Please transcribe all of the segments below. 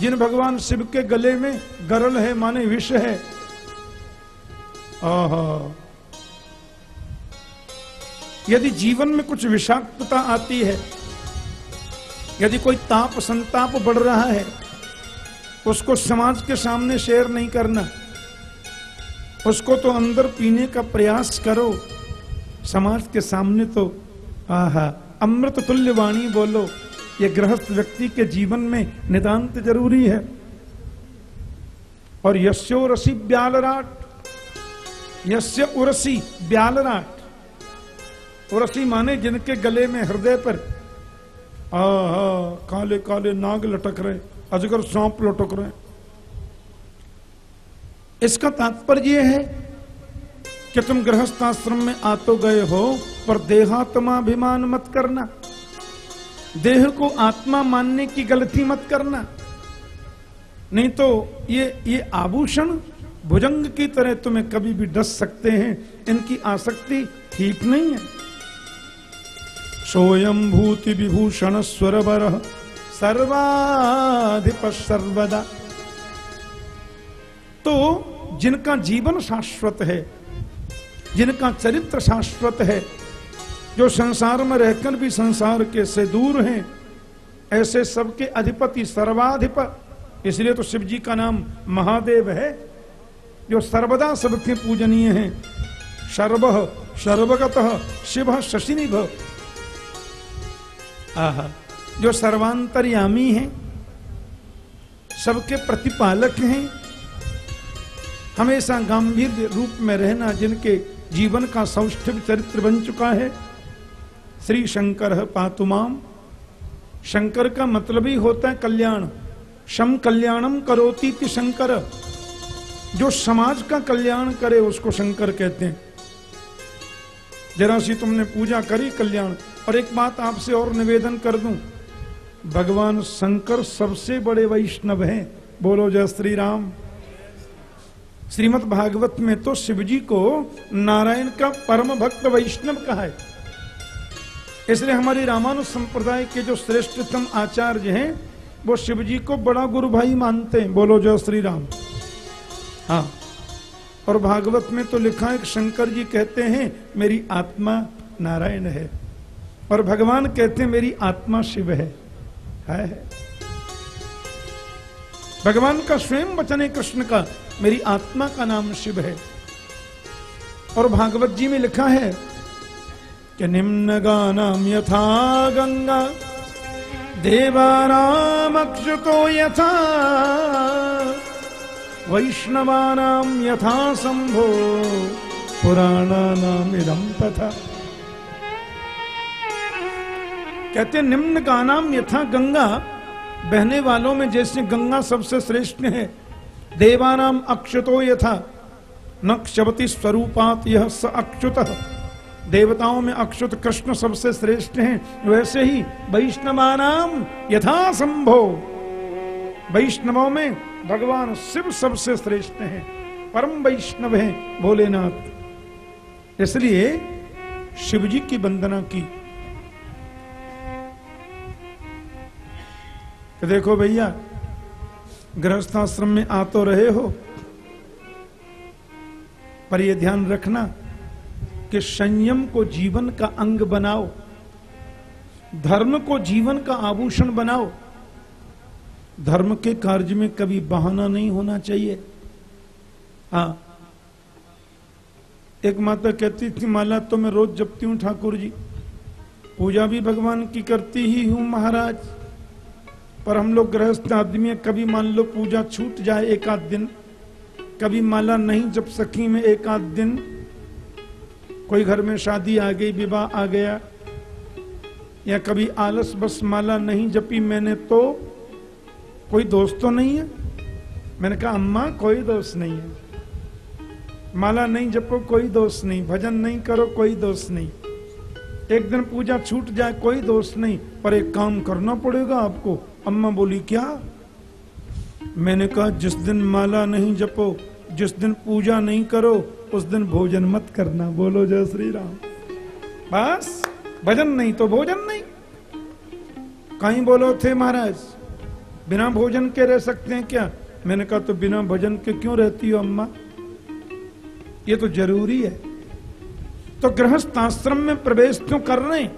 जिन भगवान शिव के गले में गरल है, माने विष है। आहा। यदि जीवन में कुछ विषाक्तता आती है, यदि कोई ताप, संताप बढ़ रहा है, उसको समाज के सामने शेयर नहीं करना, उसको तो अंदर पीने का प्रयास करो, समाज के सामने तो आहा अमृत तुल्य वाणी बोलो। ये गृहस्थ व्यक्ति के जीवन में नितांत ज़रूरी है। और यस्यो रसी ब्यालराट, यस्य उरसी ब्यालराट। उरसी माने जिनके गले में हृदय पर, आहा, काले काले नाग लटक रहे, अजगर सौंप लटक रहे। इसका तात्पर्य यह है कि तुम गृहस्थाश्रम में आ तो गए हो, पर देहात्माभिमान मत करना। देह को आत्मा मानने की गलती मत करना। नहीं तो ये ये आभूषण भुजंग की तरह तुम्हें कभी भी डस सकते हैं। इनकी आसक्ति ठीक नहीं है। सोयम भूति विभूषण स्वरवर सर्वाधिप सर्वदा। तो जिनका जीवन शाश्वत है, जिनका चरित्र शाश्वत है जो संसार में रहकर भी संसार के से दूर हैं ऐसे सबके अधिपति सर्वाधिप। इसलिए तो शिव जी का नाम महादेव है जो सर्वदा सबके पूजनीय हैं। सर्व सर्वगत शिव शशिनिभ। आह। जो सर्वांतर्यामी हैं सबके प्रतिपालक हैं। हमेशा गंभीर रूप में रहना जिनके जीवन का सौष्ठव चरित्र बन चुका है। श्री शंकर पातुमाम शंकर का मतलब ही होता है कल्याण। शम कल्याणम करोती थी शंकर। जो समाज का कल्याण करे उसको शंकर कहते हैं। जरा सी तुमने पूजा करी कल्याण, और एक बात आपसे और निवेदन कर दूँ। भगवान शंकर सबसे बड़े वैष्णव हैं। बोलो जय श्री राम श्रीमद भागवत में तो शिव जी को नारायण का परम भक्त वैष्णव कहा है। इसलिए हमारी रामानुज संप्रदाय के जो श्रेष्ठतम आचार्य हैं वो शिव जी को बड़ा गुरु भाई मानते हैं। बोलो जय श्री राम हाँ। और भागवत में तो लिखा है कि शंकर जी कहते हैं मेरी आत्मा नारायण है। और भगवान कहते हैं मेरी आत्मा शिव है। है, है। भगवान का स्वयं वचन है कृष्ण का मेरी आत्मा का नाम शिव है। और भागवत जी में लिखा है कि निम्न गानाम यथा गंगा। देवानाम अक्षुतो यथा। वैष्णवानाम यथा संभो पुराणानाम इदम तथा। कहते निम्न का नाम यथा गंगा। बहने वालों में जैसे गंगा सबसे श्रेष्ठ है। देवानाम अक्षतो यथा। नक्षवती स्वरूपात यह स अक्षुत। देवताओं में अक्षुत कृष्ण सबसे श्रेष्ठ हैं। वैसे ही वैष्णवानाम यथा संभव। वैष्णवों में भगवान शिव सबसे श्रेष्ठ हैं। परम वैष्णव हैं भोलेनाथ। इसलिए शिव जी की वंदना की। तो देखो भैया, गृहस्थाश्रम में आ तो रहे हो, पर यह ध्यान रखना। कि संयम को जीवन का अंग बनाओ, धर्म को जीवन का आभूषण बनाओ। धर्म के कार्य में कभी बहाना नहीं होना चाहिए। हाँ। एक माता कहती थी, माला तो मैं रोज जपती हूँ ठाकुर जी। पूजा भी भगवान की करती ही हूँ महाराज। पर हम लोग गृहस्थ आदमी कभी मान लो पूजा छूट जाए एक आध दिन, कभी माला नहीं जप सकी में एक आध दिन कोई घर में शादी आ गई, विवाह आ गया, या कभी आलस बस माला नहीं जपी मैंने तो कोई दोस्त तो नहीं है? मैंने कहा, अम्मा, कोई दोस्त नहीं है। माला नहीं जपो, कोई दोस्त नहीं। भजन नहीं करो, कोई दोस्त नहीं। एक दिन पूजा छूट जाए, कोई दोस्त नहीं। पर एक काम करना पड़ेगा आपको। अम्मा बोली, क्या? मैंने कहा, जिस दिन माला नहीं जपो, जिस दिन पूजा नहीं करो उस दिन भोजन मत करना। बोलो जय श्री राम बस, भजन नहीं तो भोजन नहीं। कहीं बोलो थे महाराज, बिना भोजन के रह सकते हैं क्या? मैंने कहा तो बिना भोजन के क्यों रहती हो अम्मा? ये तो ज़रूरी है। तो गृहस्थ आश्रम में प्रवेश क्यों कर रहे हैं?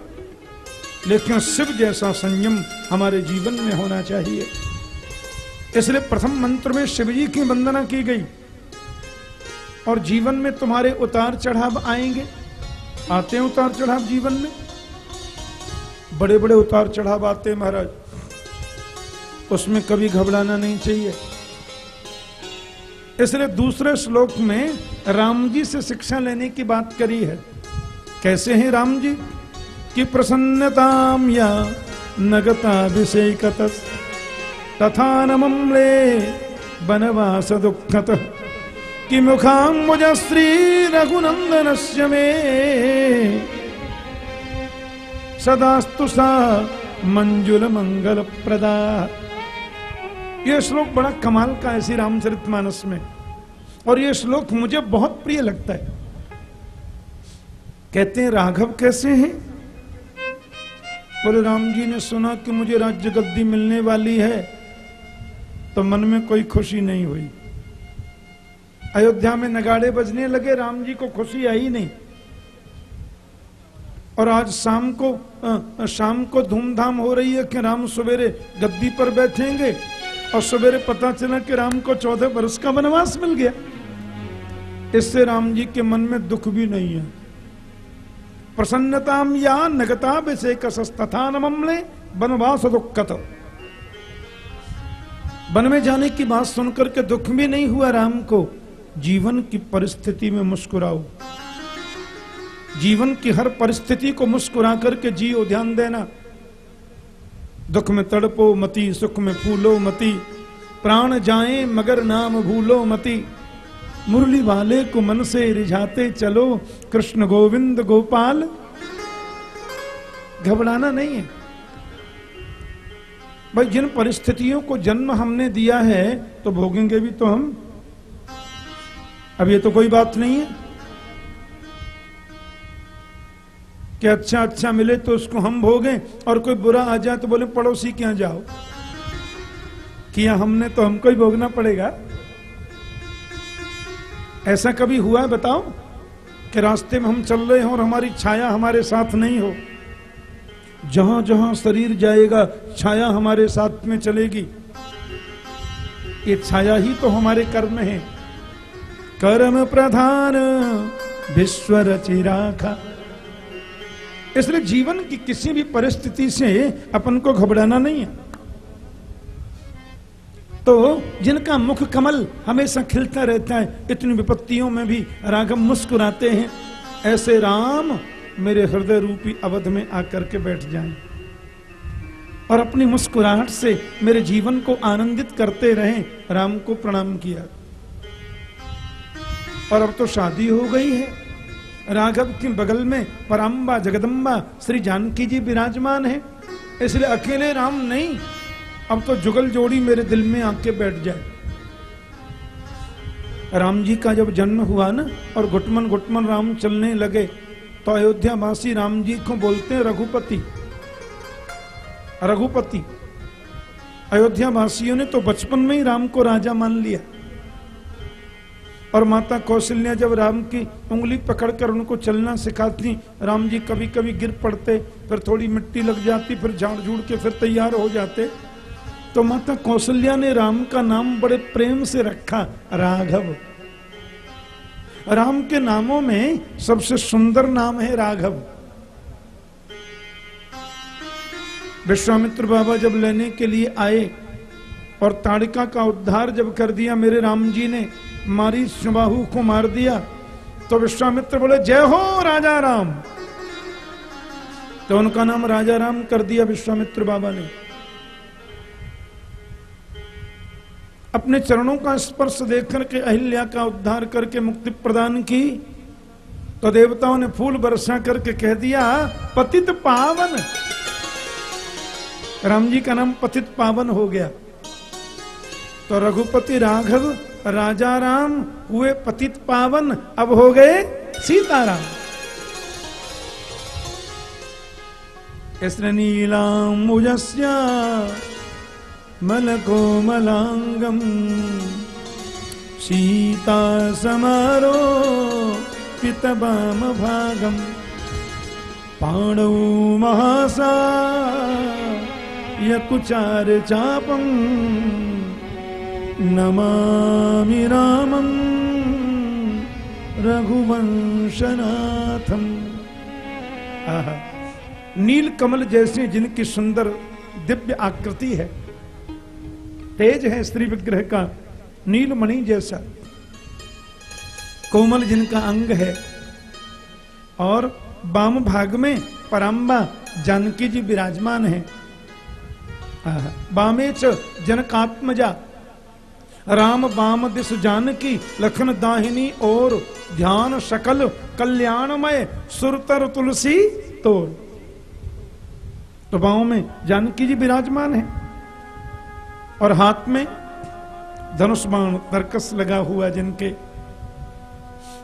लेकिन शिव जैसा संयम हमारे जीवन में होना चाहिए। इसलिए प्रथम मंत्र में शिव जी की वंदना की गई। और जीवन में तुम्हारे उतार चढ़ाव आएँगे। आते हैं उतार चढ़ाव जीवन में? बड़े बड़े उतार चढ़ाव आते हैं महाराज। उसमें कभी घबराना नहीं चाहिए। इसलिए दूसरे श्लोक में राम जी से शिक्षा लेने की बात करी है। कैसे हैं राम जी? कि प्रसन्नताम या नगताभिषेकत तथा नमले बनवास दुखत कि मुखाम्बुज श्री रघुनंदन में। सदास्तु सा मंजुल मंगल प्रदा यह श्लोक बड़ा कमाल का है श्री रामचरितमानस में। और यह श्लोक मुझे बहुत प्रिय लगता है। कहते हैं, राघव कैसे हैं? बोले राम जी ने सुना कि मुझे राज्य गद्दी मिलने वाली है तो मन में कोई खुशी नहीं हुई। अयोध्या में नगाड़े बजने लगे राम जी को खुशी आई नहीं। और आज शाम को आ, शाम को धूमधाम हो रही है कि राम सवेरे गद्दी पर बैठेंगे और सवेरे पता चला कि राम को चौदह वर्ष का वनवास मिल गया। इससे राम जी के मन में दुख भी नहीं है। प्रसन्नताम या नगता विषेकथा नमले वनवास दुखत। वन में जाने की बात सुनकर के दुख भी नहीं हुआ राम को। जीवन की परिस्थिति में मुस्कुराओ। जीवन की हर परिस्थिति को मुस्कुरा करके जियो, ध्यान देना। दुख में तड़पो मती, सुख में फूलो मती। प्राण जाए मगर नाम भूलो मती। मुरली वाले को मन से रिझाते चलो। कृष्ण गोविंद गोपाल। घबराना नहीं है। भाई, जिन परिस्थितियों को जन्म हमने दिया है तो भोगेंगे भी तो हम। अब ये तो कोई बात नहीं है। कि अच्छा अच्छा मिले तो उसको हम भोगें, और कोई बुरा आ जाए तो बोले, पड़ोसी क्या जाओ? किया हमने तो हमको ही भोगना पड़ेगा। ऐसा कभी हुआ है, बताओ, कि रास्ते में हम चल रहे हो और हमारी छाया हमारे साथ नहीं हो? जहाँ जहाँ शरीर जाएगा, छाया हमारे साथ में चलेगी। ये छाया ही तो हमारे कर्म है। कर्म प्रधान विश्व रचिराखा इसलिए जीवन की किसी भी परिस्थिति से अपन को घबराना नहीं है। तो जिनका मुख कमल हमेशा खिलता रहता है, इतनी विपत्तियों में भी राघव मुस्कुराते हैं। ऐसे राम मेरे हृदय रूपी अवध में आकर के बैठ जाएँ और अपनी मुस्कुराहट से मेरे जीवन को आनंदित करते रहें। राम को प्रणाम किया। और अब तो शादी हो गई है। राघव के बगल में पराम्बा जगदम्बा श्री जानकी जी विराजमान है। इसलिए अकेले राम नहीं, अब तो जुगल जोड़ी मेरे दिल में आके बैठ जाए। राम जी का जब जन्म हुआ ना, और घुटमन घुटमन राम चलने लगे तो अयोध्या वासी राम जी को बोलते हैं, रघुपति रघुपति अयोध्या वासियों ने तो बचपन में ही राम को राजा मान लिया। और माता कौशल्या जब राम की उंगली पकड़कर उनको चलना सिखाती, राम जी कभी कभी गिर पड़ते, फिर थोड़ी मिट्टी लग जाती, फिर झाड़ झूड़ के फिर तैयार हो जाते। तो माता कौशल्या ने राम का नाम बड़े प्रेम से रखा, राघव। राम के नामों में सबसे सुंदर नाम है राघव। विश्वामित्र बाबा जब लेने के लिए आए और ताड़िका का उद्धार जब कर दिया मेरे राम जी ने मारी सुबाहु को मार दिया। तो विश्वामित्र बोले, जय हो राजा राम। तो उनका नाम राजा राम कर दिया विश्वामित्र बाबा ने। अपने चरणों का स्पर्श देख करके अहिल्या का उद्धार करके मुक्ति प्रदान की तो देवताओं ने फूल बरसा करके कह दिया, पतित पावन। राम जी का नाम पतित पावन हो गया। तो रघुपति राघव राजा राम हुए पतित पावन अब हो गए सीताराम। इसने नीलाम मुजस्या मलकोमलाङ्गम् सीता समारो पितबाम भागम। पाणौ महासा यकुचार चापम्। नमामि रामम् रघुवंशनाथम नील कमल जैसे जिनकी सुंदर दिव्य आकृति है, तेज है स्त्री विग्रह का नीलमणि जैसा। कोमल जिनका अंग है, और बाम भाग में पराम्बा जानकी जी विराजमान है। बामे च जनकात्मजा राम बाम दिस जानकी, लखन दाहिनी और ध्यान सकल कल्याणमय, सुरतर तुलसी तोड़ तो में जानकी जी विराजमान है। और हाथ में धनुष बाण, तर्कस लगा हुआ जिनके।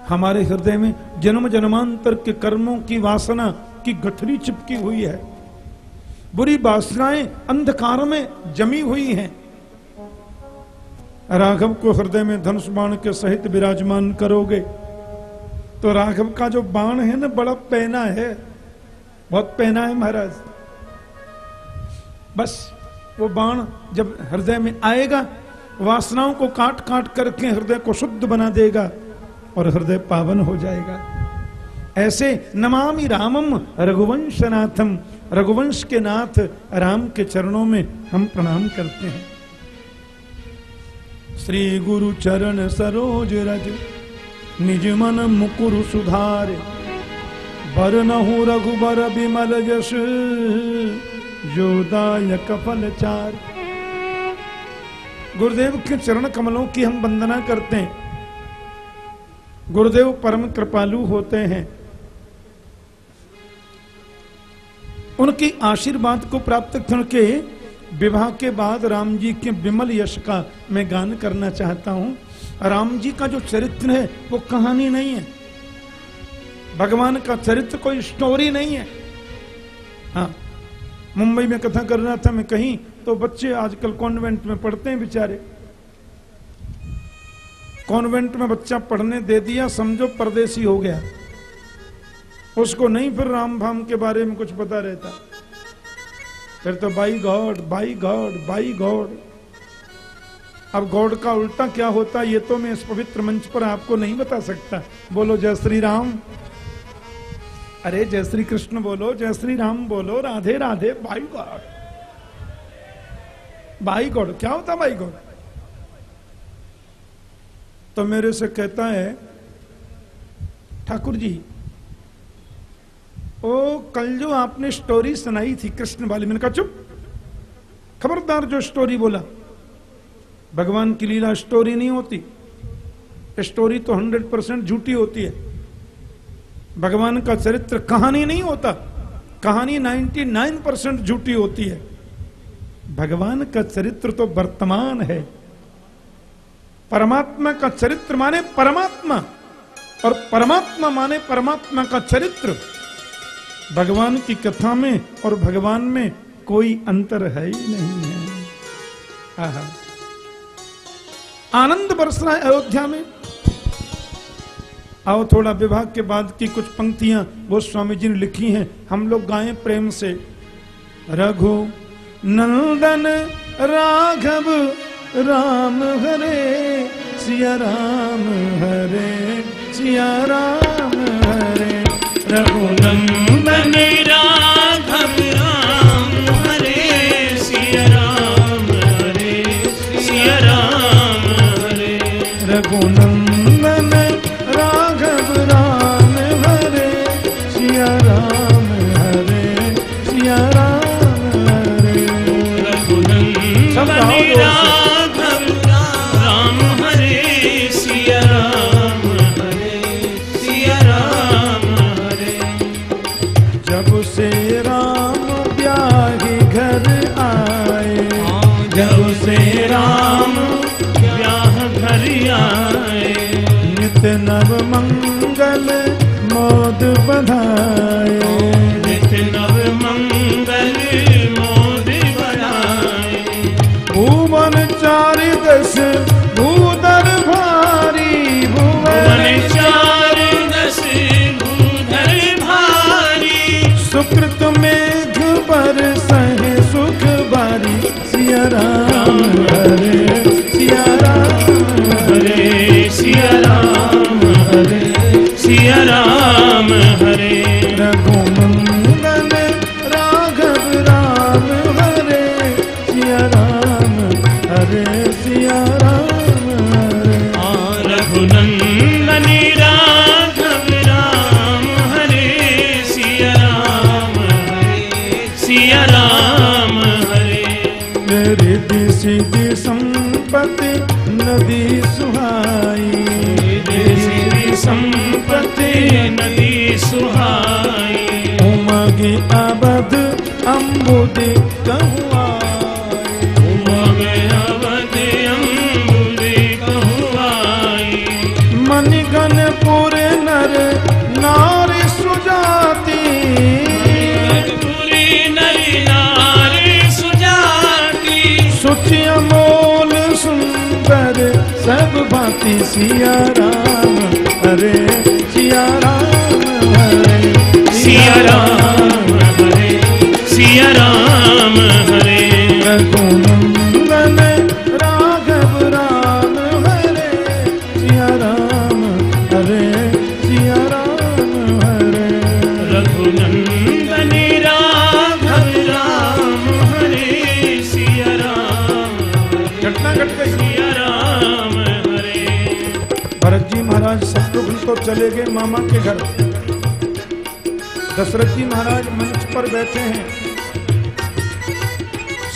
हमारे हृदय में जन्म जन्मांतर के कर्मों की वासना की गठरी चिपकी हुई है। बुरी वासनाएँ अंधकार में जमी हुई हैं। राघव को हृदय में धनुष बाण के सहित विराजमान करोगे। तो राघव का जो बाण है ना, बड़ा पहना है। बहुत पहना है महाराज। बस, वो बाण जब हृदय में आएगा, वासनाओं को काट काट करके हृदय को शुद्ध बना देगा और हृदय पावन हो जाएगा। ऐसे नमामि रामम रघुवंशनाथम रघुवंश के नाथ राम के चरणों में हम प्रणाम करते हैं। श्री गुरु चरण सरोज रज। निज मन मुकुर सुधार। बर नहु रघुबर विमल यश जोदायक फल चार। गुरुदेव के चरण कमलों की हम वंदना करते हैं। गुरुदेव परम कृपालु होते हैं। उनकी आशीर्वाद को प्राप्त करके विवाह के बाद राम जी के विमल यश का मैं गान करना चाहता हूँ। राम जी का जो चरित्र है, वो कहानी नहीं है। भगवान का चरित्र कोई स्टोरी नहीं है। हाँ मुंबई में कथा कर रहा था मैं कहीं तो बच्चे आजकल कॉन्वेंट में पढ़ते हैं बेचारे। कॉन्वेंट में बच्चा पढ़ने दे दिया, समझो परदेसी हो गया। उसको नहीं, फिर राम भाम के बारे में कुछ पता रहता। फिर तो by God by God by God. अब गॉड का उल्टा क्या होता है, ये तो मैं इस पवित्र मंच पर आपको नहीं बता सकता। बोलो, जय श्री राम। अरे, जय श्री कृष्ण बोलो, जय श्री राम बोलो, Radhe Radhe by God. By God, क्या होता बाई गॉड? तो मेरे से कहता है, ठाकुर जी ओ, कल जो आपने स्टोरी सुनाई थी कृष्ण वाली, मैंने कहा, चुप। खबरदार जो स्टोरी बोला, भगवान की लीला स्टोरी नहीं होती। स्टोरी तो हंड्रेड परसेंट झूठी होती है। भगवान का चरित्र कहानी नहीं होता, कहानी 99 परसेंट झूठी होती है। भगवान का चरित्र तो वर्तमान है। परमात्मा का चरित्र माने परमात्मा, और परमात्मा माने परमात्मा का चरित्र। भगवान की कथा में और भगवान में कोई अंतर है ही नहीं है। आनंद बरस रहा है अयोध्या में। आओ थोड़ा विभाग के बाद की कुछ पंक्तियाँ वो स्वामी जी ने लिखी हैं। हम लोग गाएँ प्रेम से। रघु नंदन राघव राम हरे, सिया राम हरे, सिया राम हरे। रघुनंदन राघव सिया राम हरे। रघु संपत्ति नदी सुहाई। तेरी संपत्ति नदी सुहाई। उमगी अबध अम्बुदी श्री सिया राम हरे सिया राम हरे सिया राम। हरे सिया राम हरे। रघुनंदन के मामा के घर। दशरथ जी महाराज मंच पर बैठे हैं।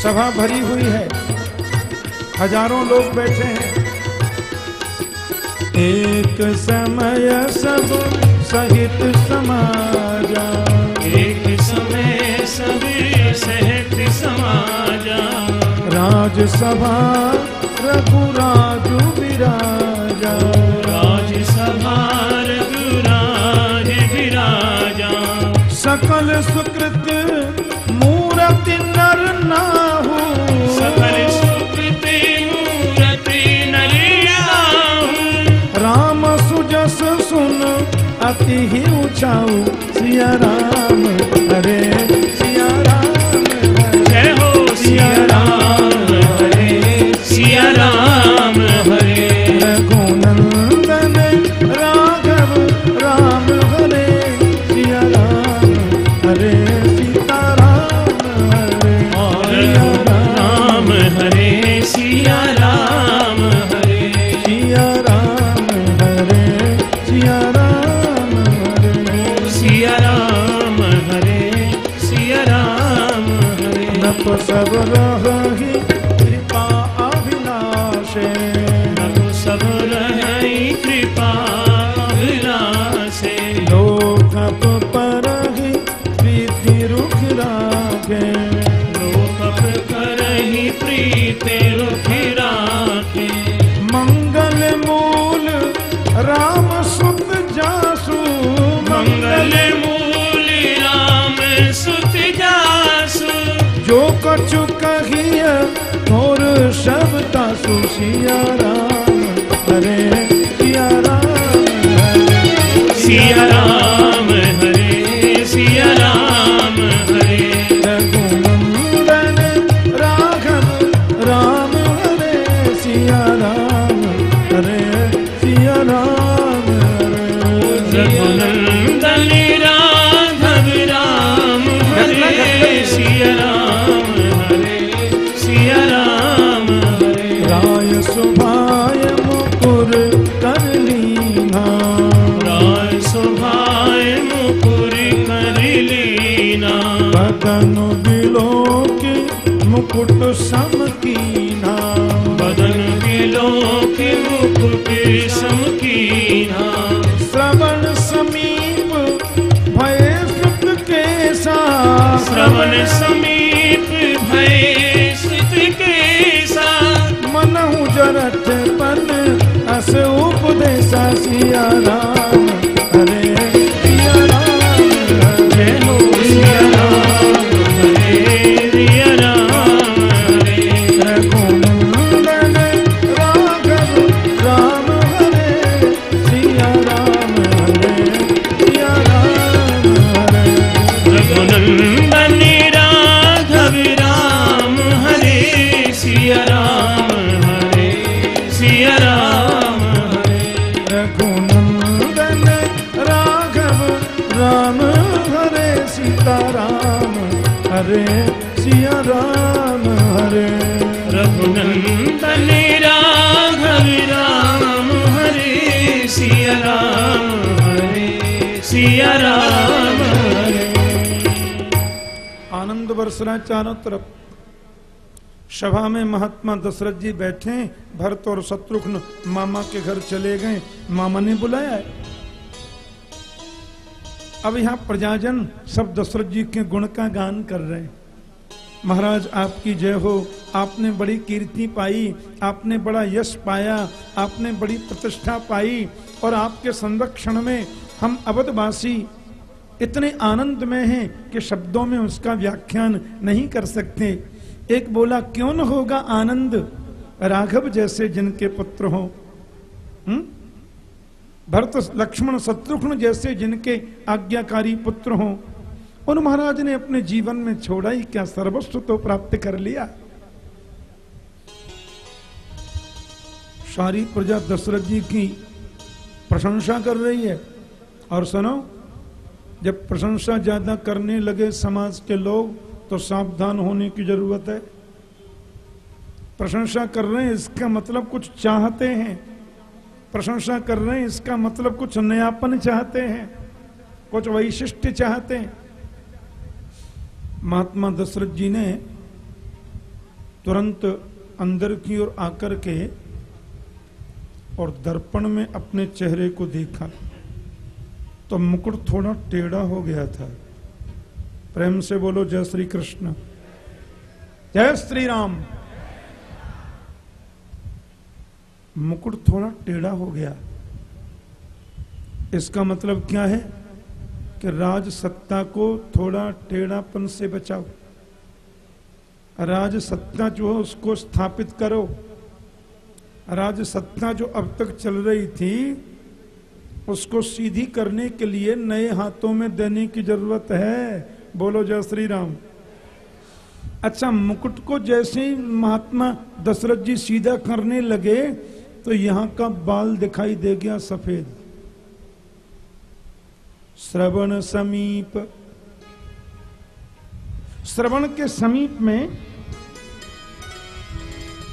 सभा भरी हुई है। हज़ारों लोग बैठे हैं। एक समय सब सहित समाजा। एक समय सब सहित समाजा। राजसभा रघुराजु विराजा। सकल सुकृत मूर्ति नर नाहू। सकल सुकृत मूर्ति नर नाहू। राम सुजस सुन अति ही उचाऊ। सिया राम हरे पचु कहिया और शब्द तासु सियारा Yes, चारों तरफ़ सभा में महात्मा दशरथ जी बैठे, भरत और शत्रुघ्न मामा के घर चले गए। मामा ने बुलाया। है अब यहाँ प्रजाजन सब दशरथ जी के गुण का गान कर रहे हैं। महाराज, आपकी जय हो। आपने बड़ी कीर्ति पाई, आपने बड़ा यश पाया, आपने बड़ी प्रतिष्ठा पाई और आपके संरक्षण में हम अवधवासी इतने आनंद में हैं कि शब्दों में उसका व्याख्यान नहीं कर सकते। एक बोला, क्यों न होगा आनंद? राघव जैसे जिनके पुत्र हो। हम्म? भरत लक्ष्मण शत्रुघ्न जैसे जिनके आज्ञाकारी पुत्र हों। उन महाराज ने अपने जीवन में छोड़ा ही क्या? सर्वस्व तो प्राप्त कर लिया। सारी प्रजा दशरथ जी की प्रशंसा कर रही है। और सुनो जब प्रशंसा ज़्यादा करने लगे समाज के लोग तो सावधान होने की ज़रूरत है। प्रशंसा कर रहे हैं, इसका मतलब कुछ चाहते हैं। प्रशंसा कर रहे हैं, इसका मतलब कुछ नयापन चाहते हैं, कुछ वैशिष्ट चाहते हैं। महात्मा दशरथ जी ने तुरंत अंदर की ओर आकर के और दर्पण में अपने चेहरे को देखा। तो मुकुट थोड़ा टेढ़ा हो गया था। प्रेम से बोलो, जय श्री कृष्ण। जय श्री राम। मुकुट थोड़ा टेढ़ा हो गया। इसका मतलब क्या है? कि राज सत्ता को थोड़ा टेढ़ापन से बचाओ। राज सत्ता जो है, उसको स्थापित करो। राज सत्ता जो अब तक चल रही थी उसको सीधी करने के लिए नए हाथों में देने की ज़रूरत है। बोलो जय श्री राम अच्छा मुकुट को जैसे महात्मा दशरथ जी सीधा करने लगे तो यहाँ का बाल दिखाई दे गया सफ़ेद। श्रवण समीप। श्रवण के समीप में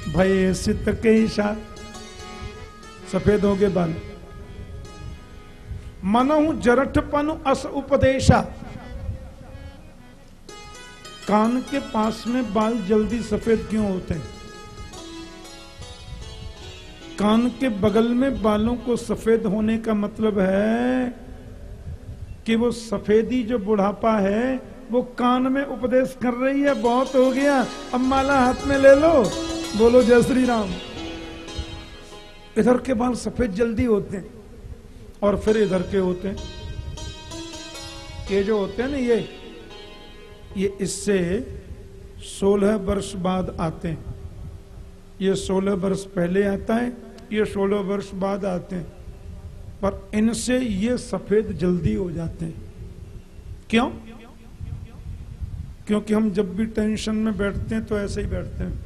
भय सित केशा। सफ़ेद हो गए बाल। मनो जरठपन अस उपदेशा। कान के पास में बाल जल्दी सफ़ेद क्यों होते हैं? कान के बगल में बालों को सफ़ेद होने का मतलब है कि वो सफेदी जो बुढ़ापा है, वो कान में उपदेश कर रही है, बहुत हो गया, अब माला हाथ में ले लो। बोलो, जय श्री राम। इधर के बाल सफ़ेद जल्दी होते हैं। और फिर इधर के होते हैं। ये जो होते हैं ना, ये ये इससे 16 वर्ष बाद आते हैं। ये 16 वर्ष पहले आता है, ये 16 वर्ष बाद आते हैं। पर इनसे ये सफ़ेद जल्दी हो जाते हैं। क्यों? क्योंकि हम जब भी टेंशन में बैठते हैं तो ऐसे ही बैठते हैं।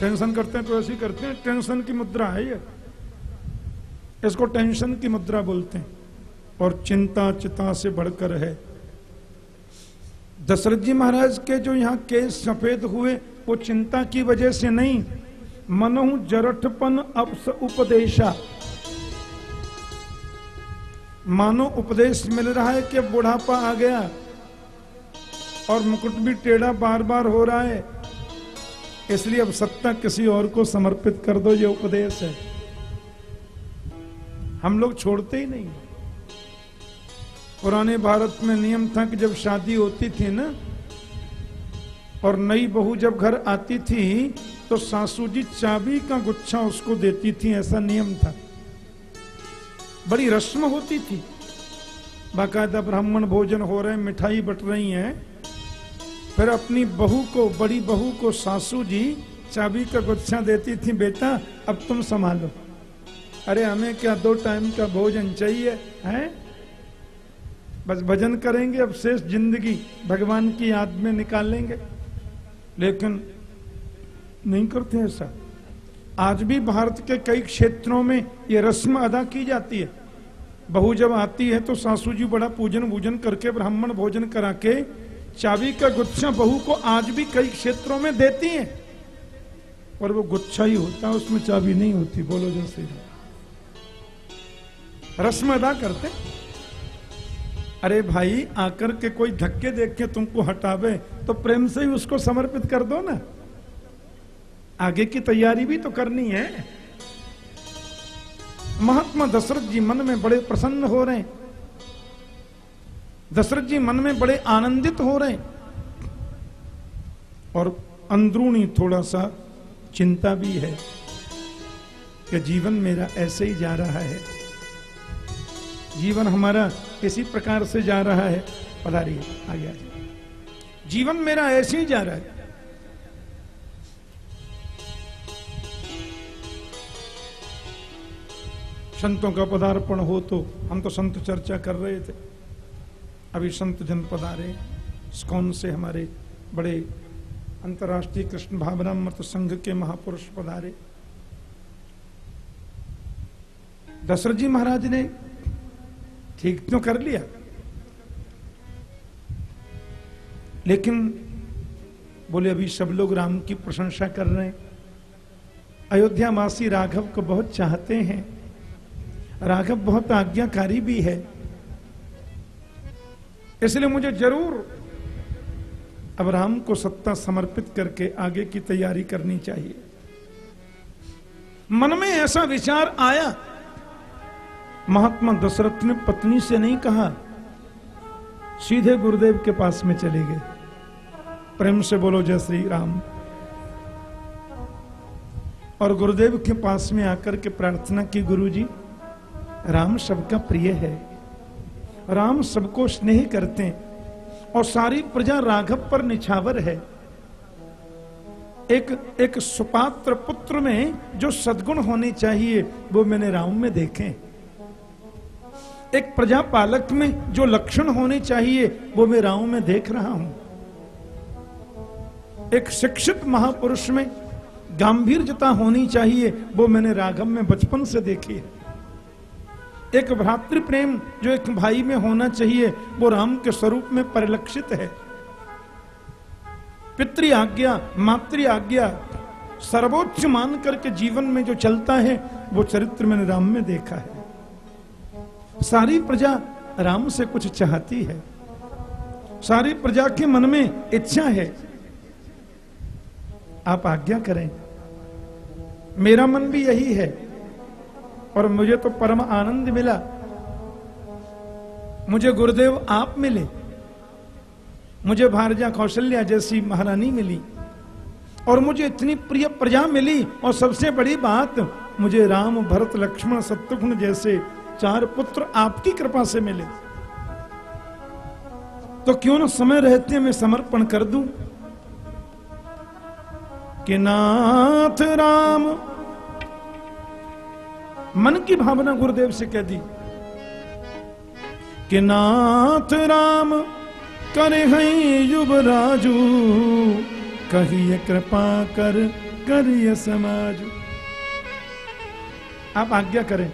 टेंशन करते हैं तो ऐसे ही करते हैं। टेंशन की मुद्रा है ये। इसको टेंशन की मुद्रा बोलते हैं। और चिंता चिता से बढ़कर है। दशरथ जी महाराज के जो यहाँ केस सफ़ेद हुए, वो चिंता की वजह से नहीं। मनु जरठपन अपस उपदेशा। मानो उपदेश मिल रहा है कि बुढ़ापा आ गया। और मुकुट भी टेढ़ा बार बार हो रहा है। इसलिए अब सत्ता किसी और को समर्पित कर दो, ये उपदेश है। हम लोग छोड़ते ही नहीं। पुराने भारत में नियम था कि जब शादी होती थी ना, और नई बहू जब घर आती थी तो सासू जी चाबी का गुच्छा उसको देती थी, ऐसा नियम था। बड़ी रस्म होती थी। बाकायदा ब्राह्मण भोजन हो रहे मिठाई बट रही है। फिर अपनी बहू को, बड़ी बहू को सासू जी चाबी का गुच्छा देती थी, बेटा, अब तुम संभालो। अरे हमें क्या दो टाइम का भोजन चाहिए, हैं? बस भजन करेंगे अब शेष ज़िंदगी भगवान की याद में निकालेंगे। लेकिन नहीं करते ऐसा। आज भी भारत के कई क्षेत्रों में ये रस्म अदा की जाती है। बहू जब आती है तो सासू जी बड़ा पूजन वूजन करके ब्राह्मण भोजन करा के चाबी का गुच्छा बहू को आज भी कई क्षेत्रों में देती है। पर वो गुच्छा ही होता है उसमें चाबी नहीं होती, बोलो जैसे रस्म अदा करते। अरे भाई, आकर के कोई धक्के देख के तुमको हटावे तो प्रेम से ही उसको समर्पित कर दो ना। आगे की तैयारी भी तो करनी है। महात्मा दशरथ जी मन में बड़े प्रसन्न हो रहे दशरथ जी मन में बड़े आनंदित हो रहे और अंदरूनी थोड़ा सा चिंता भी है कि जीवन मेरा ऐसे ही जा रहा है। जीवन हमारा किसी प्रकार से जा रहा है। पधारिए, आगे आगे जीवन मेरा ऐसे ही जा रहा है। संतों का पदार्पण हो तो हम तो संत चर्चा कर रहे थे। अभी संत जन पधारे। स्कॉन से हमारे बड़े अंतर्राष्ट्रीय कृष्ण भावना मत संघ के महापुरुष पधारे। दशरथ जी महाराज ने ठीक तो कर लिया? लेकिन बोले, अभी सब लोग राम की प्रशंसा कर रहे हैं। अयोध्या मासी राघव को बहुत चाहते हैं। राघव बहुत आज्ञाकारी भी है। इसलिए मुझे ज़रूर अब राम को सत्ता समर्पित करके आगे की तैयारी करनी चाहिए। मन में ऐसा विचार आया महात्मा दशरथ ने पत्नी से नहीं कहा, सीधे गुरुदेव के पास में चले गए। प्रेम से बोलो, जय श्री राम और गुरुदेव के पास में आकर के प्रार्थना की, गुरुजी, राम सबका प्रिय है। राम सबको स्नेह करते हैं और सारी प्रजा राघव पर निछावर है। एक एक सुपात्र पुत्र में जो सद्गुण होने चाहिए, वो मैंने राम में देखे एक प्रजा पालक में जो लक्षण होने चाहिए, वो मैं राव में देख रहा हूँ। एक शिक्षित महापुरुष में गंभीरता होनी चाहिए, वो मैंने राघव में बचपन से देखी है। एक भ्रातृ प्रेम जो एक भाई में होना चाहिए, वो राम के स्वरूप में परिलक्षित है। पितृ आज्ञा मातृ आज्ञा सर्वोच्च मान करके जीवन में जो चलता है, वो चरित्र मैंने राम में देखा है। सारी प्रजा राम से कुछ चाहती है। सारी प्रजा के मन में इच्छा है। आप आज्ञा करें। मेरा मन भी यही है और मुझे तो परम आनंद मिला। मुझे गुरुदेव आप मिले। मुझे भारजा कौशल्या जैसी महारानी मिली। और मुझे इतनी प्रिय प्रजा मिली और सबसे बड़ी बात, मुझे राम भरत लक्ष्मण शत्रुघ्न जैसे चार पुत्र आपकी कृपा से मिले। तो क्यों ना समय रहते मैं समर्पण कर दूँ? कि नाथ राम, मन की भावना गुरुदेव से कह दी, कि नाथ राम, करे हैं युवराजू, कहिए कृपा कर, करिए समाज। आप आज्ञा करें।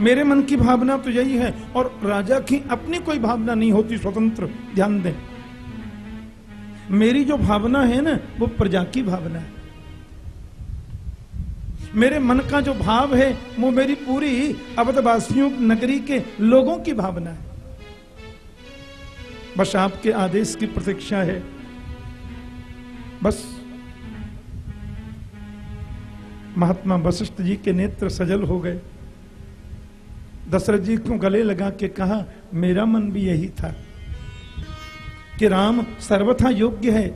मेरे मन की भावना तो यही है, और राजा की अपनी कोई भावना नहीं होती, स्वतंत्र। ध्यान दें। मेरी जो भावना है ना, वो प्रजा की भावना है। मेरे मन का जो भाव है, वो मेरी पूरी अवधवासियों, नगरी के लोगों की भावना है। बस आपके आदेश की प्रतीक्षा है। बस। महात्मा वशिष्ठ जी के नेत्र सजल हो गए। दशरथ जी को गले लगा के कहा, मेरा मन भी यही था कि राम सर्वथा योग्य है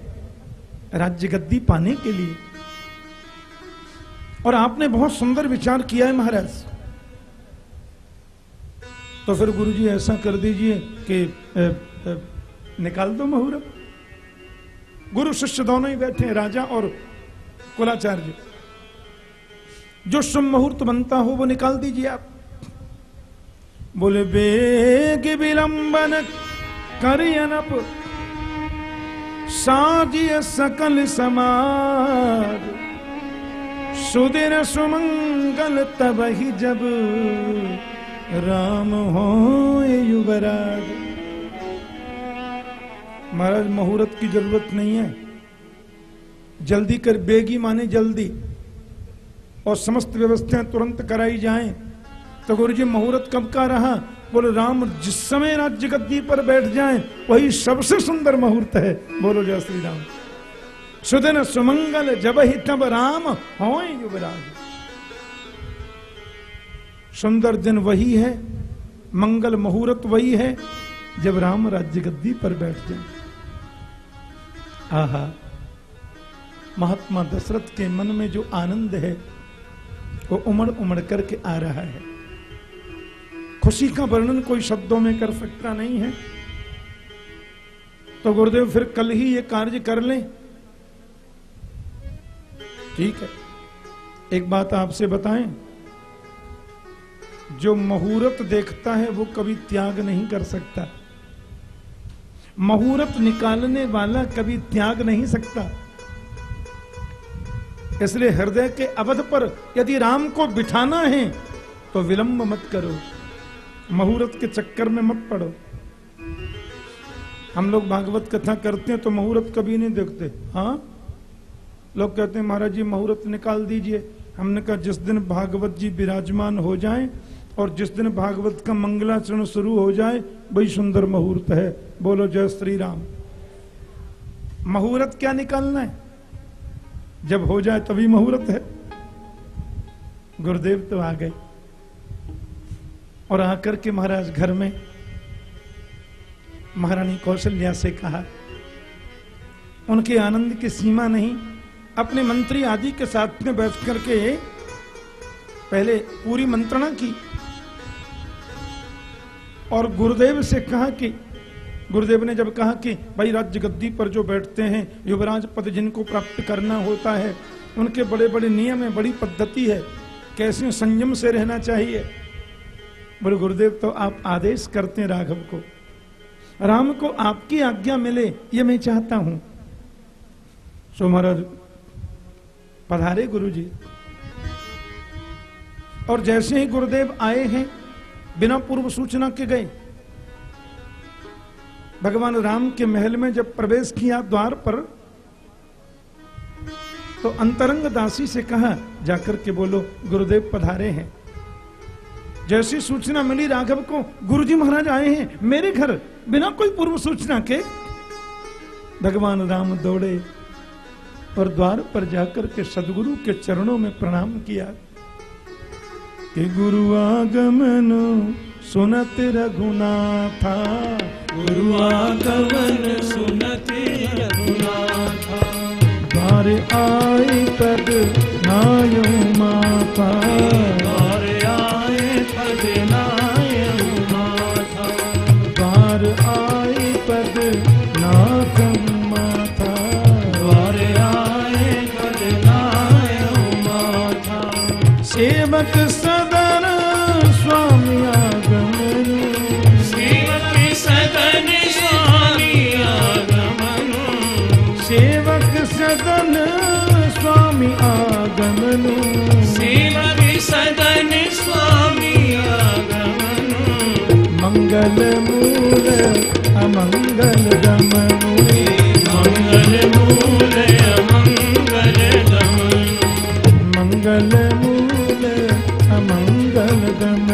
राज्य गद्दी पाने के लिए। और आपने बहुत सुंदर विचार किया है महाराज। तो फिर गुरुजी ऐसा कर दीजिए कि निकाल दो मुहूर्त गुरु शिष्य दोनों ही बैठे हैं, राजा और कुलाचार्य। जो शुभ मुहूर्त बनता हो वो निकाल दीजिए आप। बोले, बेग विलंबन करियनप, साजिय सकल समाज सुदिन सुमंगल तब ही जब राम हो युवराज। महाराज, मुहूर्त की ज़रूरत नहीं है। जल्दी कर, बेगी माने जल्दी। और समस्त व्यवस्थाएँ तुरंत कराई जाएँ। तो गुरु जी मुहूर्त कब का रहा? बोले, राम, जिस समय राज्य गद्दी पर बैठ जाएँ, वही सबसे सुंदर मुहूर्त है। बोलो, जय श्री राम सुदिन सुमंगल, जब ही तब राम हो युवराज। सुंदर दिन वही है, मंगल मुहूर्त वही है, जब राम राज्य गद्दी पर बैठ जाए। आहा, महात्मा दशरथ के मन में जो आनंद है, वो उमड़ उमड़ करके आ रहा है। खुशी का वर्णन कोई शब्दों में कर सकता नहीं है। तो गुरुदेव, फिर कल ही ये कार्य कर लें। ठीक है। एक बात आपसे बताएँ। जो मुहूर्त देखता है, वो कभी त्याग नहीं कर सकता। मुहूर्त निकालने वाला कभी त्याग नहीं सकता। इसलिए हृदय के अवध पर यदि राम को बिठाना है तो विलंब मत करो। मुहूर्त के चक्कर में मत पड़ो। हम लोग भागवत कथा करते हैं तो मुहूर्त कभी नहीं देखते हाँ? लोग कहते हैं, महाराज जी, मुहूर्त निकाल दीजिए। हमने कहा, जिस दिन भागवत जी विराजमान हो जाएँ और जिस दिन भागवत का मंगलाचरण शुरू हो जाए, वही सुंदर मुहूर्त है। बोलो, जय श्री राम मुहूर्त क्या निकालना है? जब हो जाए तभी मुहूर्त है। गुरुदेव तो आ गए। और आकर के महाराज घर में महारानी कौशल्या से कहा, उनके आनंद की सीमा नहीं, अपने मंत्री आदि के साथ में बैठ करके पहले पूरी मंत्रणा की और गुरुदेव से कहा कि, गुरुदेव ने जब कहा कि, भाई राज्य गद्दी पर जो बैठते हैं, युवराज पद जिनको प्राप्त करना होता है, उनके बड़े बड़े नियम है, बड़ी पद्धति है, कैसे संयम से रहना चाहिए? बोले गुरुदेव तो आप आदेश करते हैं राघव को। राम को आपकी आज्ञा मिले, ये मैं चाहता हूँ। सो महाराज, पधारे गुरु जी और जैसे ही गुरुदेव आए हैं, बिना पूर्व सूचना के गए। भगवान राम के महल में जब प्रवेश किया द्वार पर तो अंतरंग दासी से कहा, जाकर के बोलो, गुरुदेव पधारे हैं। जैसी सूचना मिली राघव को गुरुजी महाराज आए हैं मेरे घर बिना कोई पूर्व सूचना के। भगवान राम दौड़े और द्वार पर जाकर के सदगुरु के चरणों में प्रणाम किया। कि गुरु आगमन सुनत रघुनाथा। गुरु आगमन सुनत रघुनाथा। द्वार आई पद नायो माता। आगमन श्रीमती सदन स्वामी आगमन मंगल मूल अमंगल गमनु मंगल मूल अमंगल गमन मंगल मूल अमंगल गमनु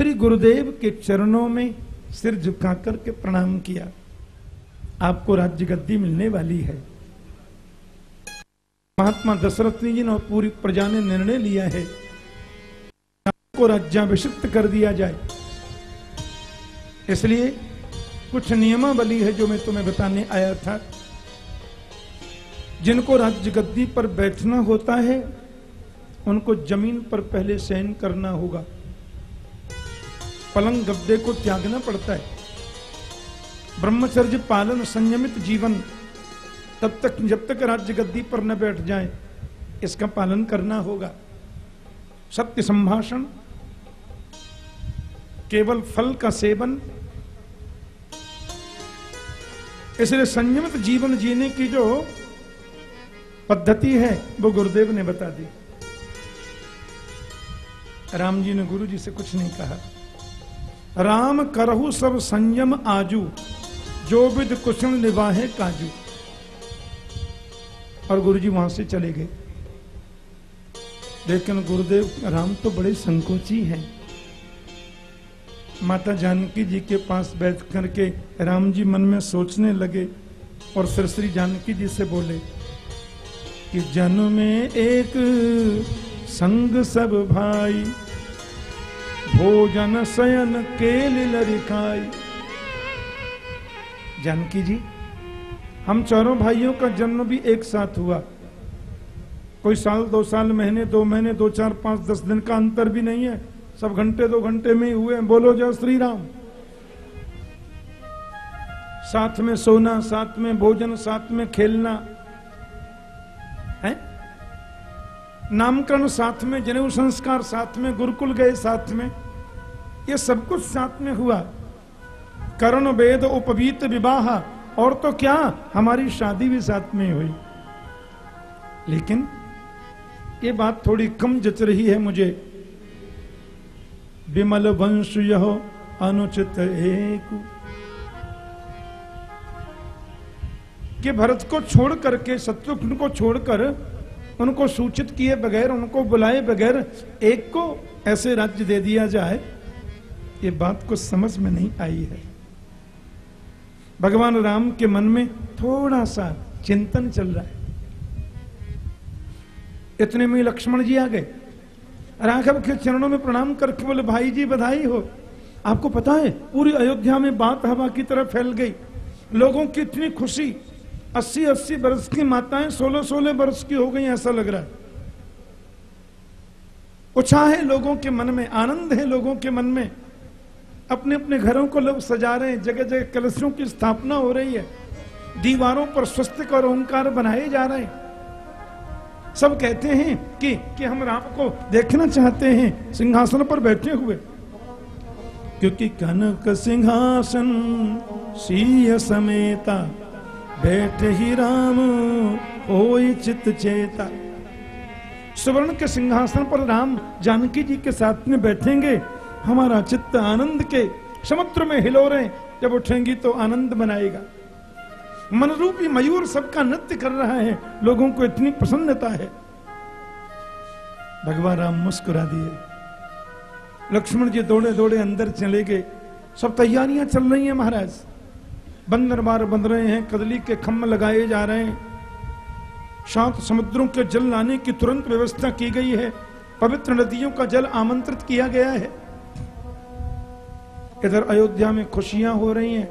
श्री गुरुदेव के चरणों में सिर झुका करके प्रणाम किया। आपको राज्य गद्दी मिलने वाली है। महात्मा दशरथ जी ने पूरी प्रजा ने निर्णय लिया है। आपको राज्याभिषिक्त कर दिया जाए। इसलिए कुछ नियमावली है जो मैं तुम्हें बताने आया था। जिनको राज्य गद्दी पर बैठना होता है, उनको ज़मीन पर पहले सहन करना होगा। पलंग गद्दे को त्यागना पड़ता है। ब्रह्मचर्य पालन संयमित जीवन। तब तक, जब तक राज्य गद्दी पर न बैठ जाए, इसका पालन करना होगा। सत्य संभाषण, केवल फल का सेवन। इसलिए संयमित जीवन जीने की जो पद्धति है, वो गुरुदेव ने बता दी। राम जी ने गुरु जी से कुछ नहीं कहा। राम करहु सब संयम आजू, जो विद कुशल निवाहे काजू। और गुरु जी वहाँ से चले गए। लेकिन गुरुदेव राम तो बड़े संकोची हैं। माता जानकी जी के पास बैठ करके राम जी मन में सोचने लगे और फिर श्री जानकी जी से बोले कि जन्म में एक संग सब भाई भोजन शयन केल लरिकाई जानकी जी, हम चारों भाइयों का जन्म भी एक साथ हुआ। कोई साल, दो साल, महीने, दो महीने, दो चार, पाँच, दस दिन का अंतर भी नहीं है। सब घंटे, दो घंटे में ही हुए हैं। बोलो, जय श्री राम। साथ में सोना, साथ में भोजन, साथ में खेलना नामकरण साथ में, जनेऊ संस्कार साथ में, गुरुकुल गए साथ में, ये सब कुछ साथ में हुआ। कर्ण, वेद, उपवीत, विवाह, और तो क्या, हमारी शादी भी साथ में हुई। लेकिन ये बात थोड़ी कम जच रही है मुझे। विमल वंश यह अनुचित एक। कि भरत को छोड़ करके शत्रुघ्न को छोड़कर उनको सूचित किए बगैर, उनको बुलाए बगैर एक को ऐसे राज्य दे दिया जाए। ये बात को समझ में नहीं आई है। भगवान राम के मन में थोड़ा सा चिंतन चल रहा है। इतने में लक्ष्मण जी आ गए। राघव के चरणों में प्रणाम करके बोले, भाई जी, बधाई हो। आपको पता है, पूरी अयोध्या में बात हवा की तरह फैल गई। लोगों की इतनी खुशी अस्सी अस्सी वर्ष की माताएँ, सोलह सोलह वर्ष की हो गई ऐसा लग रहा है। उत्साह है लोगों के मन में, आनंद है लोगों के मन में। अपने अपने घरों को लोग सजा रहे हैं जगह जगह कलशों की स्थापना हो रही है। दीवारों पर स्वस्तिक और ओंकार बनाए जा रहे हैं। सब कहते हैं कि कि हम राम को देखना चाहते हैं, सिंहासन पर बैठे हुए। क्योंकि कनक सिंहासन सीय समेता बैठ ही राम हो चित चेता। सुवर्ण के सिंहासन पर राम जानकी जी के साथ में बैठेंगे। हमारा चित्त आनंद के समुद्र में हिलो रहे जब उठेंगी तो आनंद बनाएगा मनरूपी मयूर सबका नृत्य कर रहा है, लोगों को इतनी प्रसन्नता है। भगवान राम मुस्कुरा दिए। लक्ष्मण जी दौड़े दौड़े अंदर चले गए। सब तैयारियाँ चल रही हैं महाराज। बंदर बार बन रहे हैं, कदली के खम्भ लगाए जा रहे हैं। शांत समुद्रों के जल लाने की तुरंत व्यवस्था की गई है। पवित्र नदियों का जल आमंत्रित किया गया है। इधर अयोध्या में खुशियाँ हो रही हैं,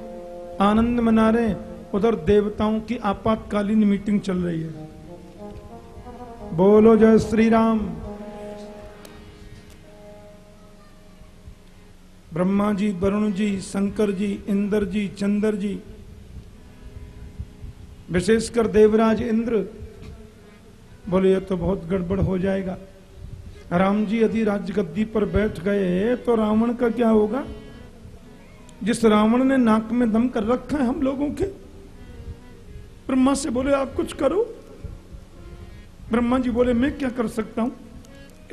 आनंद मना रहे हैं, उधर देवताओं की आपातकालीन मीटिंग चल रही है। बोलो जय श्री राम ब्रह्मा जी, वरुण जी, शंकर जी, इंद्र जी, चंद्र जी, विशेषकर देवराज इंद्र, बोले ये तो बहुत गड़बड़ हो जाएगा। राम जी यदि राजगद्दी पर बैठ गए तो रावण का क्या होगा? जिस रावण ने नाक में दम कर रखा है हम लोगों के, ब्रह्मा से बोले, आप कुछ करो। ब्रह्मा जी बोले, मैं क्या कर सकता हूँ?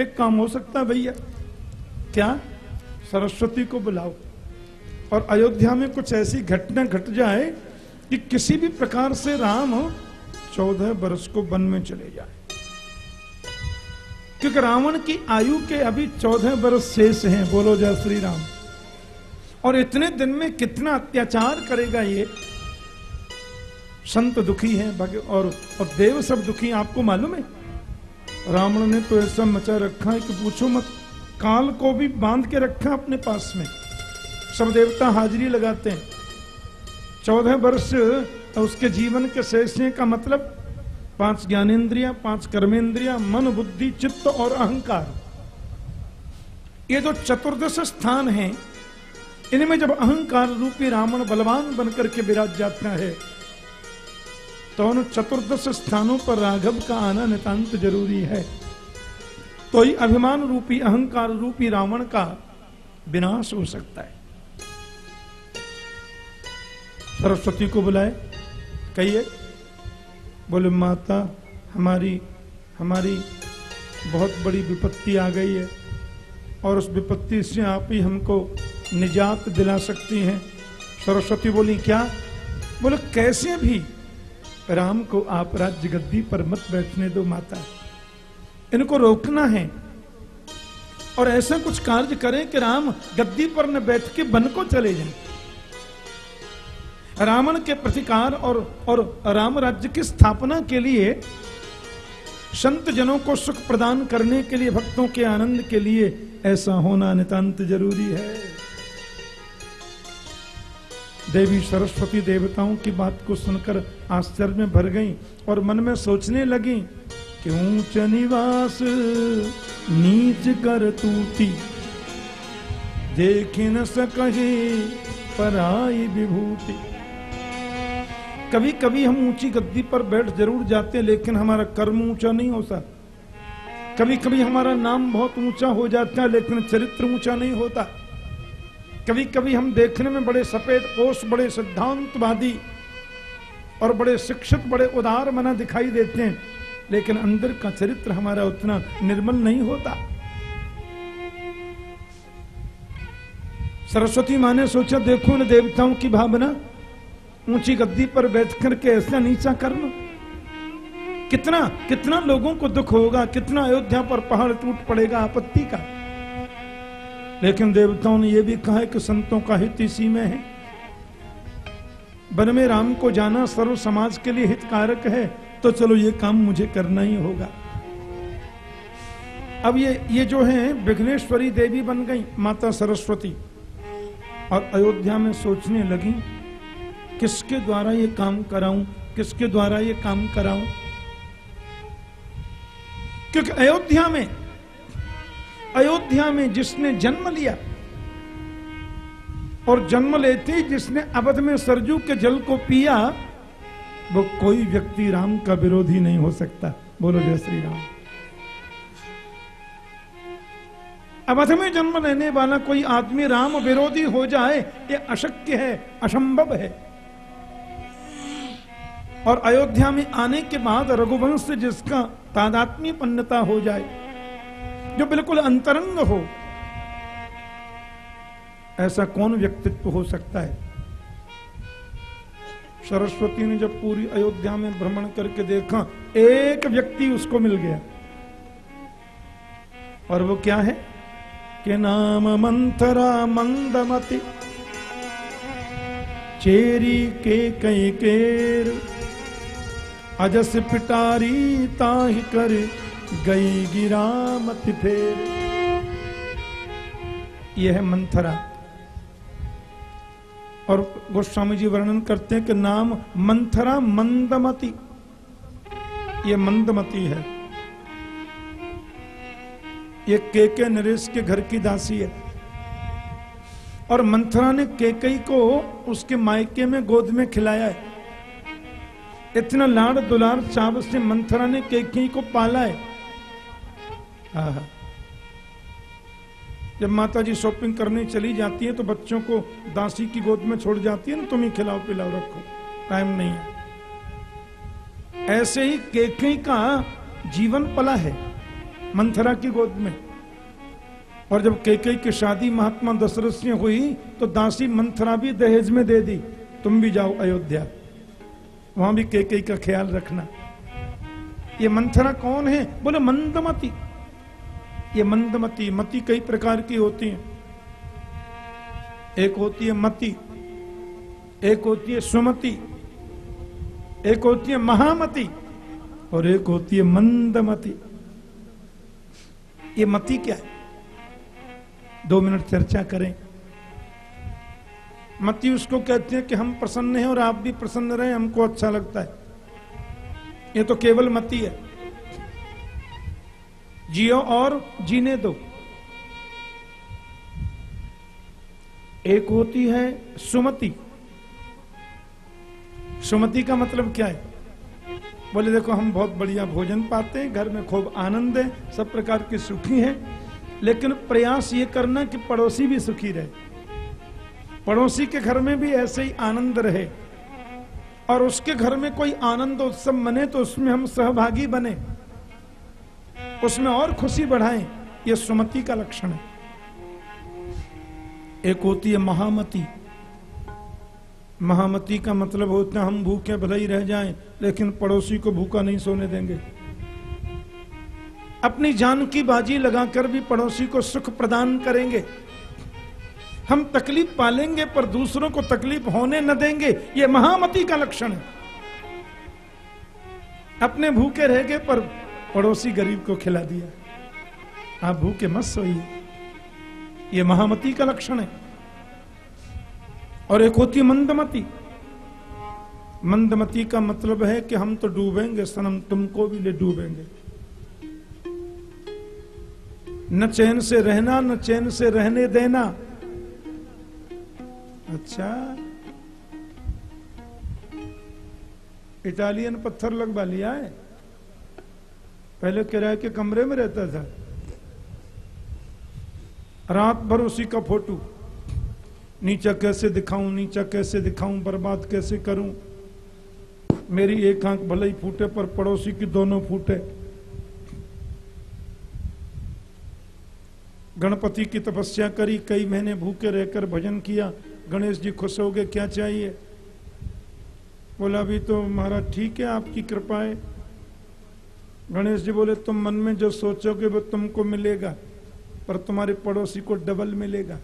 एक काम हो सकता है भैया। क्या? सरस्वती को बुलाओ। और अयोध्या में कुछ ऐसी घटना घट जाए कि किसी भी प्रकार से राम चौदह वर्ष को वन में चले जाए। क्योंकि रावण की आयु के अभी चौदह वर्ष शेष हैं, बोलो जय श्री राम और इतने दिन में कितना अत्याचार करेगा ये? संत दुखी है और और देव सब दुखी आपको मालूम है? रावण ने तो ऐसा मचा रखा है कि पूछो मत। काल को भी बाँध के रखा अपने पास में। सब देवता हाजिरी लगाते हैं। चौदह वर्ष उसके जीवन के शेषने का मतलब? पाँच ज्ञानेन्द्रिया, पाँच कर्मेंद्रिया, मन, बुद्धि, चित्त और अहंकार। ये जो चतुर्दश स्थान है, इनमें जब अहंकार रूपी रावण बलवान बनकर के विराज जाता है तो उन चतुर्दश स्थानों पर राघव का आना नितांत ज़रूरी है। तो ही अभिमान रूपी, अहंकार रूपी रावण का विनाश हो सकता है। सरस्वती को बुलाए, कहिए, बोले, माता, हमारी हमारी बहुत बड़ी विपत्ति आ गई है और उस विपत्ति से आप ही हमको निजात दिला सकती हैं। सरस्वती बोली, क्या? बोले, कैसे भी। राम को आप राज्य गद्दी पर मत बैठने दो, माता। इनको रोकना है। और ऐसा कुछ कार्य करें कि राम गद्दी पर न बैठ के बन को चले जाएँ। रावण के प्रतिकार और और राम राज्य की स्थापना के लिए संत जनों को सुख प्रदान करने के लिए, भक्तों के आनंद के लिए ऐसा होना नितांत ज़रूरी है। देवी सरस्वती देवताओं की बात को सुनकर आश्चर्य में भर गई और मन में सोचने लगी कि ऊंच निवास नीच कर तूती? देख न सकही पराई विभूति। कभी कभी हम ऊँची गद्दी पर बैठ ज़रूर जाते हैं लेकिन हमारा कर्म ऊँचा नहीं होता। कभी कभी हमारा नाम बहुत ऊँचा हो जाता है लेकिन चरित्र ऊँचा नहीं होता। कभी कभी हम देखने में बड़े सफ़ेद पोष बड़े सिद्धांतवादी और बड़े शिक्षित बड़े उदार मना दिखाई देते हैं। लेकिन अंदर का चरित्र हमारा उतना निर्मल नहीं होता। सरस्वती माँ ने सोचा, देखो न देवताओं की भावना, ऊँची गद्दी पर बैठ करके ऐसा नीचा करना। कितना कितना लोगों को दुख होगा, कितना अयोध्या पर पहाड़ टूट पड़ेगा आपत्ति का। लेकिन देवताओं ने यह भी कहा है कि संतों का हित इसी में है। वन में राम को जाना सर्व समाज के लिए हितकारक है। तो चलो ये काम मुझे करना ही होगा। अब ये ये जो है, विघ्नेश्वरी देवी बन गई, माता सरस्वती। और अयोध्या में सोचने लगी, किसके द्वारा ये काम कराऊं, किसके द्वारा ये काम कराऊं? क्योंकि अयोध्या में अयोध्या में जिसने जन्म लिया, और जन्म लेते जिसने अवध में सरजू के जल को पिया वो कोई व्यक्ति राम का विरोधी नहीं हो सकता। बोलो जय श्री राम। अवध में जन्म लेने वाला कोई आदमी राम विरोधी हो जाए, ये अशक्य है, असंभव है। और अयोध्या में आने के बाद रघुवंश जिसका तादात्म्य पन्नता हो जाए, जो बिल्कुल अंतरंग हो, ऐसा कौन व्यक्तित्व हो सकता है? सरस्वती ने जब पूरी अयोध्या में भ्रमण करके देखा, एक व्यक्ति उसको मिल गया। और वो क्या है? के नाम मंथरा मंदमति, चेरी के कई केर, अजस पिटारी ताहि कर गई गिरामत फेर। यह है मंथरा। और गोस्वामी जी वर्णन करते हैं कि नाम मंथरा मंदमती। ये मंदमती है। ये केके नरेश के घर की दासी है। और मंथरा ने केकई को उसके मायके में गोद में खिलाया है। इतना लाड़ दुलार चाव से मंथरा ने केकी को पाला है। जब माता जी शॉपिंग करने चली जाती है तो बच्चों को दासी की गोद में छोड़ जाती है ना तुम ही खिलाओ पिलाओ, रखो। टाइम नहीं है। ऐसे ही केकई का जीवन पला है, मंथरा की गोद में। और जब केकई की शादी महात्मा दशरथ से हुई तो दासी मंथरा भी दहेज में दे दी, तुम भी जाओ अयोध्या। वहाँ भी के कई का ख्याल रखना। ये मंथरा कौन है? बोले, मंदमती। ये मंदमती मती कई प्रकार की होती है। एक होती है मती, एक होती है सुमति, एक होती है महामती और एक होती है मंदमती ये मती क्या है? दो मिनट चर्चा करें। मती उसको कहते हैं कि हम प्रसन्न हैं और आप भी प्रसन्न रहे, हमको अच्छा लगता है। ये तो केवल मती है। जियो और जीने दो। एक होती है सुमति। सुमति का मतलब क्या है? बोले, देखो, हम बहुत बढ़िया भोजन पाते हैं, घर में खूब आनंद है, सब प्रकार के सुखी हैं, लेकिन प्रयास ये करना कि पड़ोसी भी सुखी रहे। पड़ोसी के घर में भी ऐसे ही आनंद रहे। और उसके घर में कोई आनंद उत्सव मने तो उसमें हम सहभागी बने। उसमें और खुशी बढ़ाएँ, ये सुमति का लक्षण है। एक होती है महामती। महामती का मतलब होता है हम भूखे भले ही रह जाएँ, लेकिन पड़ोसी को भूखा नहीं सोने देंगे। अपनी जान की बाजी लगाकर भी पड़ोसी को सुख प्रदान करेंगे। हम तकलीफ़ पालेंगे, पर दूसरों को तकलीफ़ होने न देंगे, ये महामती का लक्षण है। अपने भूखे रह गए, पर पड़ोसी गरीब को खिला दिया। आप भूखे मत सोइए। ये महामती का लक्षण है। और एक होती मंदमती। मंदमती का मतलब है कि हम तो डूबेंगे, सनम तुमको भी ले डूबेंगे। न चैन से रहना, न चैन से रहने देना। अच्छा। इटालियन पत्थर लगवा लिया है। पहले किराए के कमरे में रहता था। रात भर उसी का फ़ोटो। नीचा कैसे दिखाऊँ, नीचा कैसे दिखाऊँ, बर्बाद कैसे करूँ? मेरी एक आँख भले ही फूटे, पर पड़ोसी की दोनों फूटे। गणपति की तपस्या करी, कई महीने भूखे रहकर भजन किया। गणेश जी खुश हो गए, क्या चाहिए? बोला, अभी तो महाराज ठीक है, आपकी कृपा है। गणेश जी बोले, तुम मन में जो सोचोगे वो तुमको मिलेगा, पर तुम्हारे पड़ोसी को डबल मिलेगा।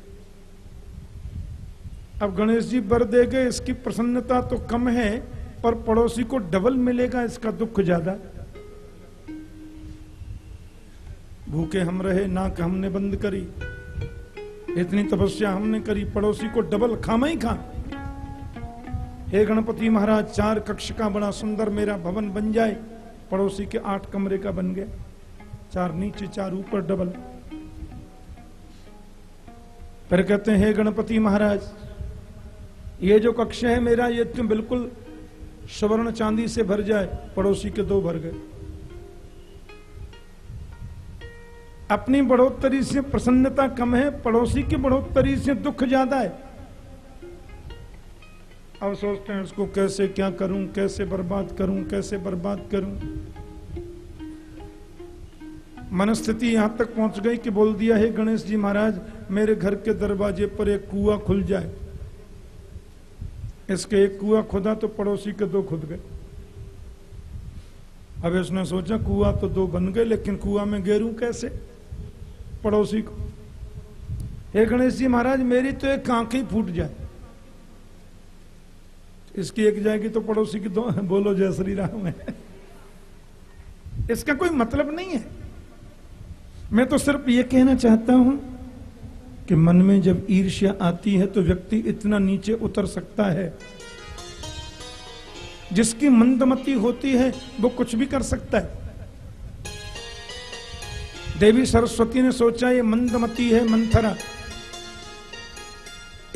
अब गणेश जी बर दे गए, इसकी प्रसन्नता तो कम है, पर पड़ोसी को डबल मिलेगा, इसका दुख ज़्यादा। भूखे हम रहे, नाक हमने बंद करी, इतनी तपस्या हमने करी, पड़ोसी को डबल खामा ही खा। हे गणपति महाराज, चार कक्ष का बड़ा सुंदर मेरा भवन बन जाए पड़ोसी के आठ कमरे का बन गया। चार नीचे, चार ऊपर, डबल। फिर कहते हैं गणपति महाराज, ये जो कक्ष है मेरा, ये तुम बिल्कुल स्वर्ण चांदी से भर जाए। पड़ोसी के दो भर गए। अपनी बढ़ोतरी से प्रसन्नता कम है, पड़ोसी की बढ़ोतरी से दुख ज़्यादा है। अब सोचते हैं उसको कैसे क्या करूँ, कैसे बर्बाद करूँ, कैसे बर्बाद करूँ। मनस्थिति यहाँ तक पहुँच गई कि बोल दिया, है गणेश जी महाराज, मेरे घर के दरवाजे पर एक कुआ खुल जाए। इसके एक कुआ खुदा तो पड़ोसी के दो खुद गए। अब इसने सोचा, कुआ तो दो बन गए, लेकिन कुआ में गेरू कैसे पड़ोसी को? हे गणेश जी महाराज, मेरी तो एक आँख फूट जाए। इसकी एक जाएगी तो पड़ोसी की दो, बोलो जय श्री राम है। इसका कोई मतलब नहीं है। मैं तो सिर्फ़ ये कहना चाहता हूँ कि मन में जब ईर्ष्या आती है तो व्यक्ति इतना नीचे उतर सकता है। जिसकी मंदमती होती है, वो कुछ भी कर सकता है। देवी सरस्वती ने सोचा ये मंदमती है मंथरा।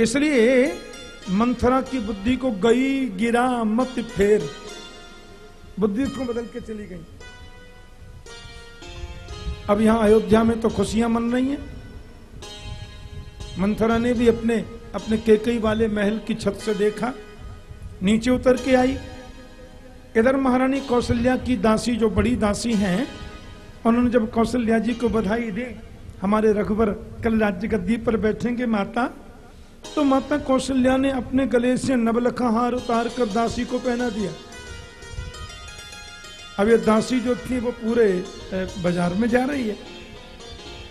इसलिए मंथरा की बुद्धि को गई, गिरा, मत फेर। बुद्धि को बदल के चली गई। अब यहाँ अयोध्या में तो खुशियाँ मन रही हैं। मंथरा ने भी अपने अपने केकई वाले महल की छत से देखा। नीचे उतर के आई। इधर महारानी कौशल्या की दासी, जो बड़ी दासी हैं, उन्होंने जब कौशल्या जी को बधाई दी, हमारे रघुवर कल राज्य गद्दी पर बैठेंगे, माता। तो माता कौशल्या ने अपने गले से नवलखा हार उतार कर दासी को पहना दिया। अब ये दासी जो थी, वो पूरे बाज़ार में जा रही है।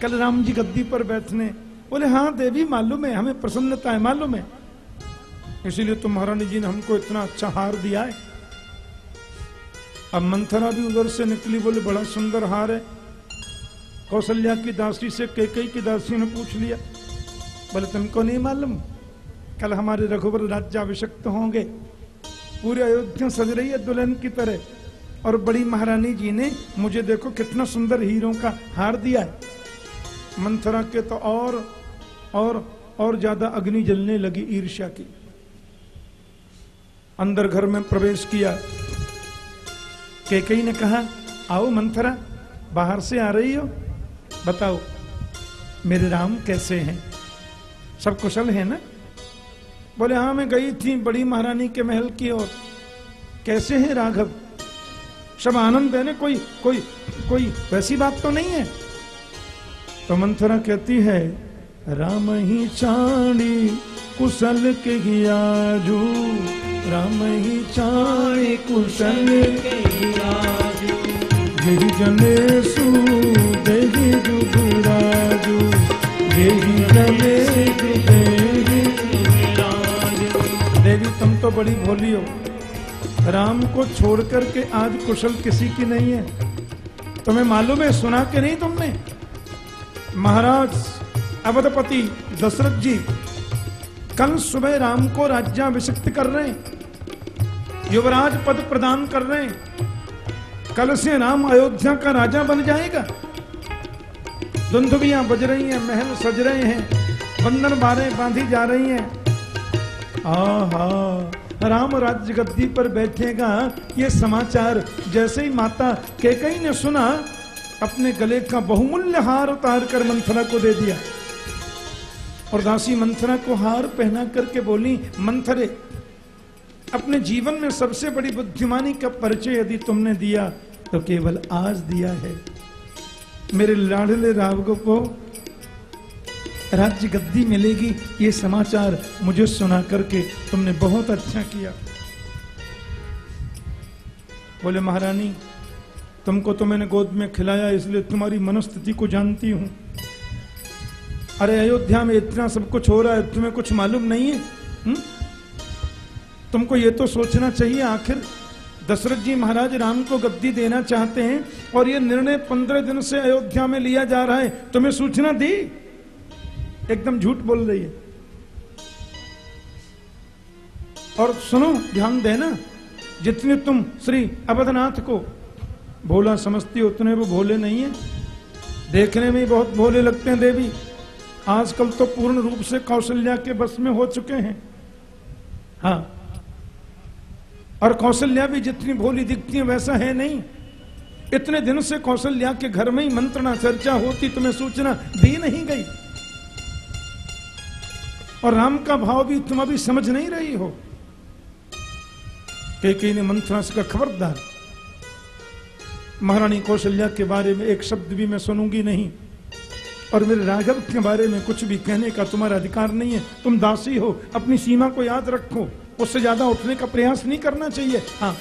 कल राम जी गद्दी पर बैठने, बोले हाँ देवी, मालूम है, हमें प्रसन्नता है, मालूम है। इसीलिए तो महारानी जी ने हमको इतना अच्छा हार दिया है। अब मंथरा भी उधर से निकली, बोले, बड़ा सुंदर हार है। कौशल्या की दासी से कई की दासी ने पूछ लिया। बोले, तुमको नहीं मालूम? कल हमारे रघुवर राज्याभिषक्त होंगे। पूरे अयोध्या सज रही है दुल्हन की तरह। और बड़ी महारानी जी ने मुझे देखो कितना सुंदर हीरों का हार दिया है। मंथरा के तो और और और ज़्यादा अग्नि जलने लगी ईर्ष्या की। अंदर घर में प्रवेश किया। केकई ने कहा, आओ मंथरा, बाहर से आ रही हो। बताओ, मेरे राम कैसे हैं? सब कुशल है ना? बोले हाँ मैं गई थी बड़ी महारानी के महल की ओर। कैसे हैं राघव? सब आनंद है ना? कोई कोई कोई वैसी बात तो नहीं है? तो मंथरा कहती है, राम ही चाणी कुशल के आजू राम ही चाणी कुशल के जुगराजू यही जनेसु देवी, तुम तो बड़ी भोली हो। राम को छोड़ करके आज कुशल किसी की नहीं है। तुम्हें मालूम है, सुना के नहीं तुमने? महाराज, अवधपति दशरथ जी, कल सुबह राम को राज्याभिषिक्त कर रहे हैं। युवराज पद प्रदान कर रहे हैं। कल से राम अयोध्या का राजा बन जाएगा। दुंदुबियाँ बज रही हैं, महल सज रहे हैं। बंधन बारें बांधी जा रही हैं। आहा, राम राज्य गद्दी पर बैठेगा। ये समाचार जैसे ही माता केकई ने सुना, अपने गले का बहुमूल्य हार उतार कर मंथरा को दे दिया। और दासी मंथरा को हार पहना करके बोली, मंथरे, अपने जीवन में सबसे बड़ी बुद्धिमानी का परिचय यदि तुमने दिया तो केवल आज दिया है। मेरे लाडले राघव को राज्य गद्दी मिलेगी, ये समाचार मुझे सुना करके तुमने बहुत अच्छा किया। बोले, महारानी, तुमको तो मैंने गोद में खिलाया, इसलिए तुम्हारी मनस्थिति को जानती हूँ। अरे, अयोध्या में इतना सब कुछ हो रहा है, तुम्हें कुछ मालूम नहीं है? हुँ? तुमको ये तो सोचना चाहिए आखिर। दशरथ जी महाराज राम को गद्दी देना चाहते हैं, और ये निर्णय पंद्रह दिन से अयोध्या में लिया जा रहा है। तुम्हें सूचना दी? एकदम झूठ बोल रही है। और सुनो, ध्यान देना, जितने तुम श्री अवधनाथ को भोला समझती हो, उतने वो भोले नहीं है। देखने में बहुत भोले लगते हैं देवी। आजकल तो पूर्ण रूप से कौशल्या के बस में हो चुके हैं। हाँ। और कौशल्या भी जितनी भोली दिखती है, वैसा है नहीं। इतने दिन से कौशल्या के घर में ही मंत्रणा चर्चा होती, तुम्हें सूचना दी नहीं गई। और राम का भाव भी तुम अभी समझ नहीं रही हो। कई ने मंत्रणा से कहा, खबरदार, महारानी कौशल्या के बारे में एक शब्द भी मैं सुनूँगी नहीं और मेरे राघव के बारे में कुछ भी कहने का तुम्हारा अधिकार नहीं है। तुम दासी हो, अपनी सीमा को याद रखो। उससे ज़्यादा उठने का प्रयास नहीं करना चाहिए। हाँ।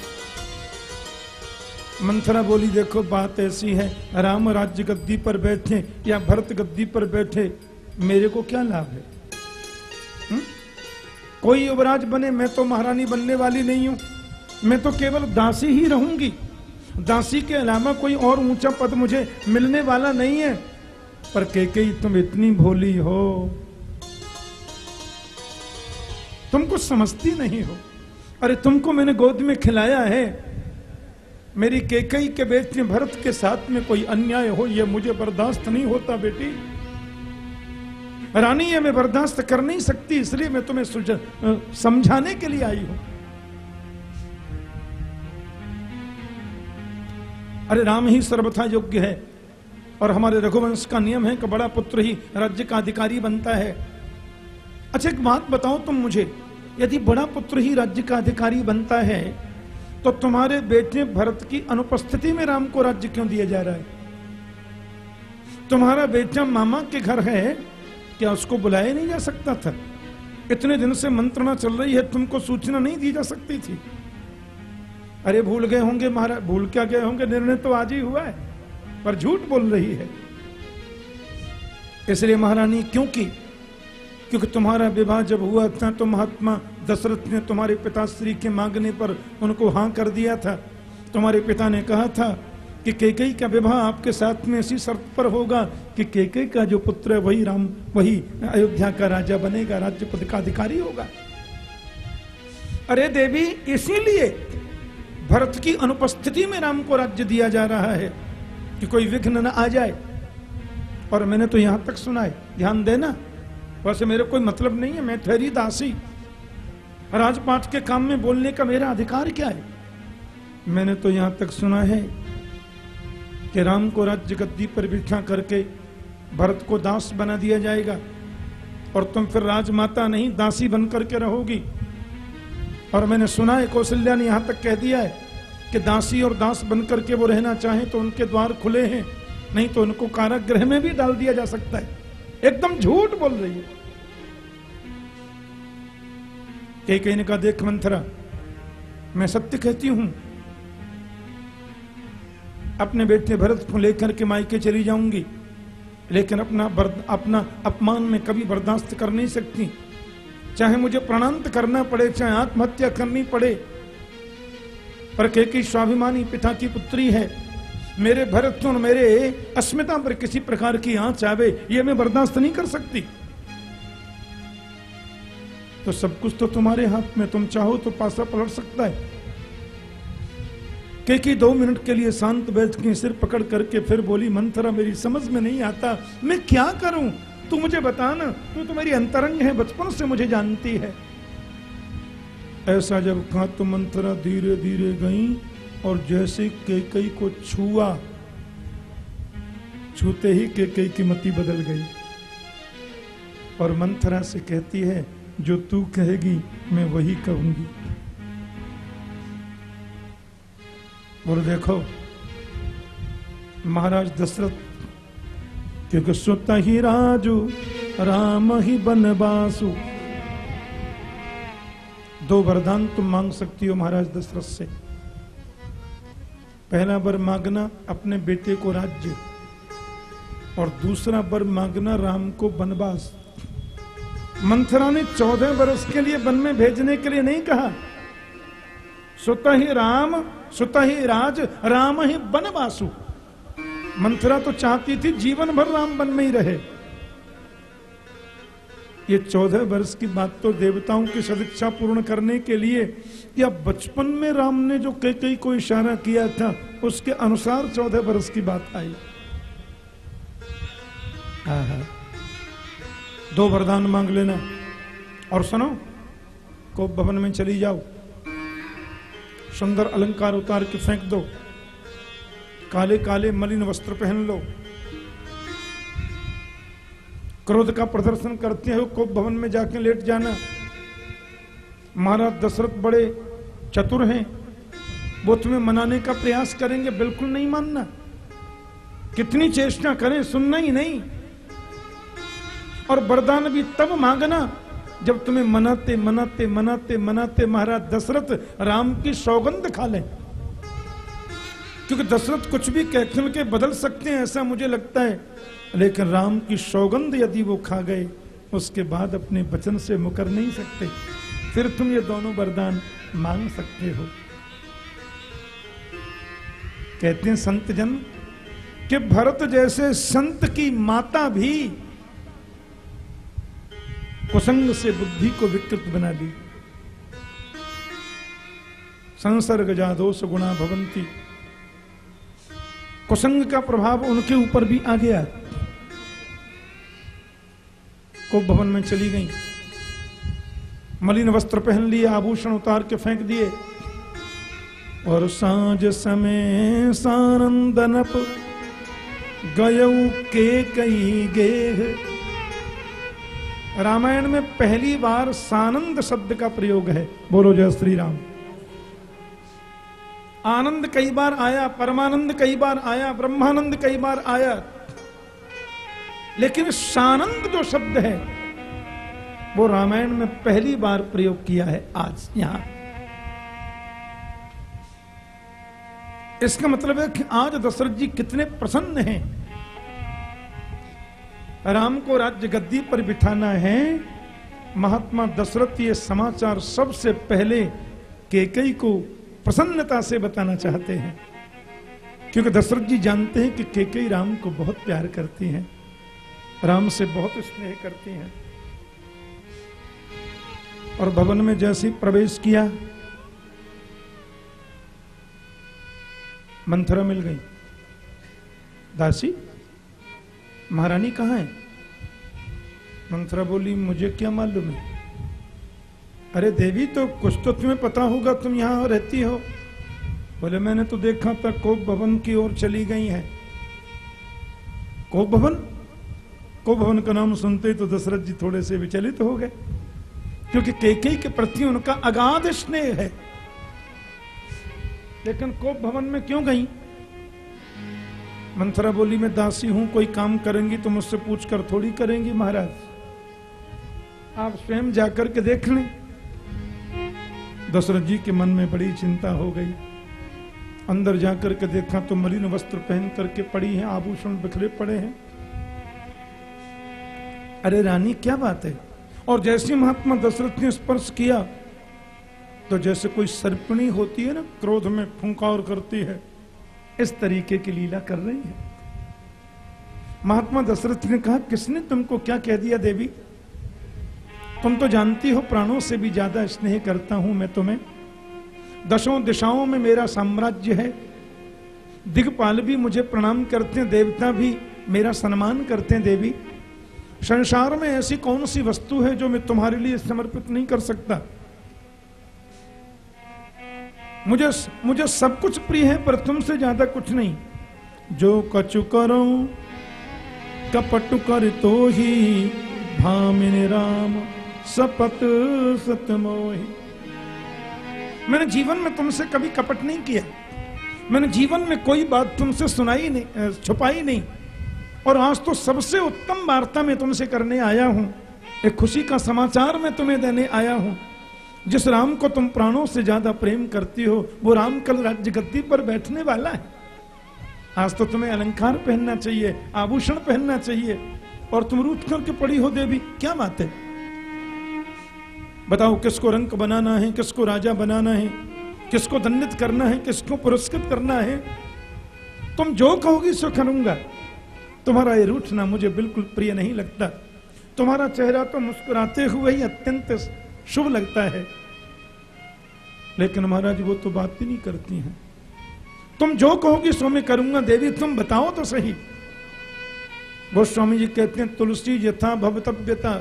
मंथरा बोली, देखो, बात ऐसी है, राम राज्य गद्दी पर बैठे या भरत गद्दी पर बैठे, मेरे को क्या लाभ हुँ? कोई युवराज बने, मैं तो महारानी बनने वाली नहीं हूँ। मैं तो केवल दासी ही रहूँगी। दासी के अलावा कोई और ऊँचा पद मुझे मिलने वाला नहीं है। पर के तुम इतनी भोली हो। तुम कुछ समझती नहीं हो। अरे तुमको मैंने गोद में खिलाया है। मेरी केकई के बेटे भरत के साथ में कोई अन्याय हो यह मुझे बर्दाश्त नहीं होता, बेटी। रानी, ये मैं बर्दाश्त कर नहीं सकती, इसलिए मैं तुम्हें समझाने के लिए आई हूँ। अरे राम ही सर्वथा योग्य है, और हमारे रघुवंश का नियम है कि बड़ा पुत्र ही राज्य का अधिकारी बनता है। अच्छा एक बात बताओ तुम मुझे, यदि बड़ा पुत्र ही राज्य का अधिकारी बनता है तो तुम्हारे बेटे भरत की अनुपस्थिति में राम को राज्य क्यों दिया जा रहा है? तुम्हारा बेटा मामा के घर है क्या उसको बुलाया नहीं जा सकता था? इतने दिन से मंत्रणा चल रही है, तुमको सूचना नहीं दी जा सकती थी। अरे भूल गए होंगे महाराज, भूल क्या गए होंगे? निर्णय तो आज ही हुआ है, पर झूठ बोल रही है। इसलिए महारानी, क्योंकि क्योंकि तुम्हारा विवाह जब हुआ था तो महात्मा दशरथ ने तुम्हारे पिताश्री के मांगने पर उनको हाँ कर दिया था। तुम्हारे पिता ने कहा था कि केकई का विवाह आपके साथ में ऐसी शर्त पर होगा कि केकई का जो पुत्र है, वही राम, वही अयोध्या का राजा बनेगा राज्य पद का अधिकारी होगा। अरे देवी, इसीलिए भरत की अनुपस्थिति में राम को राज्य दिया जा रहा है कि कोई विघ्न न आ जाए। और मैंने तो यहाँ तक सुना है, ध्यान देना, वैसे मेरे कोई मतलब नहीं है, मैं ठहरी दासी। राजपाट के काम में बोलने का मेरा अधिकार क्या है? मैंने तो यहाँ तक सुना है कि राम को राज्य गद्दी पर बिठा करके भरत को दास बना दिया जाएगा और तुम फिर राजमाता नहीं, दासी बन करके रहोगी। और मैंने सुना है, कौशल्या ने यहाँ तक कह दिया है कि दासी और दास बन करके वो रहना चाहे तो उनके द्वार खुले हैं, नहीं तो उनको कारागृह में भी डाल दिया जा सकता है। एकदम झूठ बोल रही है। कई कहीं ने कहा देख मंथरा, मैं सत्य कहती हूँ अपने बेटे भरत को लेकर के मायके चली जाऊँगी। लेकिन अपना बर्द, अपना अपमान में कभी बर्दाश्त कर नहीं सकती। चाहे मुझे प्रणांत करना पड़े चाहे आत्महत्या करनी पड़े पर के की स्वाभिमानी पिता की पुत्री है। मेरे भरत और मेरे अस्मिता पर किसी प्रकार की आँच आवे ये मैं बर्दाश्त नहीं कर सकती। तो सब कुछ तो तुम्हारे हाथ में तुम चाहो तो पासा पलट सकता है। के दो मिनट के लिए शांत बैठ के सिर पकड़ करके फिर बोली, मंथरा, मेरी समझ में नहीं आता। मैं क्या करूँ? तू मुझे बता ना। तू तो मेरी अंतरंग है, बचपन से मुझे जानती है। ऐसा जब कहा तो मंथरा धीरे धीरे गई और जैसे केकई को छुआ, छूते ही केकई की मति बदल गई। और मंथरा से कहती है, जो तू कहेगी, मैं वही कहूँगी और देखो, महाराज दशरथ, क्योंकि सुत ही राजू, राम ही बनवासु। दो वरदान तुम मांग सकती हो महाराज दशरथ से। पहला वर मांगना अपने बेटे को राज्य, और दूसरा वर मांगना राम को बनवास मंथरा ने चौदह वर्ष के लिए वन में भेजने के लिए नहीं कहा। सुत ही राम सुत ही राज, राम ही बनवासु। मंथरा तो चाहती थी जीवन भर राम बन में ही रहे। ये चौदह वर्ष की बात तो देवताओं की सदिच्छा पूर्ण करने के लिए, या बचपन में राम ने जो कई कई को इशारा किया था, उसके अनुसार चौदह वर्ष की बात आई। दो वरदान मांग लेना। और सुनो को भवन में चली जाओ। सुंदर अलंकार उतार के फेंक दो। काले काले मलिन वस्त्र पहन लो। क्रोध का प्रदर्शन करते हो को भवन में जाके लेट जाना। महाराज दशरथ बड़े चतुर हैं। वो तुम्हें मनाने का प्रयास करेंगे, बिल्कुल नहीं मानना। कितनी चेष्टा करें, सुनना ही नहीं। और वरदान भी तब मांगना जब तुम्हें मनाते मनाते मनाते मनाते महाराज दशरथ राम की सौगंध खा लें। क्योंकि दशरथ कुछ भी कह के बदल सकते हैं, ऐसा मुझे लगता है। लेकिन राम की सौगंध यदि वो खा गए, उसके बाद अपने वचन से मुकर नहीं सकते। फिर तुम ये दोनों वरदान मांग सकते हो। कहते हैं संत जन कि भरत जैसे संत की माता भी कुसंग से बुद्धि को विकृत बना दी। संसर्ग जादोष गुणा भवंती। कुसंग का प्रभाव उनके ऊपर भी आ। गया को भवन में चली गई। मलिन वस्त्र पहन लिए, आभूषण उतार के फेंक दिए। और साँझ समय सानंदनप गयऊ के कई गेह रामायण में पहली बार सानंद शब्द का प्रयोग है। बोलो जय श्री राम आनंद कई बार आया, परमानंद कई बार आया, ब्रह्मानंद कई बार आया। लेकिन सानंद जो शब्द है, वो रामायण में पहली बार प्रयोग किया है आज यहाँ। इसका मतलब है कि आज दशरथ जी कितने प्रसन्न हैं। राम को राज्य गद्दी पर बिठाना है। महात्मा दशरथ ये समाचार सबसे पहले केकई को प्रसन्नता से बताना चाहते हैं। क्योंकि दशरथ जी जानते हैं कि केकई राम को बहुत प्यार करती हैं। राम से बहुत स्नेह करती हैं। और भवन में जैसे प्रवेश किया, मंथरा मिल गई। दासी महारानी कहाँ है? मंथरा बोली, मुझे क्या मालूम है? अरे देवी तो कुछ तो तुम्हें पता होगा, तुम यहाँ रहती हो। बोले, मैंने तो देखा था, कोप भवन की ओर चली गई है। कोप भवन? कोप भवन का नाम सुनते ही तो दशरथ जी थोड़े से विचलित हो गए, क्योंकि केके के प्रति उनका अगाध स्नेह है। लेकिन कोप भवन में क्यों गई? मंथरा बोली, मैं दासी हूँ, कोई काम करेंगी तो मुझसे पूछ कर थोड़ी करेंगी महाराज। आप स्वयं जाकर के देख लें। दशरथ जी के मन में बड़ी चिंता हो गई। अंदर जाकर के देखा तो मलिन वस्त्र पहन करके पड़ी है, आभूषण बिखरे पड़े हैं। अरे रानी, क्या बात है? और जैसे महात्मा दशरथ ने स्पर्श किया तो जैसे कोई सर्पणी होती है ना, क्रोध में फुंकार करती है। इस तरीके की लीला कर रही है। महात्मा दशरथ ने कहा, किसने तुमको क्या कह दिया देवी? तुम तो जानती हो, प्राणों से भी ज़्यादा स्नेह करता हूँ मैं तुम्हें। दशों दिशाओं में मेरा साम्राज्य है। दिग्पाल भी मुझे प्रणाम करते हैं, देवता भी मेरा सम्मान करते हैं, देवी। संसार में ऐसी कौन सी वस्तु है जो मैं तुम्हारे लिए समर्पित नहीं कर सकता? मुझे मुझे सब कुछ प्रिय है, पर तुमसे ज़्यादा कुछ नहीं। जो कछु करो, कपट कर तो ही भामिन राम, सपत सतमोही मैंने जीवन में तुमसे कभी कपट नहीं किया। मैंने जीवन में कोई बात तुमसे सुनाई नहीं छुपाई नहीं। और आज तो सबसे उत्तम वार्ता में तुमसे करने आया हूँ। एक खुशी का समाचार मैं तुम्हें देने आया हूँ। जिस राम को तुम प्राणों से ज़्यादा प्रेम करती हो, वो राम कल राज्य गद्दी पर बैठने वाला है। आज तो तुम्हें अलंकार पहनना चाहिए, आभूषण पहनना चाहिए, और तुम रूठ करके पड़ी हो देवी। क्या बात है? बताओ, किसको रंक बनाना है, किसको राजा बनाना है, किसको दंडित करना है, किसको पुरस्कृत करना है? तुम जो कहोगी सो करूँगा। तुम्हारा ये रूठना मुझे बिल्कुल प्रिय नहीं लगता। तुम्हारा चेहरा तो मुस्कुराते हुए ही अत्यंत शुभ लगता है। लेकिन महाराज, वो तो बात ही नहीं करती हैं। तुम जो कहोगी सो मैं करूँगा, देवी, तुम बताओ तो सही। गोस्वामी जी कहते हैं, तुलसी यथा भवतव्यता।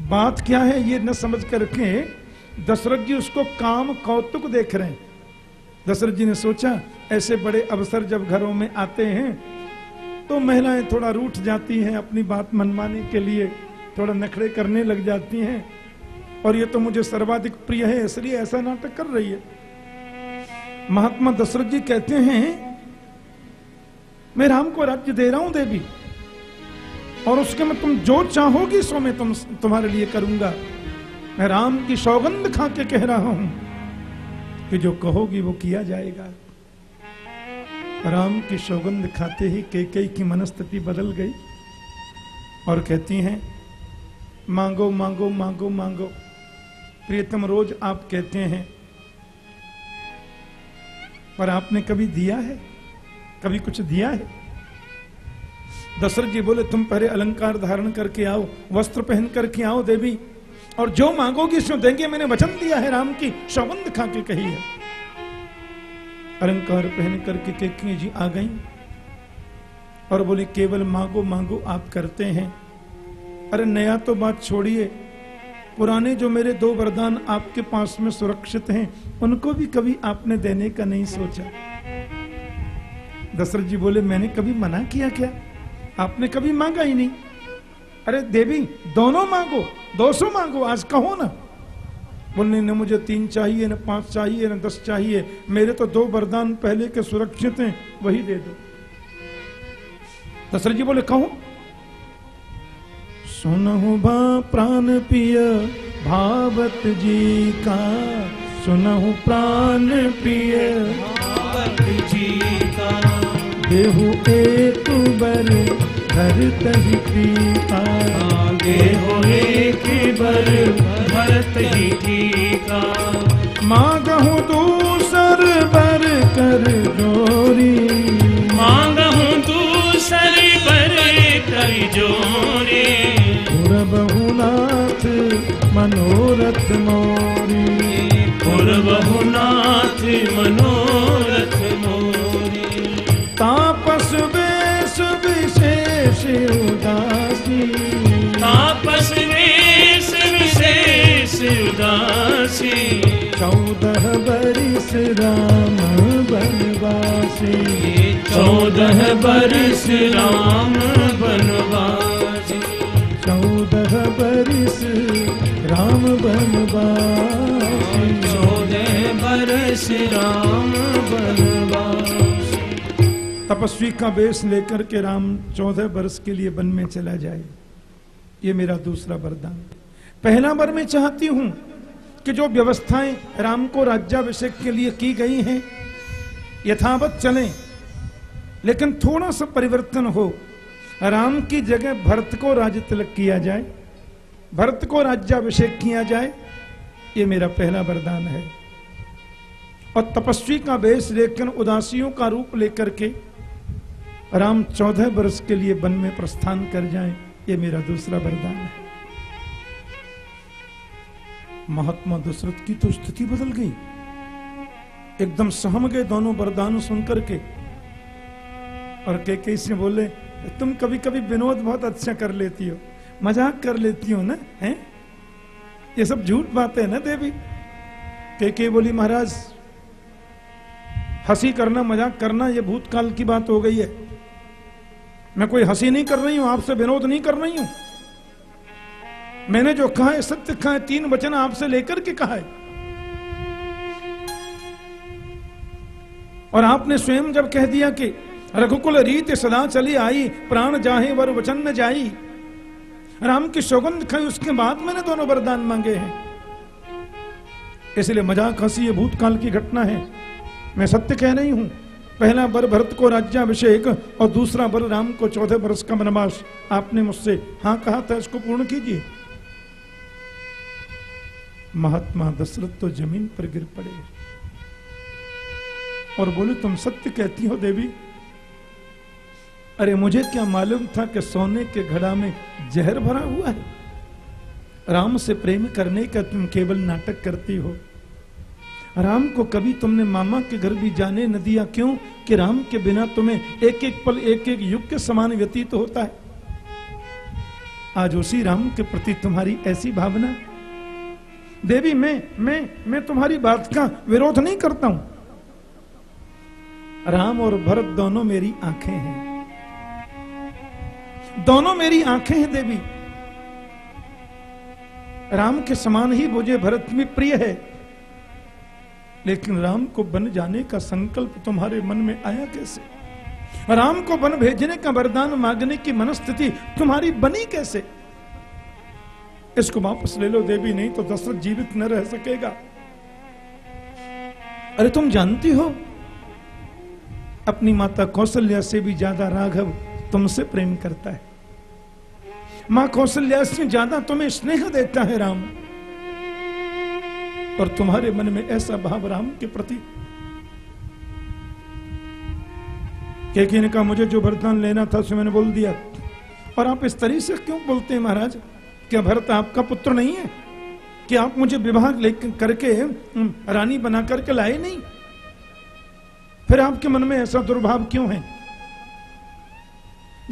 बात क्या है, ये न समझ करके दशरथ जी उसको काम कौतुक देख रहे हैं। दशरथ जी ने सोचा, ऐसे बड़े अवसर जब घरों में आते हैं तो महिलाएँ थोड़ा रूठ जाती हैं अपनी बात मनवाने के लिए। थोड़ा नखड़े करने लग जाती हैं। और ये तो मुझे सर्वाधिक प्रिय है, इसलिए ऐसा नाटक कर रही है। महात्मा दशरथ जी कहते हैं, मैं राम को राज्य दे रहा हूँ देवी, और उसके में तुम जो चाहोगी सो मैं तुम, तुम्हारे लिए करूँगा। मैं राम की सौगंध खा के कह रहा हूँ कि जो कहोगी वो किया जाएगा। राम की सौगंध खाते ही केकई की मनस्थिति बदल गई और कहती हैं मांगो मांगो मांगो मांगो। प्रियतम, रोज आप कहते हैं, पर आपने कभी दिया है? कभी कुछ दिया है? दशरथ जी बोले, तुम पहले अलंकार धारण करके आओ, वस्त्र पहन करके आओ देवी, और जो मांगोगी सो देंगे। मैंने वचन दिया है राम की सौगंध खा के कही है। अलंकार पहन करके केकिया जी आ गई और बोले, केवल मांगो मांगो आप करते हैं अरे नया तो बात छोड़िए। पुराने जो मेरे दो वरदान आपके पास में सुरक्षित हैं, उनको भी कभी आपने देने का नहीं सोचा। दशरथ जी बोले, मैंने कभी मना किया क्या? आपने कभी मांगा ही नहीं। अरे देवी, दोनों मांगो दो सौ मांगो, आज कहो ना। बोलने, न मुझे तीन चाहिए, न पाँच चाहिए, न दस चाहिए। मेरे तो दो वरदान पहले के सुरक्षित हैं, वही दे दो। दशरथ जी बोले, कहो। सुनहु बा प्राण पिय भावत जी का। सुनहु प्राण पिय भावत जी का। देहु एक बर धर तही प्रीता आगे हो एक बर भरत ही टीका। मांगहु दूसर बर कर जोरी। मनोरथ मोरी। पूर्वहुनाथ मनोरथ मोरी। तापस वेश विशेष उदासी। तापस वेश विशेष उदासी। चौदह बरिस राम बनवासी। चौदह बरस राम बनवासी। बरिस राम बनवासी चौदह बरस राम बनवासी तपस्वी का वेश लेकर के राम चौदह वर्ष के लिए वन में चला जाए। ये मेरा दूसरा वरदान। पहला वर मैं चाहती हूँ कि जो व्यवस्थाएँ राम को राज्याभिषेक के लिए की गई हैं यथावत चलें लेकिन थोड़ा सा परिवर्तन हो। राम की जगह भरत को राज तिलक किया जाए, भरत को राज्याभिषेक किया जाए, ये मेरा पहला वरदान है। और तपस्वी का वेश लेकर उदासियों का रूप लेकर के राम चौदह वर्ष के लिए वन में प्रस्थान कर जाएँ, ये मेरा दूसरा वरदान है। महात्मा दशरथ की तो स्थिति बदल गई। एकदम सहम गए दोनों वरदान सुनकर के। और के से बोले तुम कभी कभी विनोद बहुत अच्छा कर लेती हो। मज़ाक कर लेती हो ना, हैं? ये सब झूठ बातें ना, देवी? के के बोली, महाराज, हँसी करना, मज़ाक करना, ये भूतकाल की बात हो गई है। मैं कोई हँसी नहीं कर रही हूँ, आपसे विनोद नहीं कर रही हूँ। मैंने जो कहा है, सत्य कहा है, तीन वचन आपसे लेकर के कहा है। और आपने स्वयं जब कह दिया कि रघुकुल रीत सदा चली आई, प्राण जाहे वर वचन न जाई। राम की सौगंध खाई, उसके बाद मैंने दोनों वरदान मांगे हैं। इसलिए मज़ाक हँसी ये भूतकाल की घटना है। मैं सत्य कह रही हूँ। पहला वर भरत को राज्याभिषेक और दूसरा वर राम को चौदह वर्ष का वनवास। आपने मुझसे हाँ कहा था, इसको पूर्ण कीजिए। महात्मा दशरथ तो ज़मीन पर गिर पड़े। और बोले, तुम सत्य कहती हो देवी अरे मुझे क्या मालूम था कि सोने के घड़ा में जहर भरा हुआ है? राम से प्रेम करने का तुम केवल नाटक करती हो। राम को कभी तुमने मामा के घर भी जाने न दिया क्यों कि राम के बिना तुम्हें एक एक पल एक एक युग के समान व्यतीत होता है? आज उसी राम के प्रति तुम्हारी ऐसी भावना? देवी, मैं मैं मैं तुम्हारी बात का विरोध नहीं करता हूँ। राम और भरत दोनों मेरी आँखें हैं। दोनों मेरी आँखें हैं देवी। राम के समान ही मुझे भरत में प्रिय है। लेकिन राम को बन जाने का संकल्प तुम्हारे मन में आया कैसे? राम को बन भेजने का वरदान मांगने की मनस्थिति तुम्हारी बनी कैसे? इसको वापस ले लो देवी, नहीं तो दशरथ जीवित न रह सकेगा। अरे तुम जानती हो, अपनी माता कौशल्या से भी ज़्यादा राघव तुमसे प्रेम करता है। माँ कौशल्या से ज़्यादा तुम्हें स्नेह देता है राम। और तुम्हारे मन में ऐसा भाव राम के प्रति के ने कहा मुझे जो वरदान लेना था, उसे मैंने बोल दिया। और आप इस तरीके से क्यों बोलते हैं महाराज? क्या भरत आपका पुत्र नहीं है? कि आप मुझे विवाह करके रानी बना करके लाए नहीं? फिर आपके मन में ऐसा दुर्भाव क्यों है?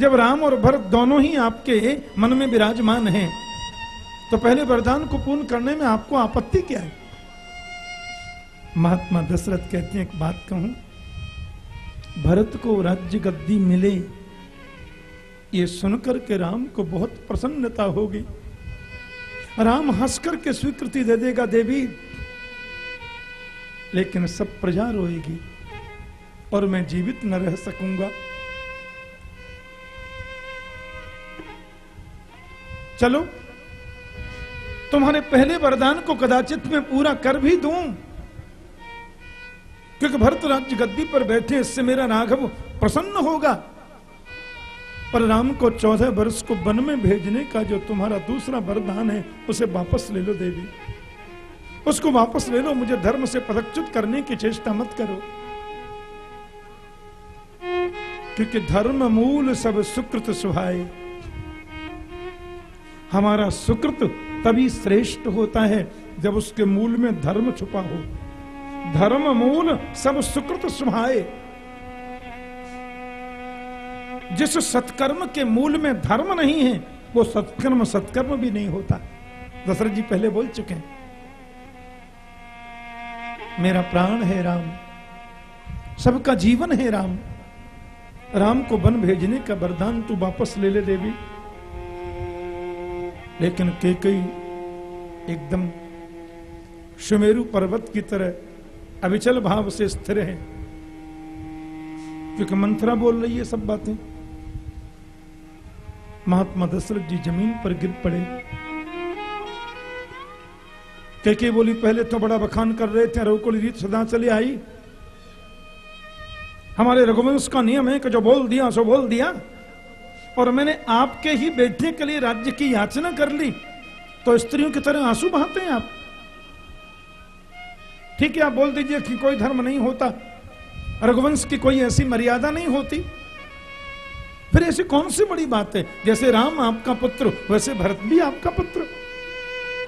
जब राम और भरत दोनों ही आपके मन में विराजमान हैं तो पहले वरदान को पूर्ण करने में आपको आपत्ति क्या है? महात्मा दशरथ कहते हैं, एक बात कहूँ, भरत को राज्य गद्दी मिले, ये सुनकर के राम को बहुत प्रसन्नता होगी। राम हंसकर के स्वीकृति दे देगा देवी, लेकिन सब प्रजा रोएगी और मैं जीवित न रह सकूँगा। चलो, तुम्हारे पहले वरदान को कदाचित मैं पूरा कर भी दूँ। क्योंकि भरत राज्य गद्दी पर बैठे, इससे मेरा राघव प्रसन्न होगा। पर राम को चौदह वर्ष को वन में भेजने का जो तुम्हारा दूसरा वरदान है, उसे वापस ले लो देवी। उसको वापस ले लो, मुझे धर्म से पदच्युत करने की चेष्टा मत करो। क्योंकि धर्म मूल सब सुकृत सुहाय हमारा सुकृत तभी श्रेष्ठ होता है जब उसके मूल में धर्म छुपा हो। धर्म मूल सब सुकृत सुभाए। जिस सत्कर्म के मूल में धर्म नहीं है, वो सत्कर्म सत्कर्म भी नहीं होता। दशरथ जी पहले बोल चुके हैं, मेरा प्राण है राम, सबका जीवन है राम। राम को वन भेजने का वरदान तू वापस ले ले देवी। लेकिन केकई एकदम सुमेरु पर्वत की तरह अविचल भाव से स्थिर है। क्योंकि मंथरा बोल रही है सब बातें। महात्मा दशरथ जी ज़मीन पर गिर पड़े। केके बोली, पहले तो बड़ा बखान कर रहे थे, रघुकुल रीत सदा चली आई। हमारे रघुवंश का नियम है कि जो बोल दिया, सो बोल दिया। और मैंने आपके ही बेटे के लिए राज्य की याचना कर ली। तो स्त्रियों की तरह आँसू बहाते हैं आप। ठीक है, आप बोल दीजिए कि कोई धर्म नहीं होता। रघुवंश की कोई ऐसी मर्यादा नहीं होती। फिर ऐसी कौन सी बड़ी बात है? जैसे राम आपका पुत्र, वैसे भरत भी आपका पुत्र।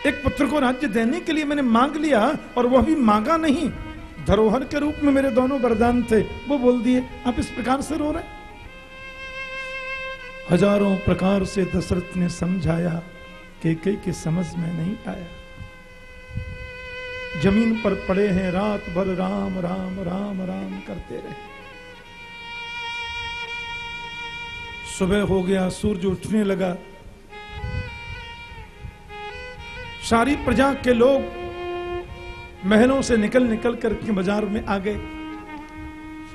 एक पुत्र को राज्य देने के लिए मैंने मांग लिया और वह भी मांगा नहीं। धरोहर के रूप में मेरे दोनों वरदान थे। वो बोल दिए, आप इस प्रकार से रो रहे हज़ारों प्रकार से दशरथ ने समझाया के कई के समझ में नहीं आया। ज़मीन पर पड़े हैं रात भर राम राम राम राम करते रहे। सुबह हो गया, सूरज उठने लगा। सारी प्रजा के लोग महलों से निकल निकल करके बाज़ार में आ गए।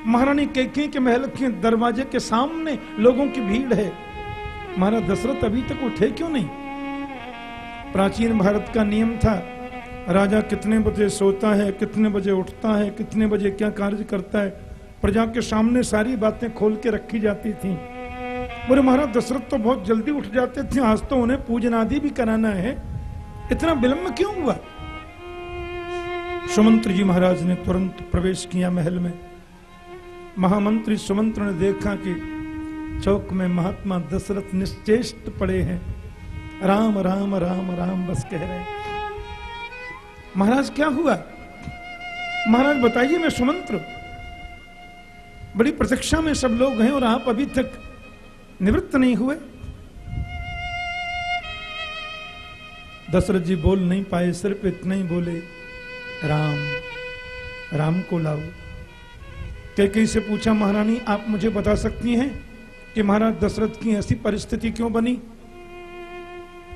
महारानी कैके के महल के दरवाजे के सामने लोगों की भीड़ है। महाराज दशरथ अभी तक उठे क्यों नहीं? प्राचीन भारत का नियम था, राजा कितने बजे सोता है, कितने बजे उठता है, कितने बजे क्या कार्य करता है, प्रजा के सामने सारी बातें खोल के रखी जाती थी। बोले, महाराज, दशरथ तो बहुत जल्दी उठ जाते थे, आज तो उन्हें पूजन आदि भी कराना है। इतना विलंब क्यों हुआ? सुमंत्र जी महाराज ने तुरंत प्रवेश किया महल में। महामंत्री सुमंत्र ने देखा कि चौक में महात्मा दशरथ निश्चेष्ट पड़े हैं। राम राम राम राम बस कह रहे महाराज, क्या हुआ? महाराज, बताइए मैं सुमंत्र। बड़ी प्रतीक्षा में सब लोग हैं और आप अभी तक निवृत्त नहीं हुए। दशरथ जी बोल नहीं पाए सिर्फ़ इतना ही बोले, राम राम को लाओ। कैकई से पूछा, महारानी, आप मुझे बता सकती हैं कि महाराज दशरथ की ऐसी परिस्थिति क्यों बनी?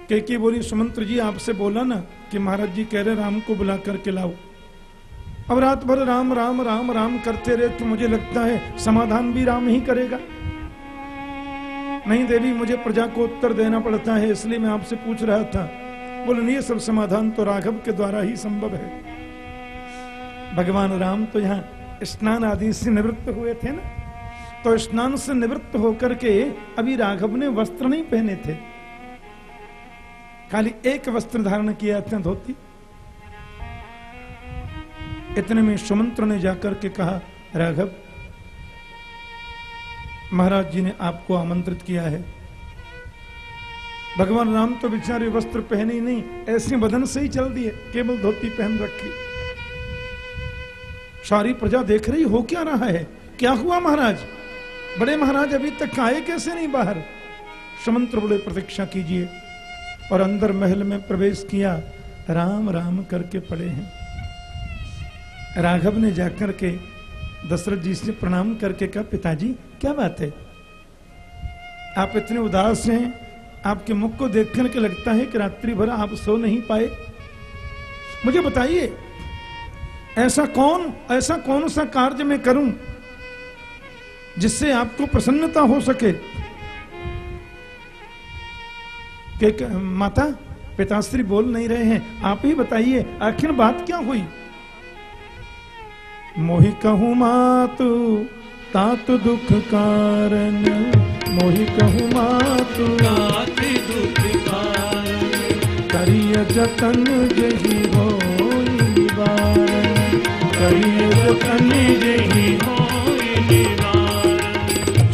कैकी बोली, सुमंत्र जी, आपसे बोला ना कि महाराज जी कह रहे, राम को बुला करके लाओ। अब रात भर राम राम राम राम करते रहे तो मुझे लगता है समाधान भी राम ही करेगा। नहीं देवी, मुझे प्रजा को उत्तर देना पड़ता है, इसलिए मैं आपसे पूछ रहा था। बोले, नहीं सब समाधान तो राघव के द्वारा ही संभव है। भगवान राम तो यहाँ स्नान आदि से निवृत्त हुए थे ना? तो स्नान से निवृत्त होकर के अभी राघव ने वस्त्र नहीं पहने थे। खाली एक वस्त्र धारण किया था धोती। इतने में सुमंत्र ने जाकर के कहा, राघव, महाराज जी ने आपको आमंत्रित किया है। भगवान राम तो बेचारे वस्त्र पहने ही नहीं, ऐसे बदन से ही चल दिए, केवल धोती पहन रखी। सारी प्रजा देख रही हो क्या रहा है? क्या हुआ महाराज? बड़े महाराज, अभी तक आए कैसे नहीं बाहर? सुमंत्र बोले प्रतीक्षा कीजिए। और अंदर महल में प्रवेश किया, राम राम करके पड़े हैं। राघव ने जाकर के दशरथ जी से प्रणाम करके कहा, पिताजी, क्या बात है? आप इतने उदास हैं, आपके मुख को देख करके लगता है कि रात्रि भर आप सो नहीं पाए। मुझे बताइए ऐसा कौन ऐसा कौन सा कार्य मैं करूँ जिससे आपको प्रसन्नता हो सके? कि माता पिताश्री बोल नहीं रहे हैं। आप ही बताइए आखिर बात क्या हुई? मोहि कहू मातु तातु दुख कारण। मोहि कहू मातु दुख कारण। करिय जतन जही हो।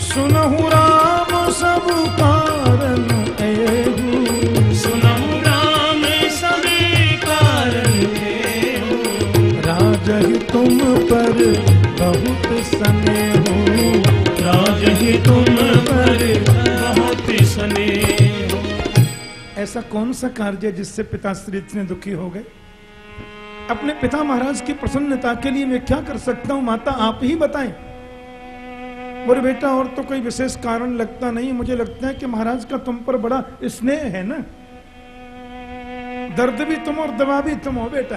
सुनहु राम सब कारण एहू सुनहु राम राज ही। तुम पर बहुत सने राज ही तुम पर बहुत स्नेह ऐसा कौन सा कार्य जिससे पिताश्री इतने दुखी हो गए? अपने पिता महाराज की प्रसन्नता के लिए मैं क्या कर सकता हूँ? माता, आप ही बताएँ। बोले, बेटा, और तो कोई विशेष कारण लगता नहीं। मुझे लगता है कि महाराज का तुम पर बड़ा स्नेह है ना। दर्द भी तुम और दवा भी तुम हो, बेटा।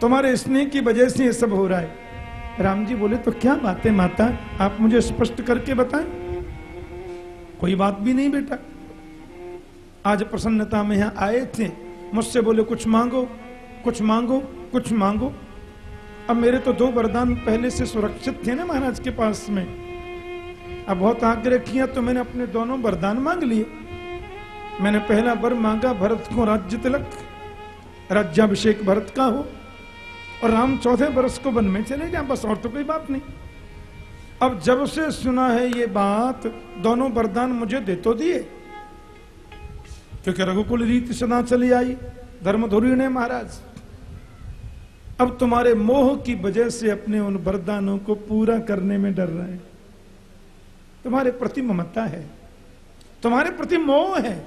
तुम्हारे स्नेह की वजह से ये सब हो रहा है। राम जी बोले तो क्या बात है माता? आप मुझे स्पष्ट करके बताएँ? कोई बात भी नहीं बेटा। आज प्रसन्नता में यहाँ आए थे। मुझसे बोले, कुछ मांगो। कुछ मांगो कुछ मांगो। अब मेरे तो दो वरदान पहले से सुरक्षित थे ना महाराज के पास में। अब बहुत आग्रह किया तो मैंने अपने दोनों वरदान मांग लिए। मैंने पहला वर मांगा, भरत को राज्य तिलक। राज्याभिषेक भरत का हो। और राम चौथे वर्ष को वन में चले जाए, बस और तो कोई बात नहीं। अब जब से सुना है ये बात, दोनों वरदान मुझे दे तो दिए। क्योंकि रघुकुल रीति सदा चली आई, धर्मधुरी ने महाराज। अब तुम्हारे मोह की वजह से अपने उन वरदानों को पूरा करने में डर रहे हैं। तुम्हारे प्रति ममता है। तुम्हारे प्रति मोह है।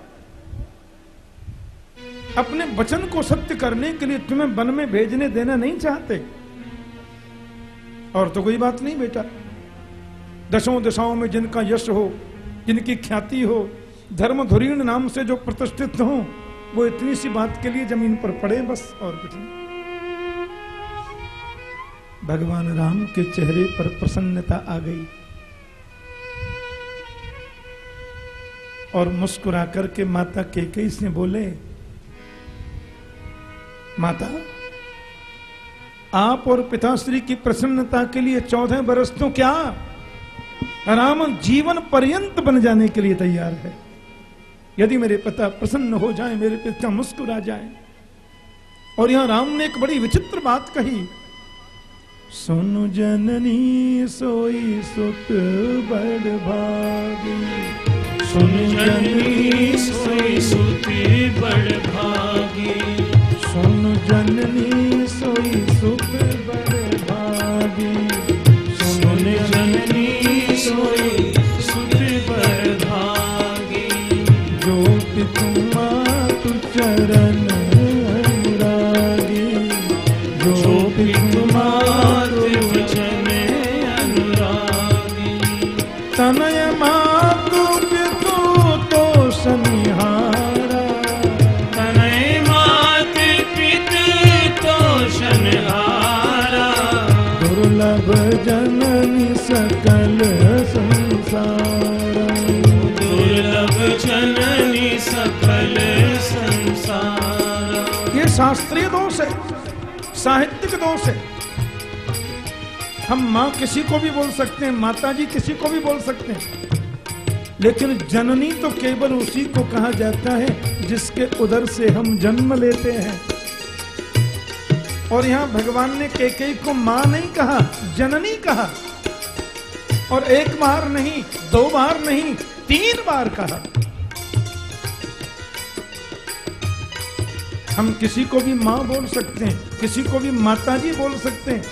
अपने वचन को सत्य करने के लिए तुम्हें वन में भेजने देना नहीं चाहते। और तो कोई बात नहीं बेटा। दशों दिशाओं में जिनका यश हो, जिनकी ख्याति हो धर्म धुरीण नाम से जो प्रतिष्ठित हो, वो इतनी सी बात के लिए ज़मीन पर पड़े बस और कुछ नहीं। भगवान राम के चेहरे पर प्रसन्नता आ गई और मुस्कुरा करके माता केकई से बोले, माता, आप और पिताश्री की प्रसन्नता के लिए चौदह बरस तो क्या राम जीवन पर्यंत बन जाने के लिए तैयार है? यदि मेरे पिता प्रसन्न हो जाए, मेरे पिता मुस्कुरा जाए, और यहाँ राम ने एक बड़ी विचित्र बात कही सुनु जननी सोई सुत बड़ भागी। सुन जननी सोई सुत बड़ भागी। सुन जननी साहित्यिक दोष है। हम माँ किसी को भी बोल सकते हैं माता जी किसी को भी बोल सकते हैं। लेकिन जननी तो केवल उसी को कहा जाता है जिसके उदर से हम जन्म लेते हैं। और यहाँ भगवान ने केकई को माँ नहीं कहा, जननी कहा। और एक बार नहीं, दो बार नहीं, तीन बार कहा। हम किसी को भी माँ बोल सकते हैं, किसी को भी माता जी बोल सकते हैं।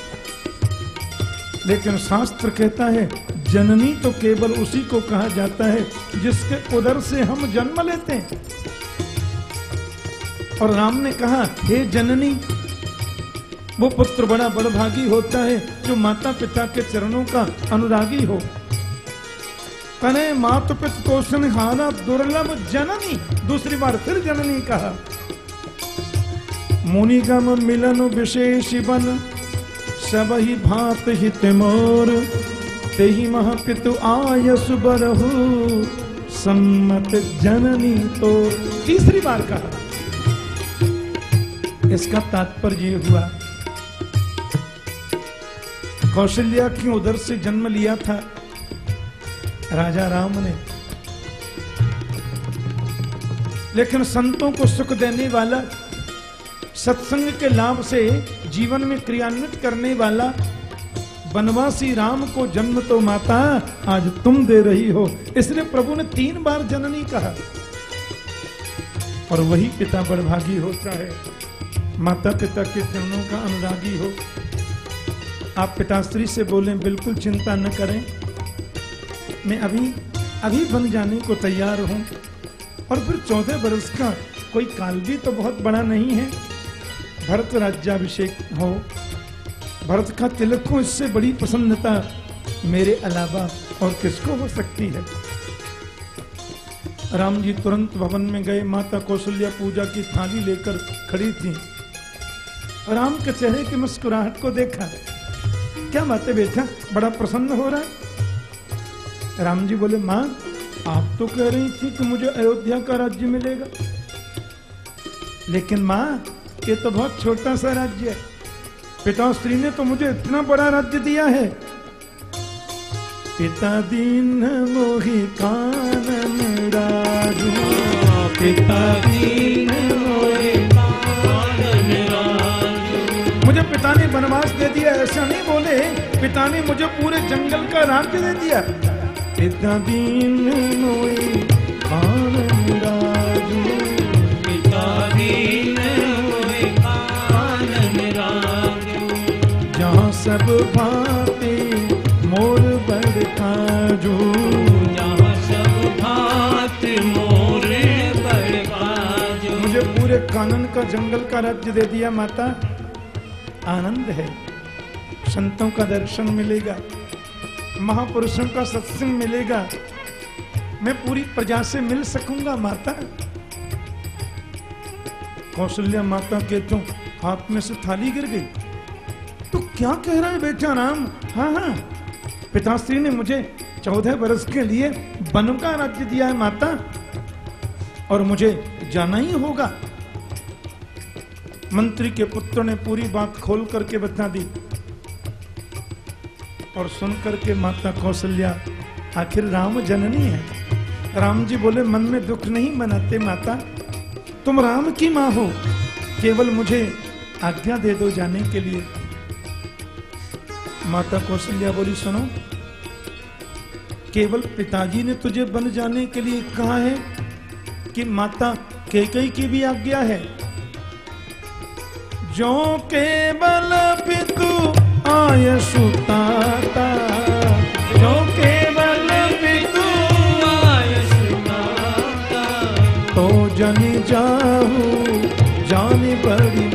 लेकिन शास्त्र कहता है, जननी तो केवल उसी को कहा जाता है जिसके उदर से हम जन्म लेते हैं। और राम ने कहा, हे जननी, वो पुत्र बड़ा बड़भागी होता है जो माता पिता के चरणों का अनुरागी हो। तने मात पित पोषण हारा दुर्लभ जननी, दूसरी बार फिर जननी कहा। मुनिगम मिलन विशेष बन। सब ही भात हित मोर। ते मह पितु आयस बरहु सम्मत जननी तो तीसरी बार कहा। इसका तात्पर्य ये हुआ, कौशल्या की उधर से जन्म लिया था। राजा राम ने। लेकिन संतों को सुख देने वाला सत्संग के लाभ से जीवन में क्रियान्वित करने वाला बनवासी राम को जन्म तो माता आज तुम दे रही हो। इसलिए प्रभु ने तीन बार जननी कहा। और वही पिता बड़भागी होता है माता पिता के चरणों का अनुरागी हो। आप पिताश्री से बोलें, बिल्कुल चिंता न करें। मैं अभी अभी बन जाने को तैयार हूँ। और फिर चौदह बरस का कोई काल भी तो बहुत बड़ा नहीं है। भरत राज्याभिषेक हो। भरत का तिलक हो इससे बड़ी प्रसन्नता मेरे अलावा और किसको हो सकती है? राम जी तुरंत भवन में गए, माता कौशल्या पूजा की थाली लेकर खड़ी थी। राम के चेहरे की मुस्कुराहट को देखा। क्या बात है बेटा, बड़ा प्रसन्न हो रहा है? राम जी बोले, माँ, आप तो कह रही थी कि मुझे अयोध्या का राज्य मिलेगा। लेकिन माँ ये तो बहुत छोटा सा राज्य है। पिता स्त्री ने तो मुझे इतना बड़ा राज्य दिया है। पिता दीन मोहि कानन पिता दीन मुझे पिता ने वनवास दे दिया, ऐसा नहीं बोले। पिता ने मुझे पूरे जंगल का राज्य दे दिया। पिता दीन मोहि कानन सब भाते मोर बड़ काजू यहाँ सब भात मोरे बड़ बाजू मुझे पूरे कानन का जंगल का राज्य दे दिया माता। आनंद है। संतों का दर्शन मिलेगा। महापुरुषों का सत्संग मिलेगा। मैं पूरी प्रजा से मिल सकूँगा माता। कौशल्या माता के तो हाथ में से थाली गिर गई। तो क्या कह रहा है बेटा राम? हाँ हाँ। पिताश्री ने मुझे चौदह वर्ष के लिए वन का राज्य दिया है माता, और मुझे जाना ही होगा। मंत्री के पुत्र ने पूरी बात खोल करके बता दी, और सुन करके माता कौशल्या, आखिर राम जननी है। राम जी बोले, मन में दुख नहीं मनाते माता। तुम राम की माँ हो। केवल मुझे आज्ञा दे दो जाने के लिए। माता कौशल्या बोली, सुनो, केवल पिताजी ने तुझे बन जाने के लिए कहा है कि माता केकई की भी आज्ञा है? जो केवल पितु आय सुताता, जो केवल पितु आय सुनाता तो जन जाहू, जान बड़ी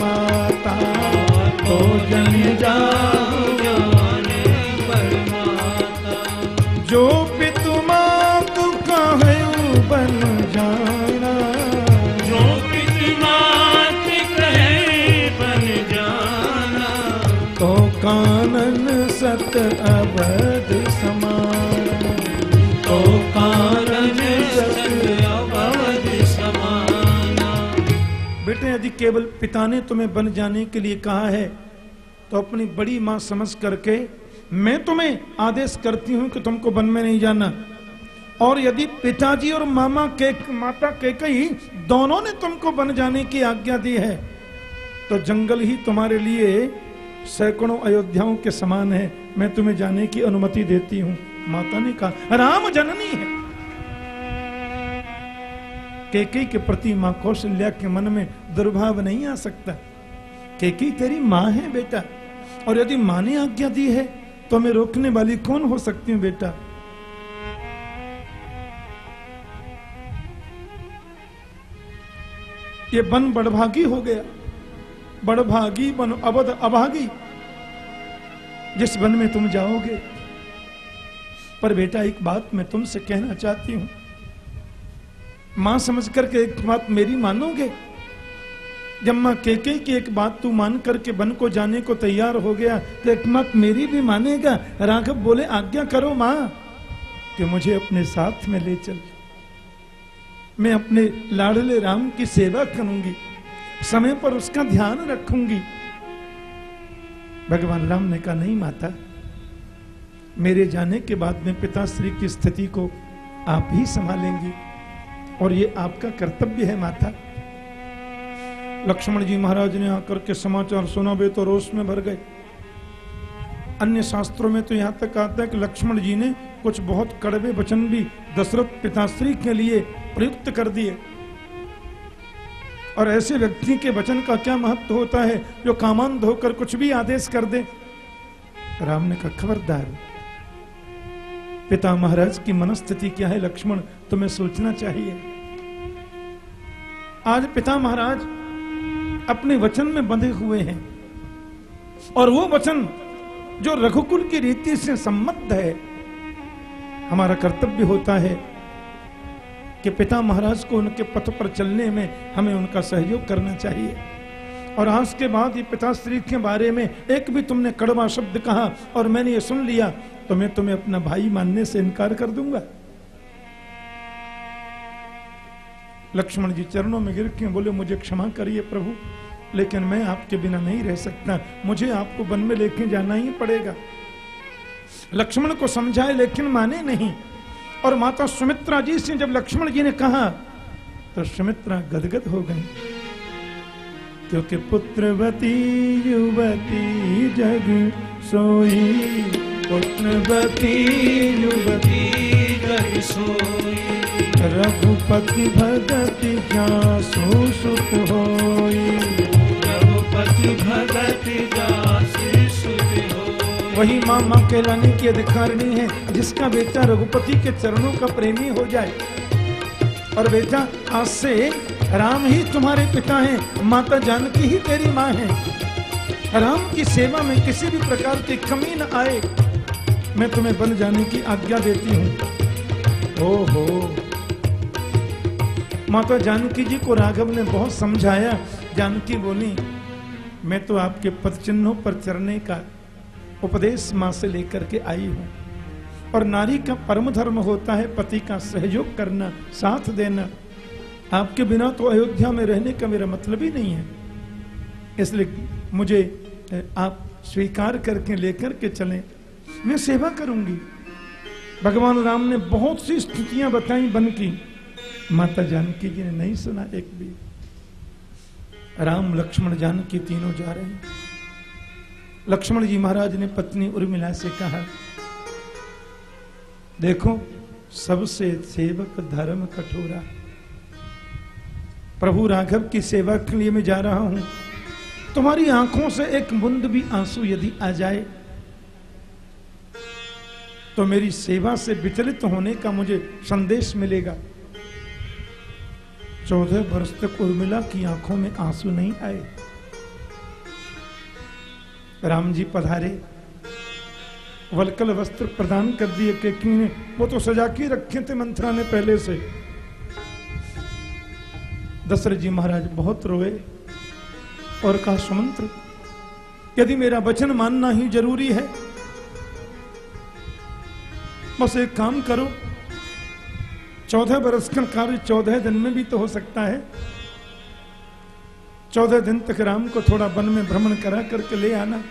केवल पिता ने तुम्हें बन जाने के लिए कहा है तो अपनी बड़ी माँ समझ करके मैं तुम्हें आदेश करती हूँ कि तुमको वन में नहीं जाना। और यदि पिताजी और मामा के, माता के कई दोनों ने तुमको बन जाने की आज्ञा दी है तो जंगल ही तुम्हारे लिए सैकड़ों अयोध्याओं के समान है। मैं तुम्हें जाने की अनुमति देती हूँ। माता ने कहा, राम जननी है। केकई के प्रति माँ कौशल्या के मन में दुर्भाव नहीं आ सकता। केकई तेरी माँ है बेटा। और यदि माँ ने आज्ञा दी है तो मैं रोकने वाली कौन हो सकती हूँ बेटा? ये बन बड़भागी हो गया। बड़भागी बन, अवध अभागी। जिस वन में तुम जाओगे। पर बेटा, एक बात मैं तुमसे कहना चाहती हूँ। माँ समझ करके एक बात मेरी मानोगे? जब माँ केके की एक बात तू मान करके बन को जाने को तैयार हो गया तो एक बात मेरी भी मानेगा? राघव बोले, आज्ञा करो माँ कि मुझे अपने साथ में ले चल। मैं अपने लाडले राम की सेवा करूँगी, समय पर उसका ध्यान रखूँगी। भगवान राम ने कहा, नहीं माता, मेरे जाने के बाद में पिताश्री की स्थिति को आप ही संभालेंगी। और ये आपका कर्तव्य है माता। लक्ष्मण जी महाराज ने आकर के समाचार सुना बे तो रोष में भर गए। अन्य शास्त्रों में तो यहाँ तक आता है कि लक्ष्मण जी ने कुछ बहुत कड़वे वचन भी दशरथ पिताश्री के लिए प्रयुक्त कर दिए। और ऐसे व्यक्ति के वचन का क्या महत्व होता है, जो कामांध होकर कुछ भी आदेश कर दे? राम ने कहा, खबरदार। पिता महाराज की मनस्थिति क्या है, लक्ष्मण? तुम्हें सोचना चाहिए। आज पिता महाराज अपने वचन में बंधे हुए हैं और वो वचन जो रघुकुल की रीति से सम्मत है, हमारा कर्तव्य होता है कि पिता महाराज को उनके पथ पर चलने में हमें उनका सहयोग करना चाहिए। और आज के बाद ये पिताश्री के बारे में एक भी तुमने कड़वा शब्द कहा और मैंने ये सुन लिया तो मैं तुम्हें अपना भाई मानने से इनकार कर दूँगा। लक्ष्मण जी चरणों में गिर के बोले, मुझे क्षमा करिए प्रभु, लेकिन मैं आपके बिना नहीं रह सकता। मुझे आपको वन में लेके जाना ही पड़ेगा। लक्ष्मण को समझाए, लेकिन माने नहीं। और माता सुमित्रा जी से जब लक्ष्मण जी ने कहा तो सुमित्रा गदगद हो गई। क्योंकि पुत्रवती, युवती, जग सोई पुत्रवती युवती रघुपति भगति सुत होई। रघुपति भगत वही माँ माँ कहलाने की अधिकारिणी है, जिसका बेटा रघुपति के चरणों का प्रेमी हो जाए। और बेटा, आज से राम ही तुम्हारे पिता हैं, माता जानकी ही तेरी माँ है। राम की सेवा में किसी भी प्रकार की कमी न आए। मैं तुम्हें बन जाने की आज्ञा देती हूँ। हूँ ओहो माता जानकी जी को राघव ने बहुत समझाया। जानकी बोली, मैं तो आपके पद चिन्हों पर चरने का उपदेश माँ से लेकर के आई हूँ। और नारी का परम धर्म होता है, पति का सहयोग करना, साथ देना। आपके बिना तो अयोध्या में रहने का मेरा मतलब ही नहीं है। इसलिए मुझे आप स्वीकार करके लेकर के चलें। मैं सेवा करूँगी। भगवान राम ने बहुत सी स्थितियाँ बताई बन की। माता जानकी जी ने नहीं सुना एक भी। राम लक्ष्मण जानकी तीनों जा रहे हैं। लक्ष्मण जी महाराज ने पत्नी उर्मिला से कहा, देखो, सबसे सेवक धर्म कठोरा। प्रभु राघव की सेवा के लिए मैं जा रहा हूँ। तुम्हारी आँखों से एक बुंद भी आँसू यदि आ जाए तो मेरी सेवा से विचलित होने का मुझे संदेश मिलेगा। चौदह वर्ष तक उर्मिला की आँखों में आँसू नहीं आए। राम जी पधारे। वलकल वस्त्र प्रदान कर दिए केकी ने वो तो सजा के रखे थे मंत्रा ने पहले से। दशरथ जी महाराज बहुत रोए और कहा, सुमंत्र, यदि मेरा वचन मानना ही ज़रूरी है बस एक काम करो। चौदह बरस का कार्य चौदह दिन में भी तो हो सकता है। चौदह दिन तक राम को थोड़ा वन में भ्रमण करा करके ले आना।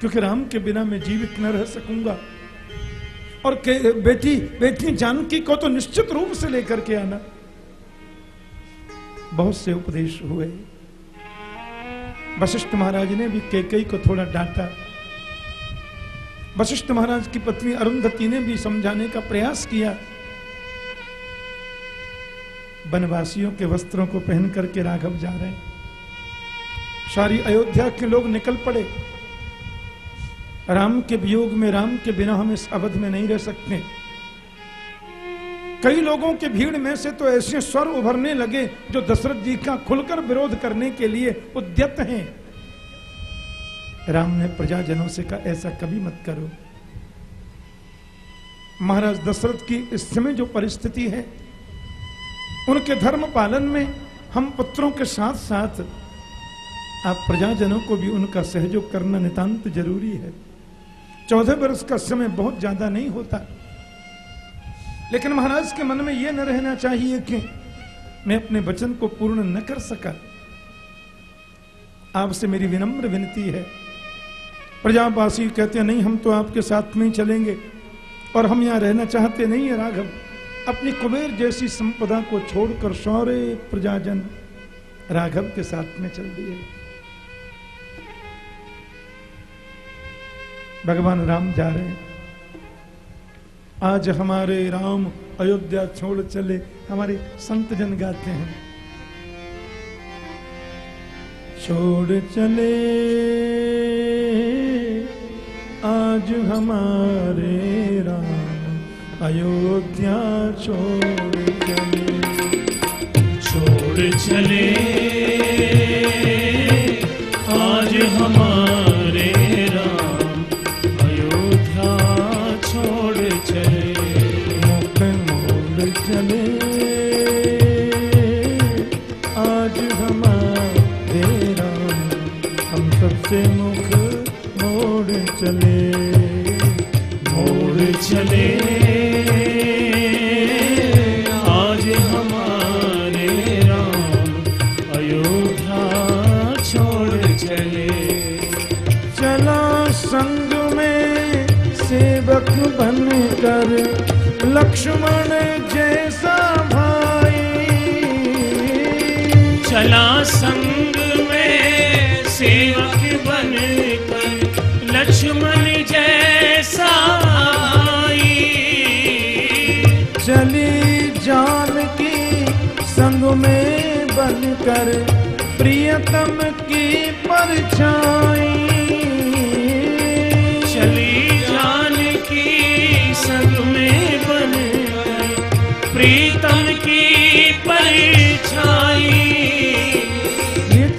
क्योंकि राम के बिना मैं जीवित न रह सकूँगा। और के, बेटी बेटी जानकी को तो निश्चित रूप से लेकर के आना। बहुत से उपदेश हुए। वशिष्ठ महाराज ने भी केकई को थोड़ा डांटा। वशिष्ठ महाराज की पत्नी अरुंधति ने भी समझाने का प्रयास किया। वनवासियों के वस्त्रों को पहन करके राघव जा रहे। सारी अयोध्या के लोग निकल पड़े। राम के वियोग में, राम के बिना हम इस अवध में नहीं रह सकते। कई लोगों के भीड़ में से तो ऐसे स्वर उभरने लगे जो दशरथ जी का खुलकर विरोध करने के लिए उद्यत हैं। राम ने प्रजाजनों से कहा, ऐसा कभी मत करो। महाराज दशरथ की इस समय जो परिस्थिति है, उनके धर्म पालन में हम पुत्रों के साथ साथ आप प्रजाजनों को भी उनका सहयोग करना नितांत ज़रूरी है। चौदह वर्ष का समय बहुत ज़्यादा नहीं होता। लेकिन महाराज के मन में यह न रहना चाहिए कि मैं अपने वचन को पूर्ण न कर सका। आपसे मेरी विनम्र विनती है प्रजावासी कहते हैं, नहीं, हम तो आपके साथ में ही चलेंगे और हम यहाँ रहना चाहते नहीं है, राघव। अपनी कुबेर जैसी संपदा को छोड़कर सौरे प्रजाजन राघव के साथ में चल दिए। भगवान राम जा रहे हैं। आज हमारे राम अयोध्या छोड़ चले। हमारे संत जन गाते हैं। छोड़ चले। आज हमारे राम अयोध्या छोड़ चले। छोड़ चले। बनकर प्रियतम की परछाई। चली जान की संग में बन प्रीतम की परछाई।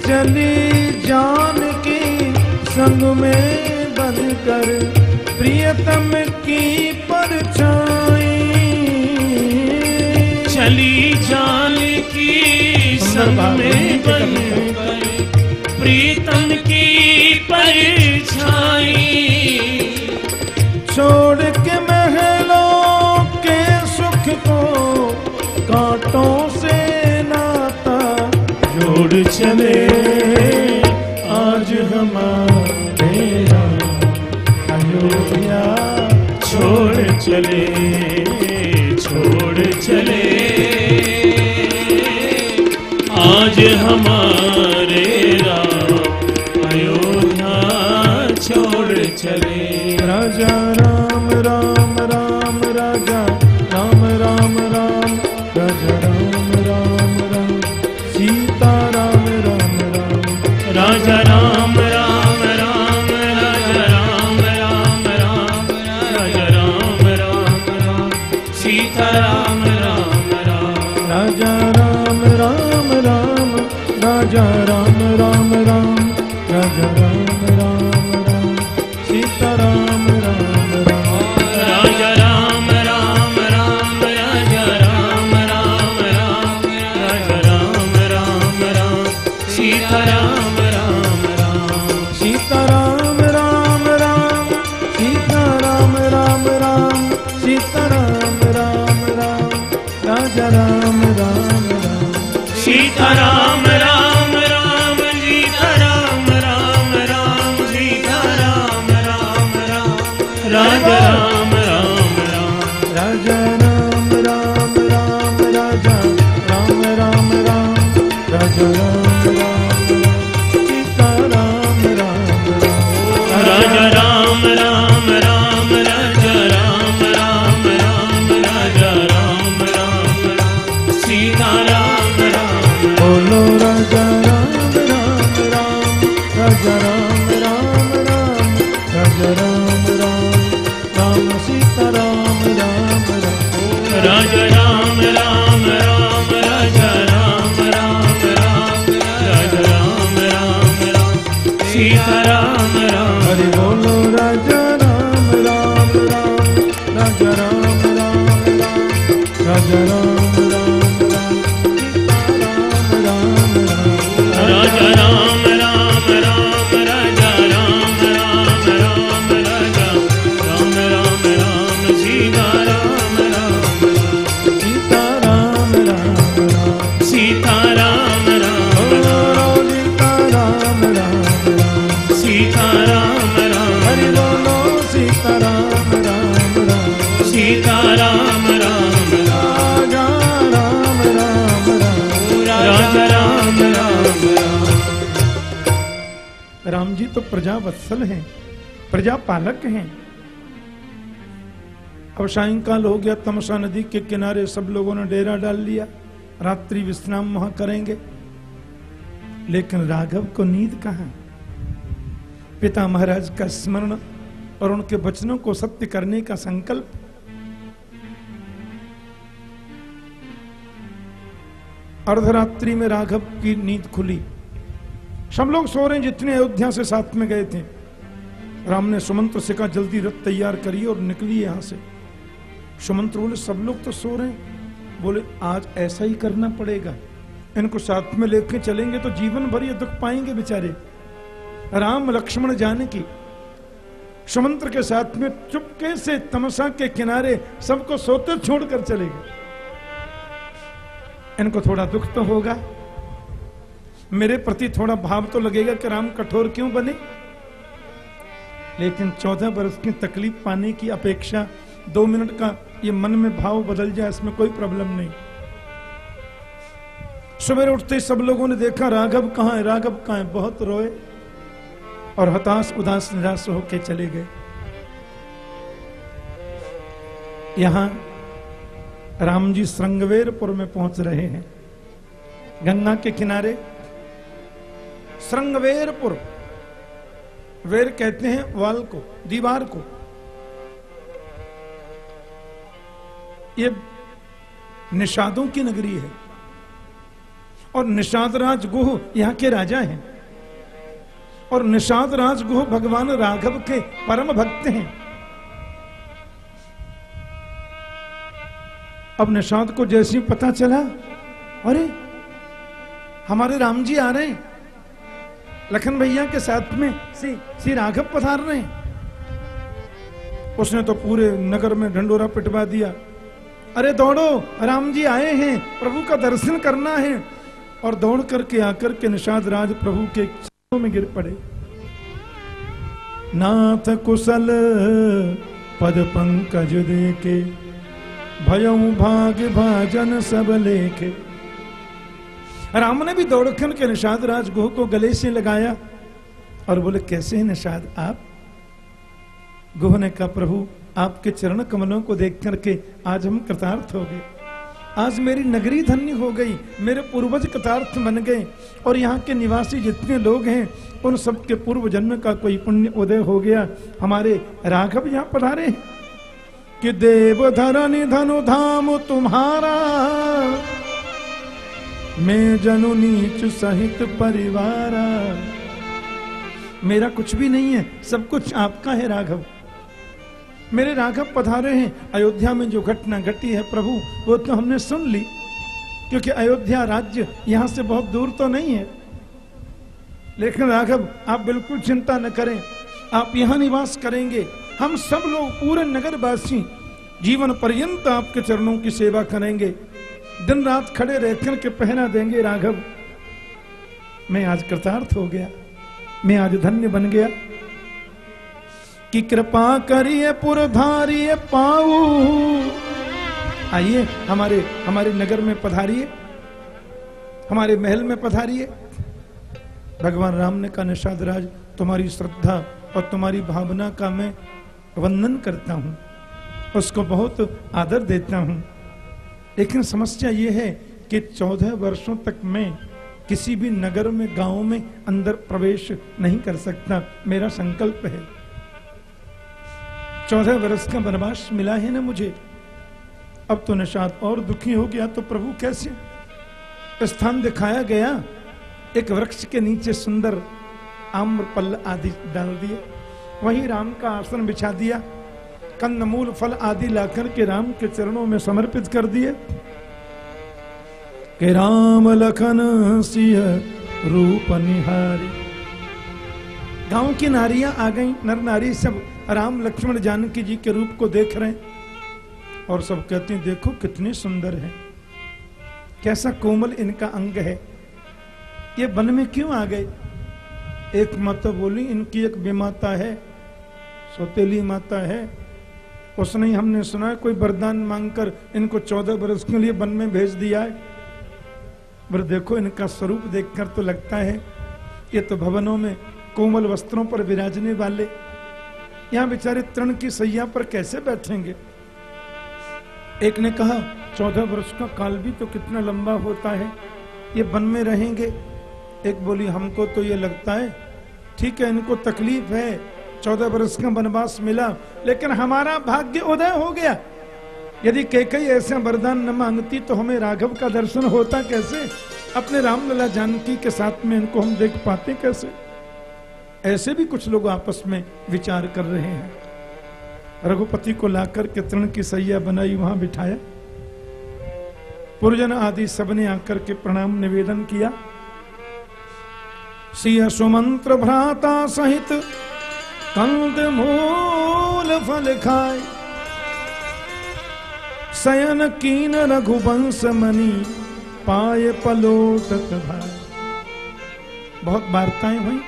चली जान की संग में बनकर प्रियतम की परछाई। चली सब में बन प्रीतम की परछाई छोड़ के महलों के सुख को कांटों से नाता जोड़ चले आज हमारे अयोध्या छोड़ चले छोड़ चले। आज हमारा प्रजा वत्सल है प्रजा पालक है। अब सायकाल हो गया, तमसा नदी के किनारे सब लोगों ने डेरा डाल लिया, रात्रि विश्राम वहाँ करेंगे। लेकिन राघव को नींद कहा? पिता महाराज का स्मरण और उनके वचनों को सत्य करने का संकल्प। अर्धरात्रि में राघव की नींद खुली। सब लोग सो रहे हैं जितने अयोध्या से साथ में गए थे। राम ने सुमंत्र से कहा, जल्दी रथ तैयार करिए और निकलिए यहाँ से। सुमंत्र बोले, सब लोग तो सो रहे हैं। बोले, आज ऐसा ही करना पड़ेगा। इनको साथ में लेके चलेंगे तो जीवन भर ये दुख पाएँगे बेचारे। राम लक्ष्मण जाने की। सुमंत्र के साथ में चुपके से तमसा के किनारे सबको सोते छोड़कर चले गए। इनको थोड़ा दुख तो होगा। मेरे प्रति थोड़ा भाव तो लगेगा कि राम कठोर क्यों बने? लेकिन चौदह वर्ष की तकलीफ़ पाने की अपेक्षा दो मिनट का ये मन में भाव बदल जाए, इसमें कोई प्रॉब्लम नहीं। सवेरे उठते सब लोगों ने देखा, राघव कहाँ है, राघव कहाँ है? बहुत रोए और हताश, उदास, निराश होके चले गए। यहाँ राम जी श्रृंगवेरपुर में पहुँच रहे हैं। गंगा के किनारे श्रृंगवेरपुर। वेर कहते हैं वाल को, दीवार को। ये निषादों की नगरी है। और निषाद राज गुह यहाँ के राजा हैं। और निषाद राज गुह भगवान राघव के परम भक्त हैं। अब निषाद को जैसे ही पता चला, अरे, हमारे राम जी आ रहे हैं। लखन भैया के साथ में श्री राघव पधार रहे हैं। उसने तो पूरे नगर में ढंडोरा पिटवा दिया। अरे दौड़ो, राम जी आए हैं, प्रभु का दर्शन करना है। और दौड़ करके आकर के निषाद राज प्रभु के चरणों में गिर पड़े। नाथ कुशल पद पंकज देके भयऊ भाग भाजन सब लेखे। राम ने भी दौड़खन के निषाद राज गुह को गले से लगाया और बोले, कैसे हैं निषाद आप? गुह ने कहा, प्रभु, आपके चरण कमलों को देख करके आज हम कृतार्थ हो गए। आज मेरी नगरी धन्य हो गई, मेरे पूर्वज कृतार्थ बन गए और यहाँ के निवासी जितने लोग हैं, उन सबके पूर्व जन्म का कोई पुण्य उदय हो गया। हमारे राघव यहाँ पधारे कि देव धरनी धनु धाम तुम्हारा मैं जनु नीच सहित परिवारा। मेरा कुछ भी नहीं है, सब कुछ आपका है, राघव। मेरे राघव पधारे हैं, अयोध्या में जो घटना घटी है प्रभु, वो तो हमने सुन ली। क्योंकि अयोध्या राज्य यहाँ से बहुत दूर तो नहीं है। लेकिन राघव, आप बिल्कुल चिंता न करें। आप यहाँ निवास करेंगे। हम सब लोग पूरे नगरवासी, जीवन पर्यंत आपके चरणों की सेवा करेंगे। दिन रात खड़े रहकर के पहना देंगे राघव। मैं आज कृतार्थ हो गया। मैं आज धन्य बन गया। कि कृपा करिए पुरधारिये पाऊ। आइए, हमारे हमारे नगर में पधारिए। हमारे महल में पधारिए। भगवान राम ने कहा, निषाद राज, तुम्हारी श्रद्धा और तुम्हारी भावना का मैं वंदन करता हूँ। उसको बहुत आदर देता हूँ। लेकिन समस्या ये है कि चौदह वर्षों तक मैं किसी भी नगर में, गाँव में अंदर प्रवेश नहीं कर सकता। मेरा संकल्प है। चौदह वर्ष का वनवास मिला है ना मुझे? अब तो निषाद और दुखी हो गया तो प्रभु कैसे? स्थान दिखाया गया। एक वृक्ष के नीचे सुंदर आम्र पल आदि डाल दिए। वहीं राम का आसन बिछा दिया। कंदमूल फल आदि लाकर के राम के चरणों में समर्पित कर दिए। के राम लखन सिंह रूप निहारी। गाँव की नारियाँ आ गई, नर नारी सब राम लक्ष्मण जानकी जी के रूप को देख रहे हैं और सब कहते हैं, देखो कितने सुंदर हैं। कैसा कोमल इनका अंग है। ये वन में क्यों आ गए? एक माता बोली, इनकी एक बेमाता है, सोतेली माता है उसने ही हमने सुना कोई वरदान मांगकर इनको चौदह वर्ष के लिए वन में भेज दिया है। पर देखो, इनका स्वरूप देखकर तो लगता है, ये तो भवनों में कोमल वस्त्रों पर विराजने वाले। यहाँ बेचारे तृण की सैया पर कैसे बैठेंगे? एक ने कहा, चौदह वर्ष का काल भी तो कितना लंबा होता है, ये वन में रहेंगे। एक बोली, हमको तो ये लगता है, ठीक है, इनको तकलीफ़ है चौदह वर्ष का वनवास मिला, लेकिन हमारा भाग्य उदय हो गया। यदि कई ऐसे वरदान न मांगती तो हमें राघव का दर्शन होता कैसे? अपने रामलला जानकी के साथ में इनको हम देख पाते कैसे? ऐसे भी कुछ लोग आपस में विचार कर रहे हैं। रघुपति को लाकर के तृण की सैया बनाई, वहाँ बिठाया। पुरजन आदि सबने आकर के प्रणाम निवेदन किया। सिया सुमंत्र भ्राता सहित कंद मूल फल खाए। शयन कीन रघुवंश मणि पाए पलोटक भाई बहुत वार्ताएँ हुई।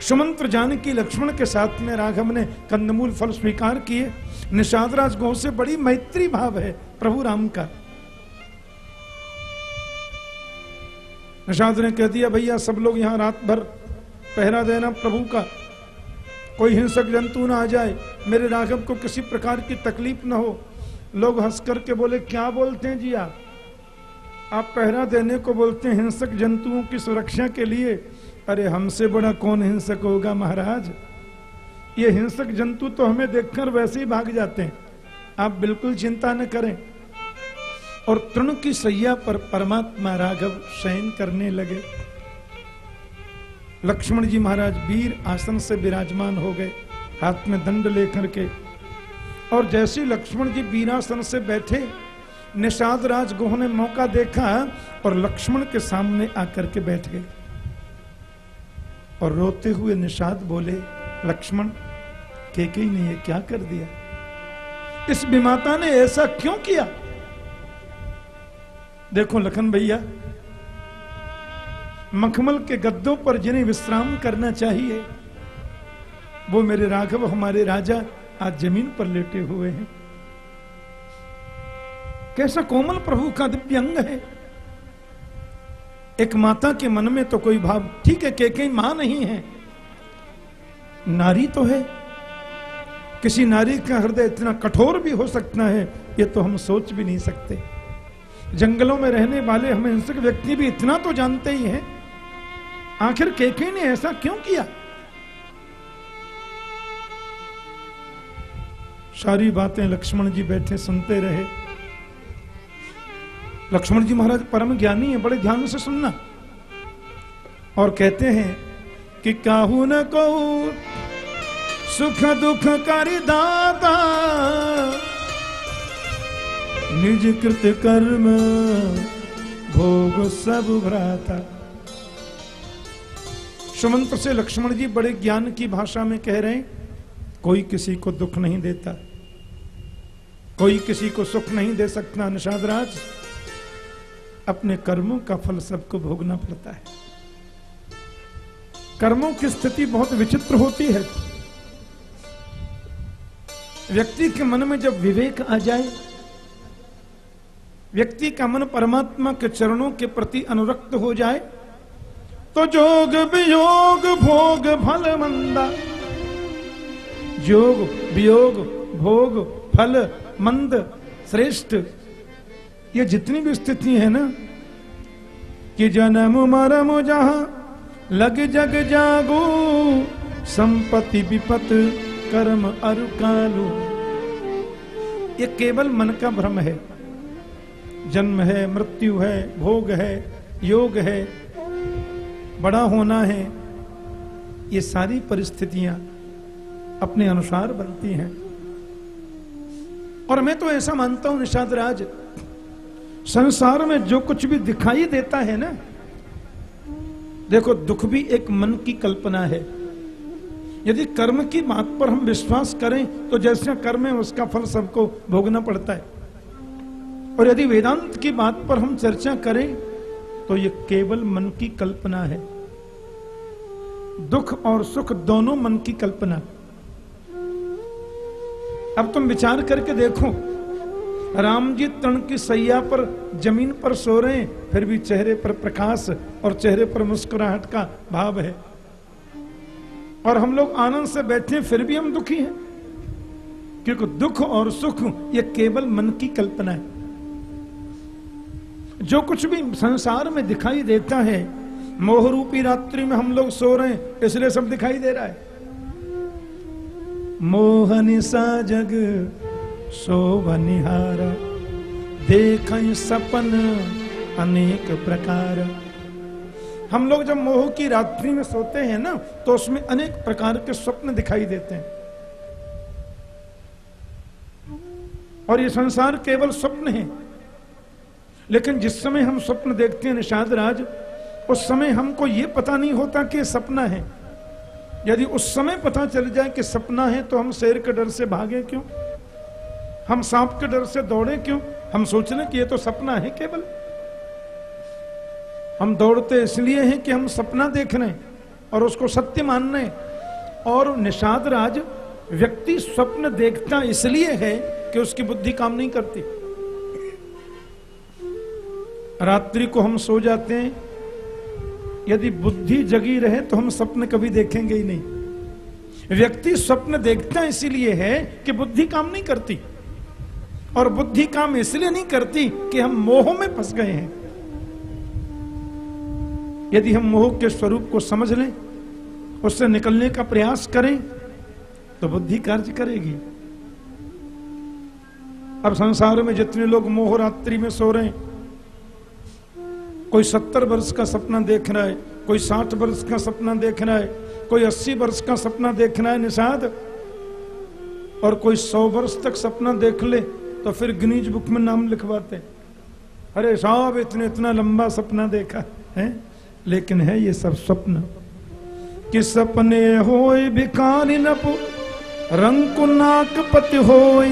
सुमंत्र जानकी लक्ष्मण के साथ में राघव ने कंदमूल फल स्वीकार किए। निषाद राज गौ से बड़ी मैत्री भाव है प्रभु राम का। निषाद ने कह दिया, भैया, सब लोग यहाँ रात भर पहरा देना प्रभु का। कोई हिंसक जंतु ना आ जाए, मेरे राघव को किसी प्रकार की तकलीफ़ ना हो। लोग हंस करके बोले, क्या बोलते हैं जी आप आप पहरा देने को बोलते हैं, हिंसक जंतुओं की सुरक्षा के लिए। अरे, हमसे बड़ा कौन हिंसक होगा महाराज? ये हिंसक जंतु तो हमें देखकर वैसे ही भाग जाते हैं। आप बिल्कुल चिंता न करें। और तृण की सैया पर परमात्मा राघव शयन करने लगे। लक्ष्मण जी महाराज वीर आसन से विराजमान हो गए, हाथ में दंड लेकर के और जैसे लक्ष्मण जी वीरासन से बैठे, निषाद राज गोह ने मौका देखा और लक्ष्मण के सामने आकर के बैठ गए। और रोते हुए निषाद बोले, लक्ष्मण केकई ने ये क्या कर दिया? इस विमाता ने ऐसा क्यों किया? देखो लखन भैया मखमल के गद्दों पर जिन्हें विश्राम करना चाहिए, वो मेरे राघव, हमारे राजा आज ज़मीन पर लेटे हुए हैं। कैसा कोमल प्रभु का दिव्य अंग है। एक माता के मन में तो कोई भाव, ठीक है, के माँ नहीं है। नारी तो है। किसी नारी का हृदय इतना कठोर भी हो सकता है, ये तो हम सोच भी नहीं सकते। जंगलों में रहने वाले हम हिंसक व्यक्ति भी इतना तो जानते ही हैं। आखिर केके ने ऐसा क्यों किया? सारी बातें लक्ष्मण जी बैठे सुनते रहे। लक्ष्मण जी महाराज परम ज्ञानी है, बड़े ध्यान से सुनना। और कहते हैं कि काहू न को सुख दुख कर दाता। निज कृत कर्म, भोग सब भ्राता। सुमंत्र से लक्ष्मण जी बड़े ज्ञान की भाषा में कह रहे हैं, कोई किसी को दुख नहीं देता। कोई किसी को सुख नहीं दे सकता निषाद राज अपने कर्मों का फल सबको भोगना पड़ता है। कर्मों की स्थिति बहुत विचित्र होती है। व्यक्ति के मन में जब विवेक आ जाए, व्यक्ति का मन परमात्मा के चरणों के प्रति अनुरक्त हो जाए तो जोग वियोग भोग फल मंदा। जोग वियोग भोग फल मंद श्रेष्ठ। ये जितनी भी स्थिति है ना, कि जन्म मरम जहाँ लग जग जागो, संपत्ति विपत कर्म अरु कालू ये केवल मन का भ्रम है। जन्म है, मृत्यु है, भोग है, योग है बड़ा होना है। ये सारी परिस्थितियाँ अपने अनुसार बनती हैं। और मैं तो ऐसा मानता हूँ निषाद राज, संसार में जो कुछ भी दिखाई देता है ना, देखो, दुख भी एक मन की कल्पना है। यदि कर्म की बात पर हम विश्वास करें तो जैसा कर्म है, उसका फल सबको भोगना पड़ता है। और यदि वेदांत की बात पर हम चर्चा करें तो ये केवल मन की कल्पना है। दुख और सुख दोनों मन की कल्पना। अब तुम विचार करके देखो, राम जी तण की सैया पर, ज़मीन पर सो रहे हैं, फिर भी चेहरे पर प्रकाश और चेहरे पर मुस्कुराहट का भाव है। और हम लोग आनंद से बैठे हैं, फिर भी हम दुखी हैं। क्योंकि दुख और सुख, ये केवल मन की कल्पना है। जो कुछ भी संसार में दिखाई देता है मोह रूपी रात्रि में हम लोग सो रहे हैं, इसलिए सब दिखाई दे रहा है। मोहन सा जग शोभनिहार देख सपन अनेक प्रकार। हम लोग जब मोह की रात्रि में सोते हैं ना तो उसमें अनेक प्रकार के स्वप्न दिखाई देते हैं। और ये संसार केवल स्वप्न है, लेकिन जिस समय हम स्वप्न देखते हैं निषाद राज उस समय हमको ये पता नहीं होता कि सपना है। यदि उस समय पता चल जाए कि सपना है तो हम शेर के डर से भागे क्यों? हम सांप के डर से दौड़े क्यों? हम सोच लें कि ये तो सपना है केवल। हम दौड़ते इसलिए हैं कि हम सपना देख रहे और उसको सत्य मान रहे और निषाद राज, व्यक्ति स्वप्न देखता इसलिए है कि उसकी बुद्धि काम नहीं करती। रात्रि को हम सो जाते हैं यदि बुद्धि जगी रहे तो हम स्वप्न कभी देखेंगे ही नहीं। व्यक्ति स्वप्न देखता इसीलिए है कि बुद्धि काम नहीं करती। और बुद्धि काम इसलिए नहीं करती कि हम मोह में फंस गए हैं। यदि हम मोह के स्वरूप को समझ लें, उससे निकलने का प्रयास करें तो बुद्धि कार्य करेगी। अब संसार में जितने लोग मोह रात्रि में सो रहे हैं कोई सत्तर वर्ष का सपना देख रहा है, कोई साठ वर्ष का सपना देख रहा है, कोई अस्सी वर्ष का सपना देख रहा है निषाद। और कोई सौ वर्ष तक सपना देख ले तो फिर गिनीज बुक में नाम लिखवाते अरे साहब, इतने इतना लंबा सपना देखा है, लेकिन है ये सब स्वप्न कि सपने होय भिखारी नपु नाक पति होय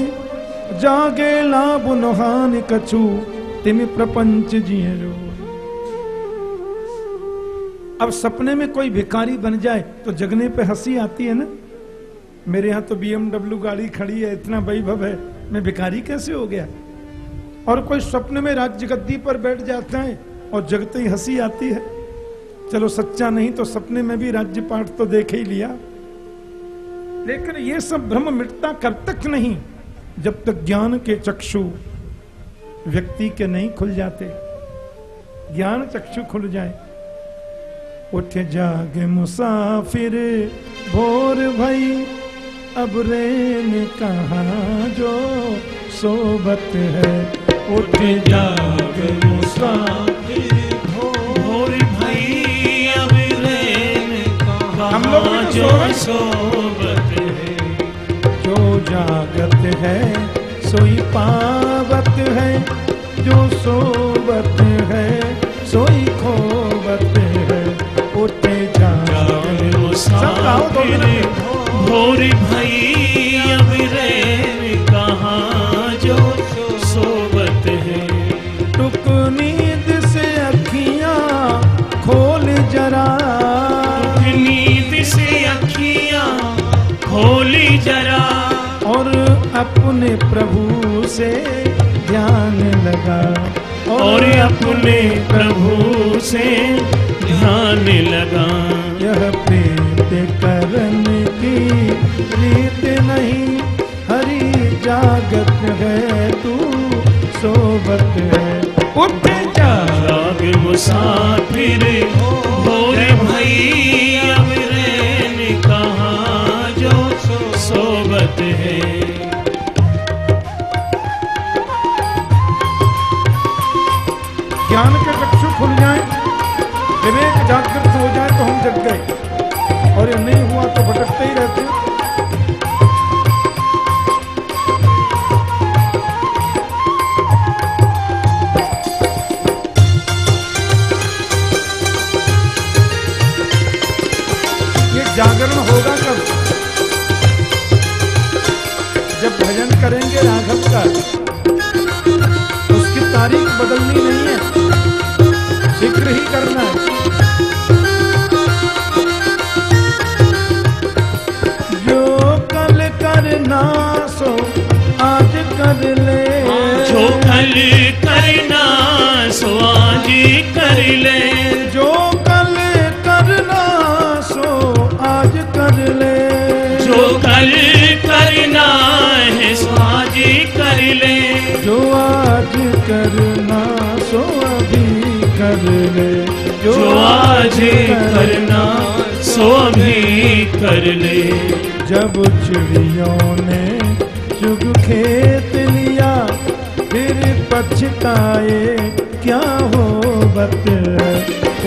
जागे लाभ नहान कछु, तिमि प्रपंच जिये रो। अब सपने में कोई भिखारी बन जाए तो जगने पे हँसी आती है ना? मेरे यहाँ तो बीएमडब्ल्यू गाड़ी खड़ी है, इतना वैभव है, मैं भिखारी कैसे हो गया? और कोई स्वप्न में राज्य गद्दी पर बैठ जाता है, और जगते ही हँसी आती है। चलो सच्चा नहीं तो सपने में भी राज्य पाठ तो देख ही लिया। लेकिन ये सब भ्रम मिटता कब तक नहीं, जब तक ज्ञान के चक्षु व्यक्ति के नहीं खुल जाते। ज्ञान चक्षु खुल जाए उठ जाग मुसाफिर भोर भई अब रेन कहा जो सोबत है। उठ जाग मुसाफिर भोर भई अब रैन हम लोग भी कहाँ तो जो सोबत है। जो जागत है सोई पावत है जो सोबत है सोई खोवत सब गाओ मिनट में। भोर भई अब रैन कहाँ जो सोबत है? टुक नींद से अखियाँ खोल जरा। नींद से अखियाँ खोली जरा। और अपने प्रभु से ध्यान लगा। और अपने प्रभु से ध्यान लगा। यह रीत नहीं हरी जागत है तू सोबत है। उठ जा जाग मुसाफिर भोर भई अब रैन कहाँ जो सोबत है। ज्ञान के चक्षु खुल जाए विवेक जागृत हो जाए तो हम जग गए। और ये नहीं हुआ तो भटकते ही रहते। ये जागरण होगा कब? जब भजन करेंगे राघव का, उसकी तारीख बदलनी नहीं है। शीघ्र ही करना है। करना सो आज कर ले। जो कल करना सो आज कर ले। जो कल करना सो आज कर ले। जो कल करना है सो आज कर ले। जो आज करना सो अभी कर ले। जो आज करना सो भी कर ले। जब चिड़ियों ने चुग खेत लिया फिर पछताए क्या हो? बत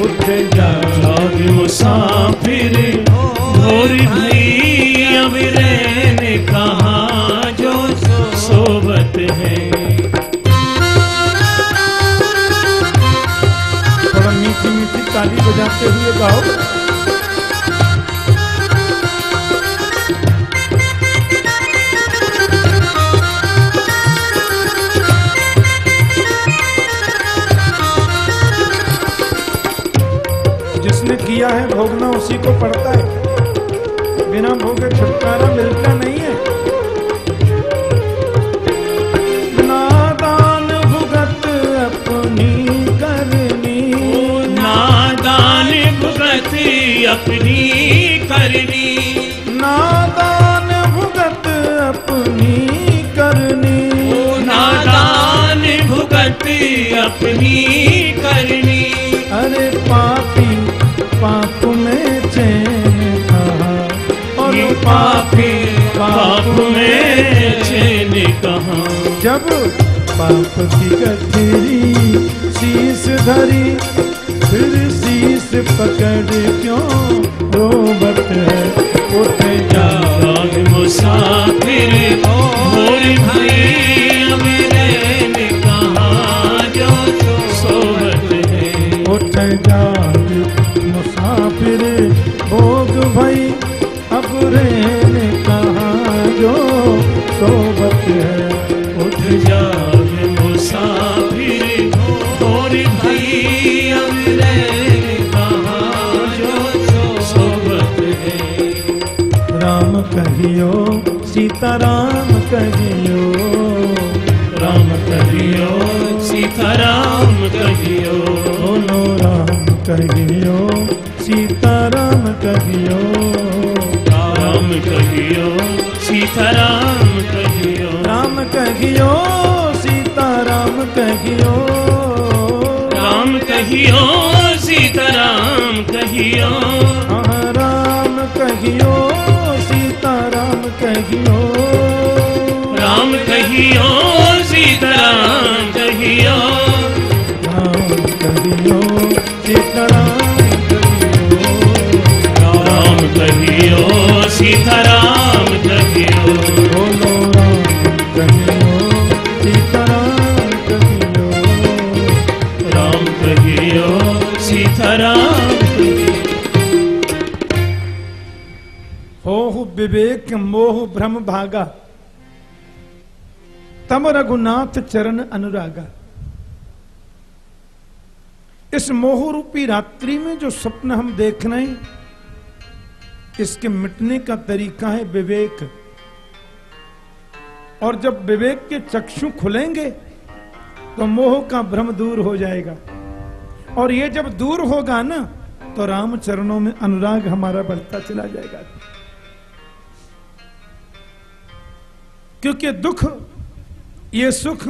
उठ जा। जाग मुसाफिर भोर भई अब रहने कहा जो सोबत है। थोड़ा मीठी मीठी ताली बजाते हुए गाओ। है भोगना उसी को पड़ता है। बिना भोगे छुटकारा मिलता नहीं है। नादान भुगत अपनी करनी। नादान भुगत अपनी करनी। नादान भुगत अपनी करनी। नादान भुगत अपनी करनी। अरे पापी पाप पापी पाप में चैन कहाँ। जब पाप की गठरी शीश धरी फिर शीश पकड़ क्यों? रोबत है उठ जा। मुसाफिर मोरी भई। सीताराम कहियो। राम कहियो सीता राम कहियो। राम कहियो सीताराम कहियो। हाँ, राम कहियो सीता राम कहियो। राम कहियो सीताराम कहियो। राम कहियो सीता राम कहियो। राम कहियो सीताराम कहियो भ्रम भागा तम रघुनाथ चरण अनुरागा। इस मोह रूपी रात्रि में जो स्वप्न हम देख रहे हैं, इसके मिटने का तरीका है विवेक। और जब विवेक के चक्षु खुलेंगे तो मोह का भ्रम दूर हो जाएगा। और ये जब दूर होगा ना तो राम चरणों में अनुराग हमारा बढ़ता चला जाएगा। क्योंकि दुख, ये सुख,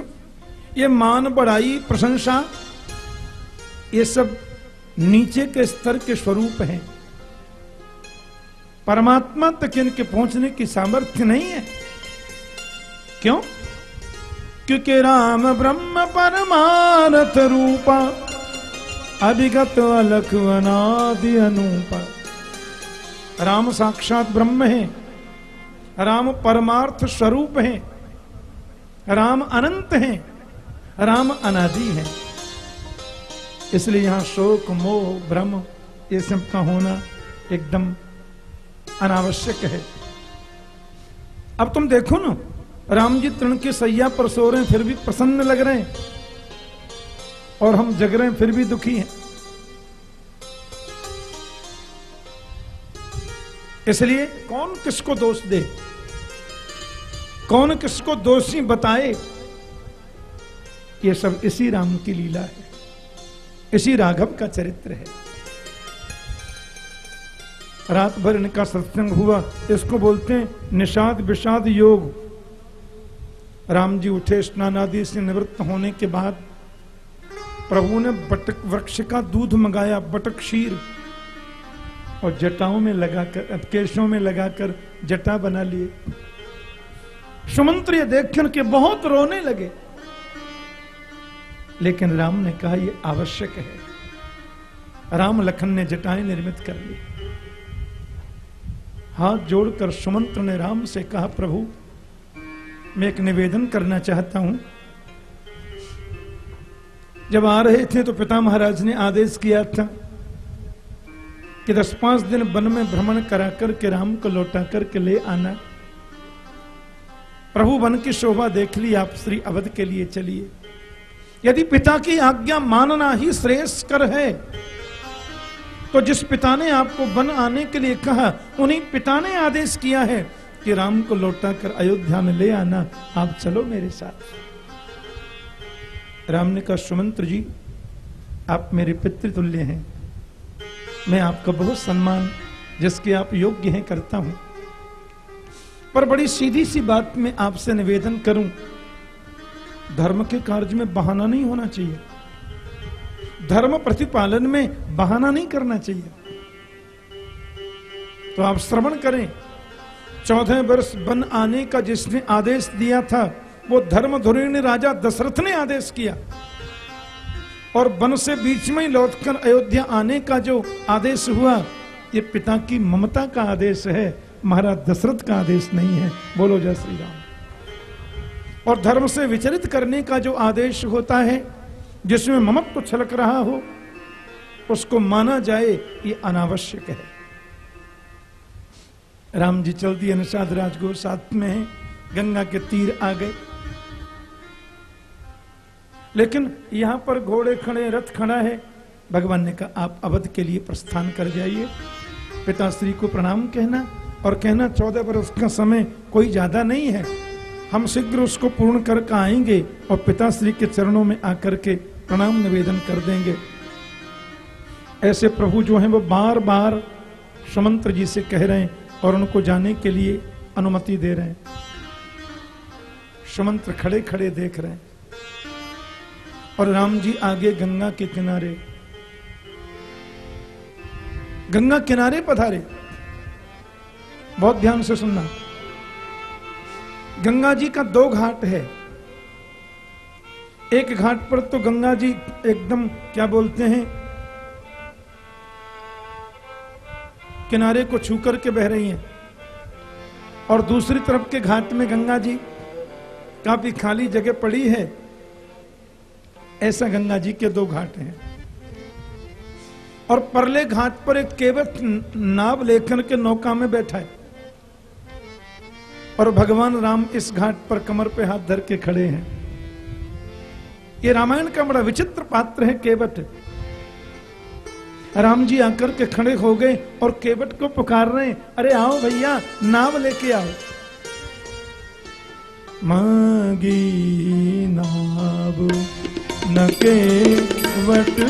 ये मान बढ़ाई, प्रशंसा, ये सब नीचे के स्तर के स्वरूप हैं। परमात्मा तक इनके पहुँचने की सामर्थ्य नहीं है। क्यों? क्योंकि राम ब्रह्म परमारथ रूपा, अभिगत अलख अनादि अनूपा। राम साक्षात ब्रह्म है। राम परमार्थ स्वरूप है। राम अनंत है। राम अनादि है। इसलिए यहाँ शोक, मोह, भ्रम, ये सब का होना एकदम अनावश्यक है। अब तुम देखो ना, राम जी तृण की सैया पर सो रहे हैं, फिर भी प्रसन्न लग रहे हैं। और हम जग रहे हैं, फिर भी दुखी हैं। इसलिए कौन किसको दोष दे? कौन किसको दोषी बताए ये सब इसी राम की लीला है? इसी राघव का चरित्र है। रात भर इनका सत्संग हुआ। इसको बोलते हैं निषाद विषाद योग। राम जी उठे स्नान आदि से निवृत्त होने के बाद प्रभु ने बटक वृक्ष का दूध मंगाया, बटक क्षीर। और जटाओं में लगाकर केशों में लगाकर जटा बना लिए। सुमंत्र देखकर के बहुत रोने लगे। लेकिन राम ने कहा यह आवश्यक है। राम लखन ने जटाएँ निर्मित कर ली। हाथ जोड़कर सुमंत्र ने राम से कहा, प्रभु, मैं एक निवेदन करना चाहता हूँ। जब आ रहे थे तो पिता महाराज ने आदेश किया था कि दस पाँच दिन वन में भ्रमण करा करके राम को लौटा करके ले आना। प्रभु वन की शोभा देख ली, आप श्री अवध के लिए चलिए। यदि पिता की आज्ञा मानना ही श्रेष्ठ कर है तो जिस पिता ने आपको वन आने के लिए कहा, उन्हीं पिता ने आदेश किया है कि राम को लौटा कर अयोध्या में ले आना। आप चलो मेरे साथ। राम ने कहा, सुमंत्र जी, आप मेरे पितृतुल्य हैं। मैं आपका बहुत सम्मान, जिसके आप योग्य हैं, करता हूँ। पर बड़ी सीधी सी बात में आपसे निवेदन करूँ, धर्म के कार्य में बहाना नहीं होना चाहिए। धर्म प्रतिपालन में बहाना नहीं करना चाहिए। तो आप श्रवण करें, चौदह वर्ष बन आने का जिसने आदेश दिया था, वो धर्म धुरी राजा दशरथ ने आदेश किया। और वन से बीच में ही लौटकर अयोध्या आने का जो आदेश हुआ, ये पिता की ममता का आदेश है, महाराज दशरथ का आदेश नहीं है। बोलो जय श्री राम और धर्म से विचलित करने का जो आदेश होता है, जिसमें ममत्व छलक रहा हो, उसको माना जाए, ये अनावश्यक है। राम जी चल दिए निषाद राजगो साथ में है, गंगा के तीर आ गए। लेकिन यहाँ पर घोड़े खड़े, रथ खड़ा है। भगवान ने कहा, आप अवध के लिए प्रस्थान कर जाइए। पिताश्री को प्रणाम कहना और कहना, चौदह वर्ष का समय कोई ज़्यादा नहीं है। हम शीघ्र उसको पूर्ण कर आएँगे और पिताश्री के चरणों में आकर के प्रणाम निवेदन कर देंगे। ऐसे प्रभु जो हैं, वो बार बार समंत्र जी से कह रहे हैं और उनको जाने के लिए अनुमति दे रहे हैं। समंत्र खड़े खड़े देख रहे हैं। और राम जी आगे गंगा के किनारे। गंगा किनारे पधारे। बहुत ध्यान से सुनना। गंगा जी का दो घाट है। एक घाट पर तो गंगा जी एकदम, क्या बोलते हैं, किनारे को छू करके बह रही हैं। और दूसरी तरफ़ के घाट में गंगा जी काफ़ी खाली जगह पड़ी है। ऐसा गंगा जी के दो घाट हैं। और परले घाट पर एक केवट नाव लेखन के नौका में बैठा है। और भगवान राम इस घाट पर कमर पे हाथ धर के खड़े हैं। ये रामायण का बड़ा विचित्र पात्र है, केवट। राम जी आकर के खड़े हो गए और केवट को पुकार रहे अरे आओ भैया, नाव लेके आओ। मांगी नाव न के वट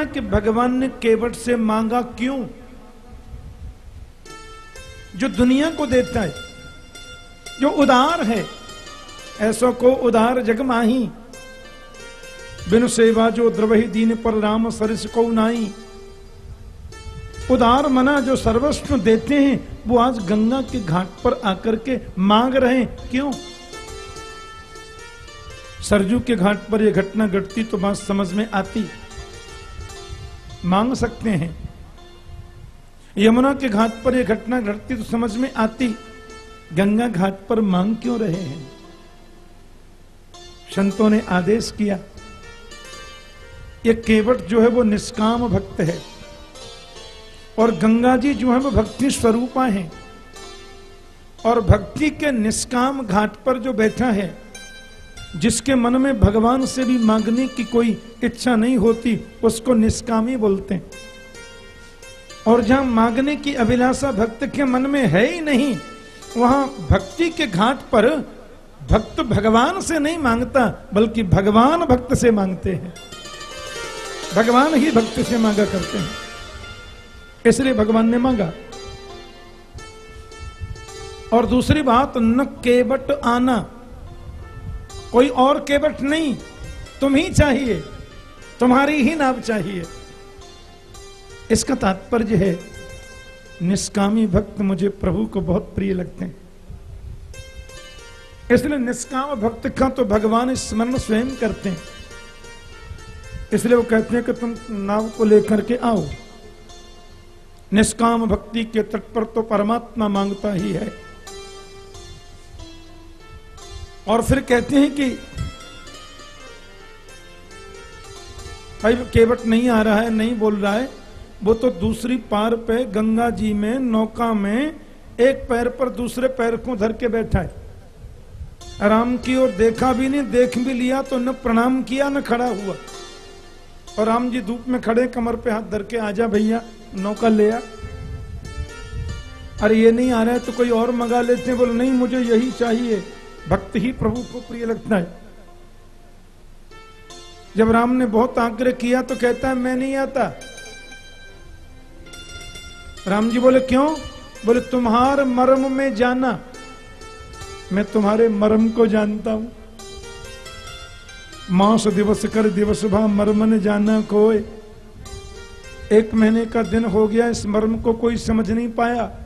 है कि भगवान ने केवट से मांगा क्यों? जो दुनिया को देता है, जो उदार है, ऐसो को उदार जग माही। बिन सेवा जो द्रवही दीन पर राम सरस को नाई उदार मना जो सर्वस्व देते हैं, वो आज गंगा के घाट पर आकर के मांग रहे हैं। क्यों? सरजू के घाट पर यह घटना घटती तो बात समझ में आती। मांग सकते हैं। यमुना के घाट पर यह घटना घटती तो समझ में आती, गंगा घाट पर मांग क्यों रहे हैं? संतों ने आदेश किया, ये केवट जो है वो निष्काम भक्त है, और गंगा जी जो है वो भक्ति स्वरूपा है, और भक्ति के निष्काम घाट पर जो बैठा है जिसके मन में भगवान से भी मांगने की कोई इच्छा नहीं होती, उसको निष्कामी बोलते हैं। और जहाँ मांगने की अभिलाषा भक्त के मन में है ही नहीं, वहाँ भक्ति के घाट पर भक्त भगवान से नहीं माँगता, बल्कि भगवान भक्त से मांगते हैं। भगवान ही भक्त से मांगा करते हैं। इसलिए भगवान ने मांगा। और दूसरी बात, न केवट आना। कोई और केवट नहीं। तुम ही चाहिए। तुम्हारी ही नाव चाहिए। इसका तात्पर्य है, निष्कामी भक्त मुझे प्रभु को बहुत प्रिय लगते हैं। इसलिए निष्काम भक्त का तो भगवान स्मरण स्वयं करते हैं। इसलिए वो कहते हैं कि तुम नाव को लेकर के आओ। निष्काम भक्ति के तट पर तो परमात्मा माँगता ही है। और फिर कहते हैं कि, भाई, केवट नहीं आ रहा है, नहीं बोल रहा है। वो तो दूसरी पार पे गंगा जी में, नौका में, एक पैर पर दूसरे पैर को धर के बैठा है। राम की ओर देखा भी नहीं, देख भी लिया तो न प्रणाम किया, न खड़ा हुआ। और राम जी धूप में खड़े, कमर पे हाथ धर के आजा भैया, नौका ले आ। अरे, ये नहीं आ रहा है तो कोई और मंगा लेते हैं। बोले, नहीं, मुझे यही चाहिए। भक्त ही प्रभु को प्रिय लगता है। जब राम ने बहुत आग्रह किया तो कहता है, मैं नहीं आता। राम जी बोले, क्यों? बोले, तुम्हार मर्म में जाना। मैं तुम्हारे मर्म को जानता हूँ। मांस दिवस कर दिवस भा मर्म ने जाना कोई। एक महीने का दिन हो गया, इस मर्म को कोई समझ नहीं पाया।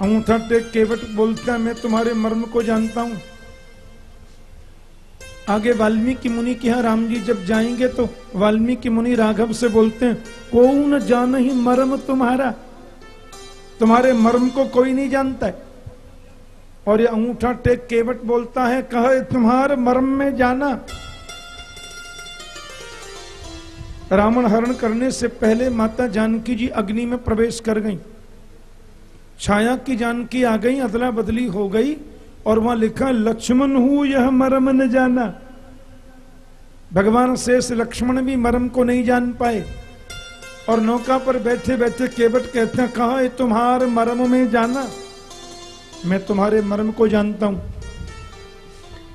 अंगूठा टेक केवट बोलता मैं तुम्हारे मर्म को जानता हूँ। आगे वाल्मीकि मुनि के यहाँ राम जी जब जाएँगे तो वाल्मीकि मुनि राघव से बोलते हैं, कौन जान ही मर्म तुम्हारा? तुम्हारे मर्म को कोई नहीं जानता है। और ये अंगूठा टेक केवट बोलता है, कहे, तुम्हारे मर्म में जाना। रावण हरण करने से पहले माता जानकी जी अग्नि में प्रवेश कर गई। छाया की जानकी आ गई, अदला बदली हो गई, और वहाँ लिखा, लक्ष्मण हूँ, यह मरम न जाना। भगवान शेष लक्ष्मण भी मरम को नहीं जान पाए। और नौका पर बैठे बैठे केवट कहते हैं, कहा तुम्हारे मरम में जाना? मैं तुम्हारे मरम को जानता हूँ।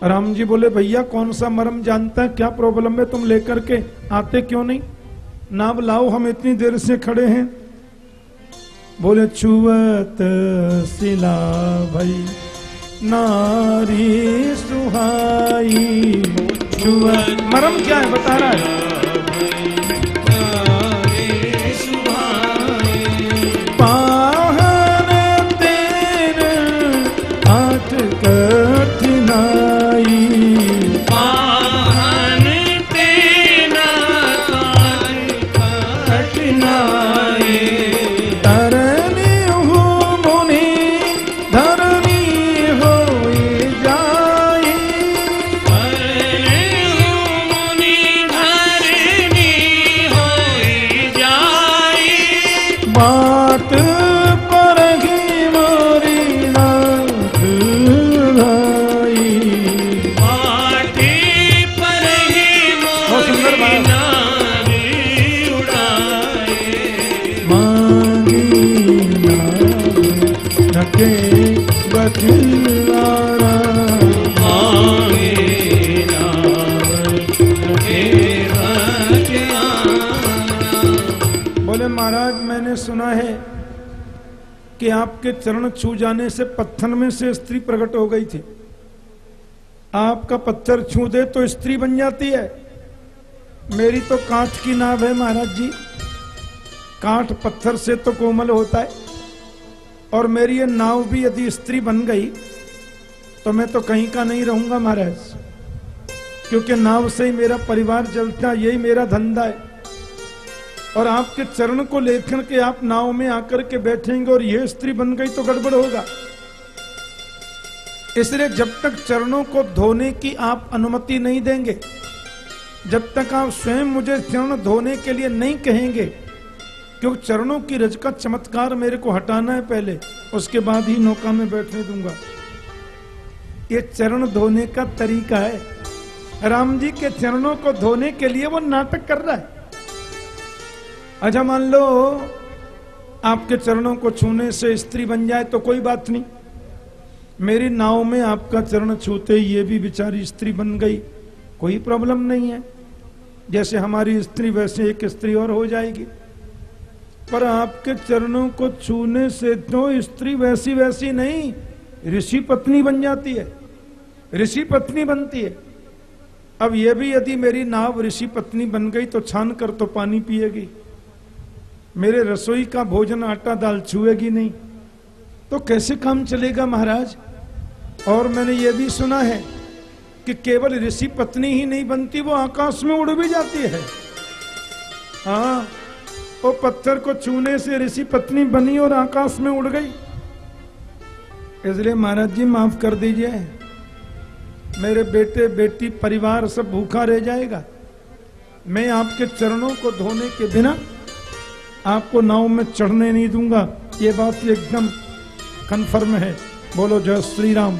राम जी बोले, भैया, कौन सा मरम जानता है? क्या प्रॉब्लम है तुम लेकर के? आते क्यों नहीं? नाव लाओ, हम इतनी देर से खड़े हैं। बोले छुअत सिला भाई नारी सुहाई। छुअत मरम क्या है बता रहा है। है कि आपके चरण छू जाने से पत्थर में से स्त्री प्रकट हो गई थी। आपका पत्थर छू दे तो स्त्री बन जाती है। मेरी तो कांच की नाव है महाराज जी। कांट पत्थर से तो कोमल होता है। और मेरी ये नाव भी यदि स्त्री बन गई तो मैं तो कहीं का नहीं रहूँगा महाराज। क्योंकि नाव से ही मेरा परिवार चलता यही मेरा धंधा है। और आपके चरण को लेखन के आप नाव में आकर के बैठेंगे और ये स्त्री बन गई तो गड़बड़ होगा। इसलिए जब तक चरणों को धोने की आप अनुमति नहीं देंगे, जब तक आप स्वयं मुझे चरण धोने के लिए नहीं कहेंगे, क्योंकि चरणों की रज का चमत्कार मेरे को हटाना है पहले, उसके बाद ही नौका में बैठने दूँगा। ये चरण धोने का तरीका है। राम जी के चरणों को धोने के लिए वो नाटक कर रहा है। अच्छा मान लो, आपके चरणों को छूने से स्त्री बन जाए तो कोई बात नहीं। मेरी नाव में आपका चरण छूते ये भी बिचारी स्त्री बन गई, कोई प्रॉब्लम नहीं है। जैसे हमारी स्त्री वैसे एक स्त्री और हो जाएगी। पर आपके चरणों को छूने से तो स्त्री वैसी वैसी नहीं, ऋषि पत्नी बन जाती है, ऋषि पत्नी बनती है। अब यह भी यदि मेरी नाव ऋषि पत्नी बन गई तो छान कर तो पानी पिएगी। मेरे रसोई का भोजन आटा दाल छुएगी नहीं तो कैसे काम चलेगा महाराज? और मैंने ये भी सुना है कि केवल ऋषि पत्नी ही नहीं बनती, वो आकाश में उड़ भी जाती है। हाँ वो पत्थर को छूने से ऋषि पत्नी बनी और आकाश में उड़ गई। इसलिए महाराज जी माफ़ कर दीजिए, मेरे बेटे, बेटी, परिवार सब भूखा रह जाएगा। मैं आपके चरणों को धोने के बिना आपको नाव में चढ़ने नहीं दूँगा। ये बात एकदम कन्फर्म है। बोलो, जय श्री राम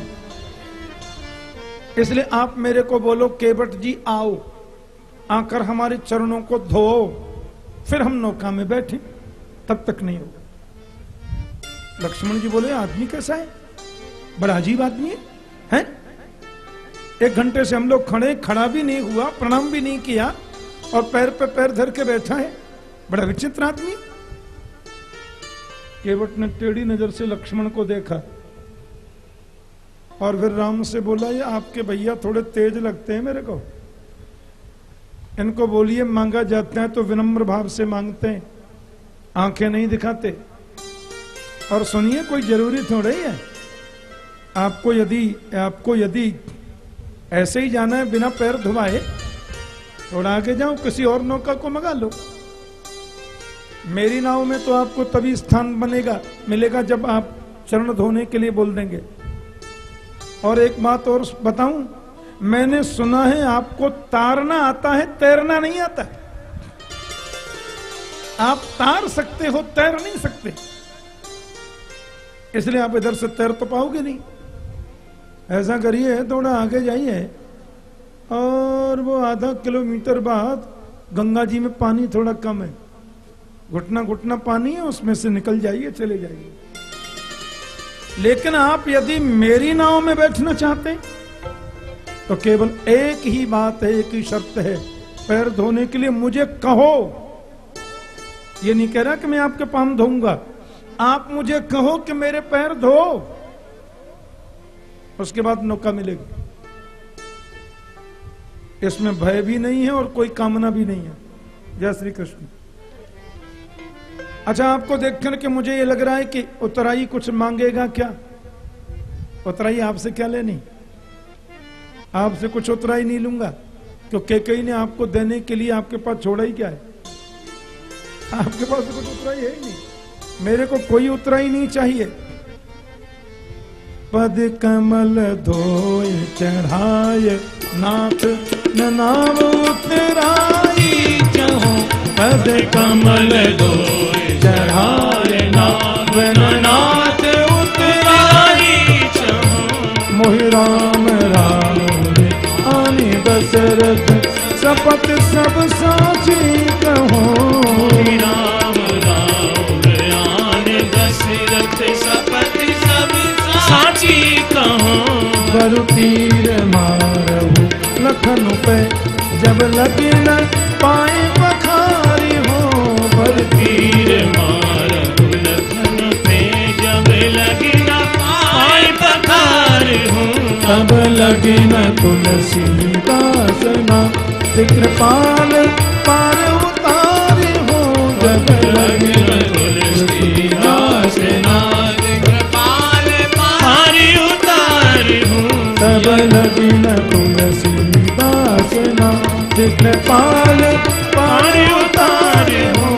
इसलिए आप मेरे को बोलो, केवट जी, आओ। आकर हमारे चरणों को धो फिर हम नौका में बैठे। तब तक नहीं होगा। लक्ष्मण जी बोले, आदमी कैसा है? बड़ा अजीब आदमी है, हैं? एक घंटे से हम लोग खड़े, खड़ा भी नहीं हुआ, प्रणाम भी नहीं किया, और पैर पे पैर धर के बैठा है। बड़ा विचित्र आदमी। केवट ने टेढ़ी नज़र से लक्ष्मण को देखा और फिर राम से बोला, ये आपके भैया थोड़े तेज लगते हैं मेरे को। इनको बोलिए, मांगा जाता है तो विनम्र भाव से मांगते हैं। आँखें नहीं दिखाते। और सुनिए, कोई ज़रूरी थोड़ा ही है। आपको यदि आपको यदि ऐसे ही जाना है, बिना पैर धुआए थोड़ा आगे जाओ किसी और नौका को मंगा लो। मेरी नाव में तो आपको तभी स्थान बनेगा, मिलेगा जब आप चरण धोने के लिए बोल देंगे। और एक बात और बताऊँ, मैंने सुना है आपको तारना आता है, तैरना नहीं आता। आप तार सकते हो, तैर नहीं सकते। इसलिए आप इधर से तैर तो पाओगे नहीं। ऐसा करिए, थोड़ा आगे जाइए। और वो आधा किलोमीटर बाद गंगा जी में पानी थोड़ा कम है। घुटना घुटना पानी है, उसमें से निकल जाइए, चले जाइए। लेकिन आप यदि मेरी नाव में बैठना चाहते तो केवल एक ही बात है, एक ही शर्त है। पैर धोने के लिए मुझे कहो। ये नहीं कह रहा कि मैं आपके पाम धोऊँगा। आप मुझे कहो कि मेरे पैर धो। उसके बाद नौका मिलेगी। इसमें भय भी नहीं है और कोई कामना भी नहीं है। जय श्री कृष्ण। अच्छा आपको देखकर के मुझे ये लग रहा है कि उतराई कुछ मांगेगा क्या? उतराई आपसे क्या लेनी? आपसे कुछ उतराई नहीं लूँगा क्योंकि कई ने आपको देने के लिए आपके पास छोड़ा ही क्या है? आपके पास तो कुछ उतराई है ही नहीं। मेरे को कोई उतराई नहीं चाहिए। पद कमल धोए, चढ़ाए, नाथ न नाम उतराई चहो। पद कमल धोए चढ़ाए नाम नाथ उतराई मोहि राम राम आने दशरथ शपथ सब साची कहो। राम राम आन दशरथ शपथ सब साची कहो। बरु तीर मारहु लखन पे जब लगे न पाए बखारी जब लगी न पाए पखार तब लगे न तुलसीदास नाम कृपाल पार उतारे हो जब लगे न तुलसीदास नाम कृपाल पारी उतार हूँ तब लगे न तुलसीदास नाम कृपाल पार उतारे हो।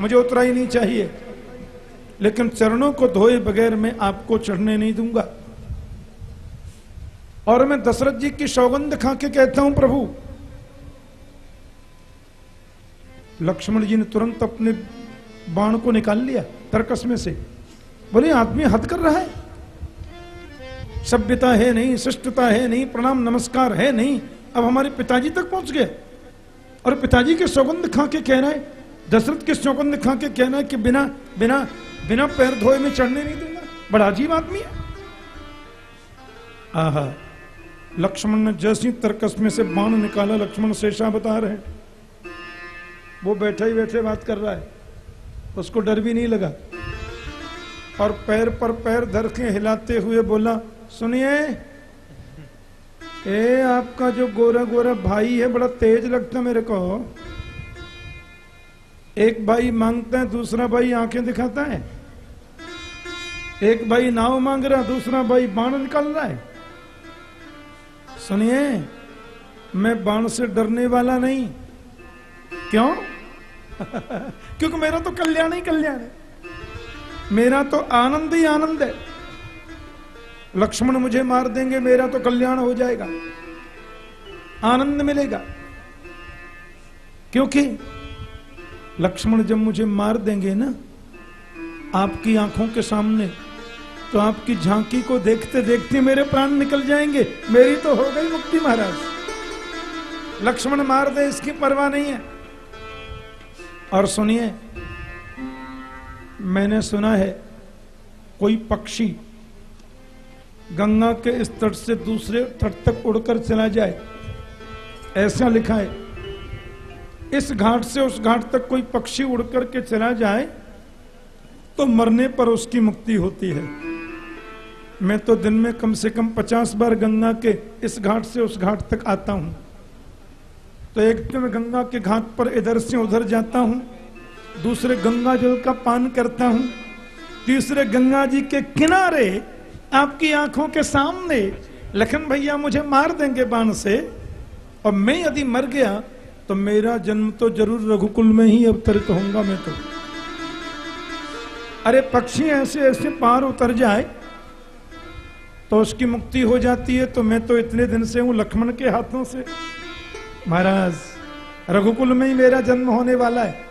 मुझे उतरा ही नहीं चाहिए। लेकिन चरणों को धोए बगैर मैं आपको चढ़ने नहीं दूँगा। और मैं दशरथ जी की सौगंध खा के कहता हूँ, प्रभु, लक्ष्मण जी ने तुरंत अपने बाण को निकाल लिया तरकस में से। बोले, आदमी हद कर रहा है। सभ्यता है नहीं, शिष्टता है नहीं, प्रणाम, नमस्कार है नहीं। अब हमारे पिताजी तक पहुँच गए। और पिताजी के सौगंध खा के कह रहा है, दशरथ के सौगंध खा के कहना है कि बिना बिना बिना पैर धोए में चढ़ने नहीं दूँगा। बड़ा अजीब आदमी है। आहा, लक्ष्मण ने जैसी तरकस में से बाण निकाला, लक्ष्मण शेषा बता रहे वो बैठे ही बैठे बात कर रहा है। उसको डर भी नहीं लगा। और पैर पर पैर धर के हिलाते हुए बोला, सुनिए, ए, आपका जो गोरा गोरा भाई है, बड़ा तेज लगता मेरे को। एक भाई माँगता है, दूसरा भाई आँखें दिखाता है। एक भाई नाव मांग रहा, दूसरा भाई बाण निकाल रहा है। सुनिए, मैं बाण से डरने वाला नहीं। क्यों? क्योंकि मेरा तो कल्याण ही कल्याण है। मेरा तो आनंद ही आनंद है। लक्ष्मण मुझे मार देंगे, मेरा तो कल्याण हो जाएगा। आनंद मिलेगा। क्योंकि लक्ष्मण जब मुझे मार देंगे ना, आपकी आँखों के सामने तो आपकी झांकी को देखते देखते मेरे प्राण निकल जाएँगे। मेरी तो हो गई मुक्ति महाराज। लक्ष्मण मार दे, इसकी परवाह नहीं है। और सुनिए, मैंने सुना है, कोई पक्षी गंगा के इस तट से दूसरे तट तक उड़कर चला जाए, ऐसा लिखा है। इस घाट से उस घाट तक कोई पक्षी उड़कर के चला जाए तो मरने पर उसकी मुक्ति होती है। मैं तो दिन में कम से कम पचास बार गंगा के इस घाट से उस घाट तक आता हूँ। तो एक दिन मैं गंगा के घाट पर इधर से उधर जाता हूँ, दूसरे गंगा जल का पान करता हूँ, तीसरे गंगा जी के किनारे आपकी आँखों के सामने लखन भैया मुझे मार देंगे बाण से, और मैं यदि मर गया तो मेरा जन्म तो ज़रूर रघुकुल में ही अवतरित होऊँगा मैं तो। अरे पक्षी ऐसे ऐसे पार उतर जाए तो उसकी मुक्ति हो जाती है तो मैं तो इतने दिन से हूँ लक्ष्मण के हाथों से। महाराज, रघुकुल में ही मेरा जन्म होने वाला है।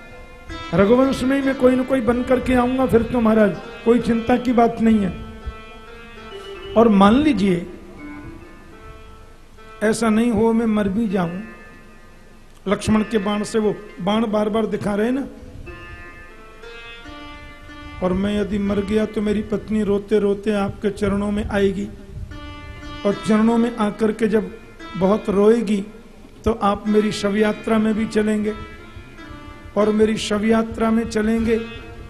रघुवंश में ही मैं कोई ना कोई बन करके आऊँगा फिर तो महाराज, कोई चिंता की बात नहीं है। और मान लीजिए, ऐसा नहीं हो मैं मर भी जाऊँ। लक्ष्मण के बाण से वो बाण बार बार दिखा रहे ना? और मैं यदि मर गया तो मेरी पत्नी रोते रोते आपके चरणों में आएगी। और चरणों में आकर के जब बहुत रोएगी तो आप मेरी शव यात्रा में भी चलेंगे। और मेरी शव यात्रा में चलेंगे,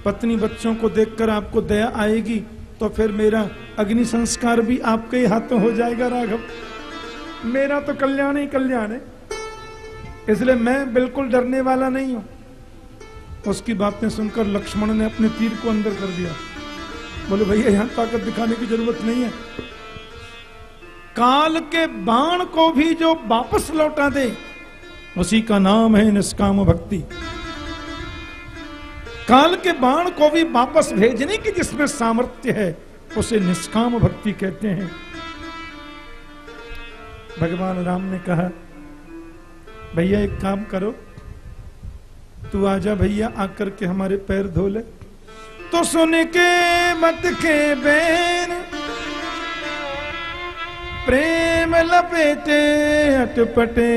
पत्नी बच्चों को देखकर आपको दया आएगी तो फिर मेरा अग्नि संस्कार भी आपके ही हाथों हो जाएगा, राघव। मेरा तो कल्याण ही कल्याण है। इसलिए मैं बिल्कुल डरने वाला नहीं हूँ। उसकी बातें सुनकर लक्ष्मण ने अपने तीर को अंदर कर दिया। बोले, भैया, यहाँ ताकत दिखाने की ज़रूरत नहीं है। काल के बाण को भी जो वापस लौटा दे, उसी का नाम है निष्काम भक्ति। काल के बाण को भी वापस भेजने की जिसमें सामर्थ्य है, उसे निष्काम भक्ति कहते हैं। भगवान राम ने कहा, भैया, एक काम करो तू आजा भैया, आकर के हमारे पैर धो ले। तो सुन के मत के बैन प्रेम लपेटे, अटपटे।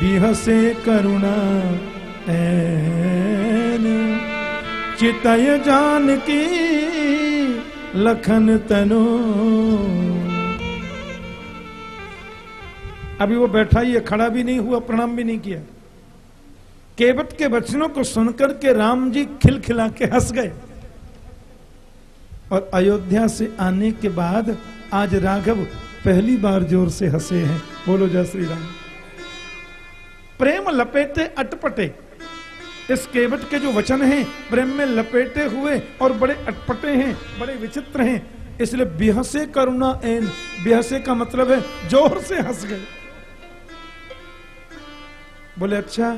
बिहसे करुणा ऐन। चितय जान की लखन तनो। अभी वो बैठा ही है, खड़ा भी नहीं हुआ, प्रणाम भी नहीं किया। केवट के वचनों को सुनकर के राम जी खिलखिला के हंस गए। और अयोध्या से आने के बाद आज राघव पहली बार ज़ोर से हंसे हैं। बोलो, जय श्री राम। प्रेम लपेटे अटपटे। इस केवट के जो वचन हैं, प्रेम में लपेटे हुए और बड़े अटपटे हैं, बड़े विचित्र हैं। इसलिए बेहसे करुणा एन, बेहसे का मतलब है ज़ोर से हंस गए। बोले अच्छा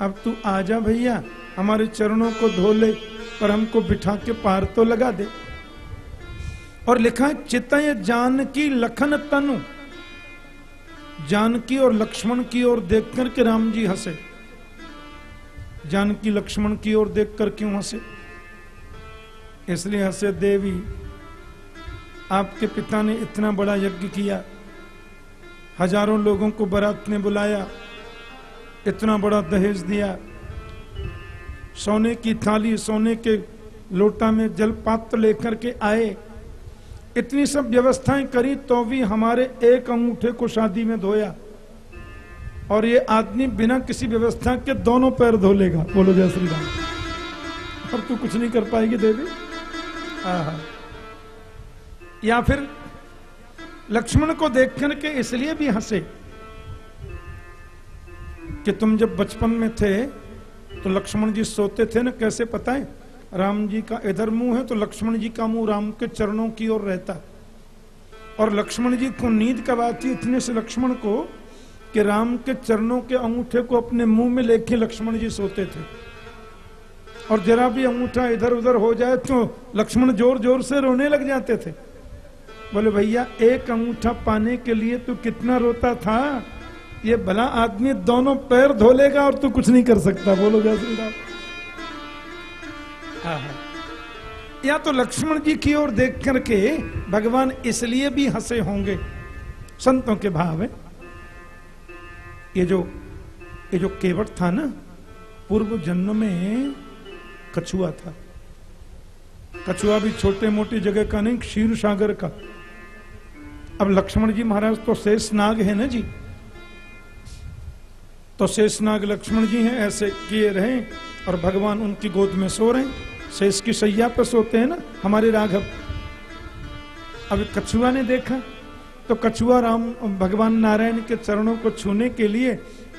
अब तू आजा भैया, हमारे चरणों को धो ले, पर हमको बिठा के पार तो लगा दे। और लिखा है चितय जानकी लखन तनु। जानकी और लक्ष्मण की ओर देख कर के राम जी हंसे। जानकी लक्ष्मण की ओर देख कर क्यों हंसे? इसलिए हंसे, देवी, आपके पिता ने इतना बड़ा यज्ञ किया, हज़ारों लोगों को बरात ने बुलाया इतना बड़ा दहेज दिया। सोने की थाली सोने के लोटा में जल पात्र लेकर के आए। इतनी सब व्यवस्थाएँ करी तो भी हमारे एक अंगूठे को शादी में धोया। और ये आदमी बिना किसी व्यवस्था के दोनों पैर धो लेगा। बोलो, जय श्री राम। और तू कुछ नहीं कर पाएगी देवी। आहा। या फिर लक्ष्मण को देख के इसलिए भी हंसे। कि तुम जब बचपन में थे तो लक्ष्मण जी सोते थे ना, कैसे पता है? राम जी का इधर मुँह है तो लक्ष्मण जी का मुँह राम के चरणों की ओर रहता। और लक्ष्मण जी को नींद कब आती इतने से लक्ष्मण को, कि राम के चरणों के अंगूठे को अपने मुँह में लेके लक्ष्मण जी सोते थे। और जरा भी अंगूठा इधर उधर हो जाए तो लक्ष्मण ज़ोर ज़ोर से रोने लग जाते थे। बोले, भैया, एक अंगूठा पाने के लिए तू कितना रोता था? ये भला आदमी दोनों पैर धो लेगा और तू कुछ नहीं कर सकता। बोलो जय श्री राम। या तो लक्ष्मण जी की ओर देख करके भगवान इसलिए भी हंसे होंगे। संतों के भाव है। ये जो ये जो केवट था ना पूर्व जन्म में कछुआ था। कछुआ भी छोटे मोटी जगह का नहीं क्षीर सागर का। अब लक्ष्मण जी महाराज तो शेष नाग है ना जी। तो शेष नाग लक्ष्मण जी हैं, ऐसे किए रहे और भगवान उनकी गोद में सो रहे। शेष की सैया पर सोते हैं ना, हमारे राघव। अब कछुआ ने देखा तो कछुआ राम, भगवान नारायण के चरणों को छूने के लिए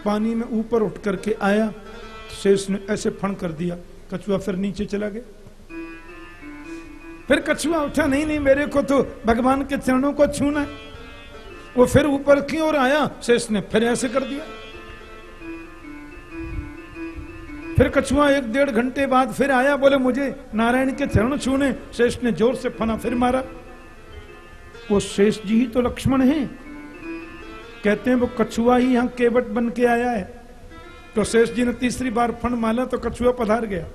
पानी में ऊपर उठ करके आया। शेष ने ऐसे फण कर दिया, कछुआ फिर नीचे चला गया। फिर कछुआ उठा, नहीं नहीं, मेरे को तो भगवान के चरणों को छूना वो फिर ऊपर की ओर आया, शेष ने फिर ऐसे कर दिया। फिर कछुआ एक डेढ़ घंटे बाद फिर आया, बोले, मुझे नारायण के चरण छूने, शेष ने ज़ोर से फना फिर मारा। वो शेष जी ही तो लक्ष्मण है। कहते हैं, वो कछुआ ही यहाँ केवट बन के आया है। तो शेष जी ने तीसरी बार फण माला तो कछुआ पधार गया।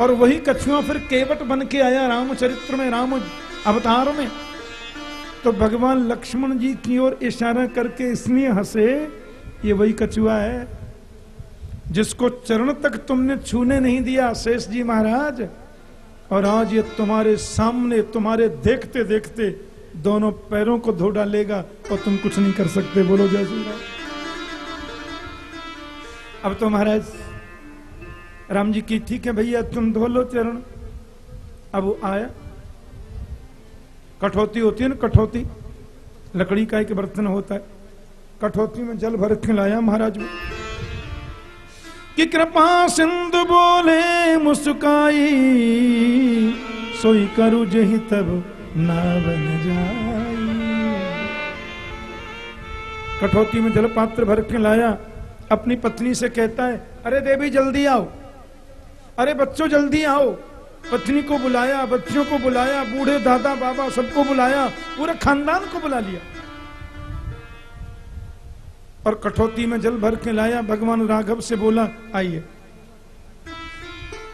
और वही कछुआ फिर केवट बन के आया रामचरित्र में, राम अवतार में। तो भगवान लक्ष्मण जी की ओर इशारा करके इसलिए हंसे, ये वही कछुआ है जिसको चरण तक तुमने छूने नहीं दिया, शेष जी महाराज। और आज ये तुम्हारे सामने, तुम्हारे देखते देखते दोनों पैरों को धो डालेगा और तुम कुछ नहीं कर सकते। बोलो जय श्री राम। अब तो महाराज, राम जी की ठीक है भैया, तुम धो लो चरण। अब वो आया। कठौती होती है ना, कठौती। लकड़ी का एक बर्तन होता है। कठौती में जल भर के लाया महाराज कि कृपा सिंधु बोले, मुस्काई। सोई करु जही तब ना बन जाई। कठौती में जल पात्र भर के लाया, अपनी पत्नी से कहता है, अरे देवी, जल्दी आओ। अरे बच्चों, जल्दी आओ। पत्नी को बुलाया बच्चों को बुलाया, बूढ़े दादा, बाबा सबको बुलाया, पूरे खानदान को बुला लिया। और कठौती में जल भर के लाया, भगवान राघव से बोला, आइए।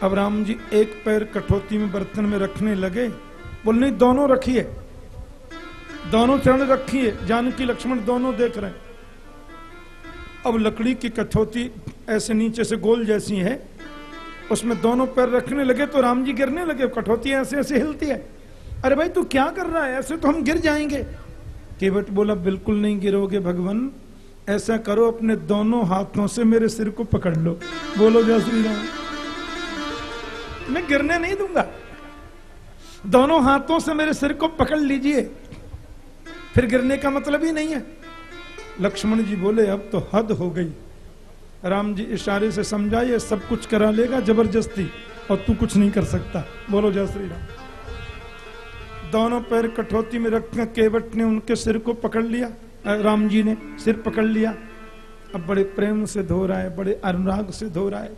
अब राम जी एक पैर कठौती में बर्तन में रखने लगे। बोल, नहीं, दोनों रखिए। दोनों चरण रखिए। जानकी, लक्ष्मण दोनों देख रहे हैं। अब लकड़ी की कठौती ऐसे नीचे से गोल जैसी है। उसमें दोनों पैर रखने लगे तो राम जी गिरने लगे। कठौती ऐसे ऐसे हिलती है। अरे भाई, तू क्या कर रहा है? ऐसे तो हम गिर जाएँगे। केवट बोला, बिल्कुल नहीं गिरोगे भगवान। ऐसा करो, अपने दोनों हाथों से मेरे सिर को पकड़ लो। बोलो, जय श्री राम मैं गिरने नहीं दूँगा। दोनों हाथों से मेरे सिर को पकड़ लीजिए। फिर गिरने का मतलब ही नहीं है। लक्ष्मण जी बोले, अब तो हद हो गई। राम जी इशारे से समझाइए, सब कुछ करा लेगा ज़बरदस्ती, और तू कुछ नहीं कर सकता। बोलो, जय श्री राम दोनों पैर कठौती में रखकर केवट ने उनके सिर को पकड़ लिया। राम जी ने सिर पकड़ लिया। अब बड़े प्रेम से धो रहा है, बड़े अनुराग से धो रहा है।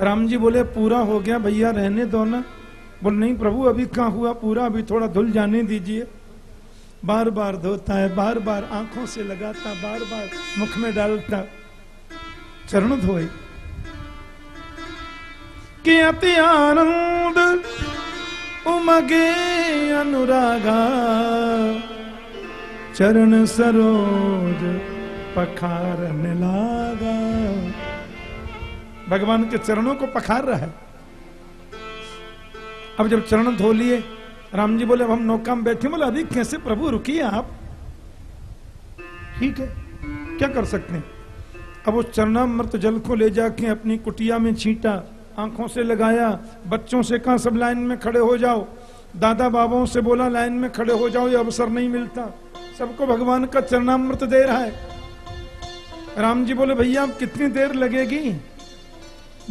राम जी बोले, पूरा हो गया भैया, रहने दो ना। बोल, नहीं प्रभु, अभी कहाँ हुआ पूरा? अभी थोड़ा धुल जाने दीजिए। बार बार धोता है बार बार आँखों से लगाता बार बार मुख में डालता। चरण धोए। कि अति आनंद उमगे अनुरागा। चरण सरोज पखारने लागा। भगवान के चरणों को पखार रहा है। अब जब चरण धो लिए, राम जी बोले, अब हम नौका में बैठे बोले, अभी कैसे प्रभु, रुकिए आप? ठीक है, क्या कर सकते हैं? अब उस चरणामृत जल को ले जाके अपनी कुटिया में छींटा, आँखों से लगाया, बच्चों से कहा सब लाइन में खड़े हो जाओ? दादा बाबाओं से बोला, लाइन में खड़े हो जाओ, ये अवसर नहीं मिलता। सबको भगवान का चरणामृत दे रहा है। राम जी बोले, भैया, अब कितनी देर लगेगी?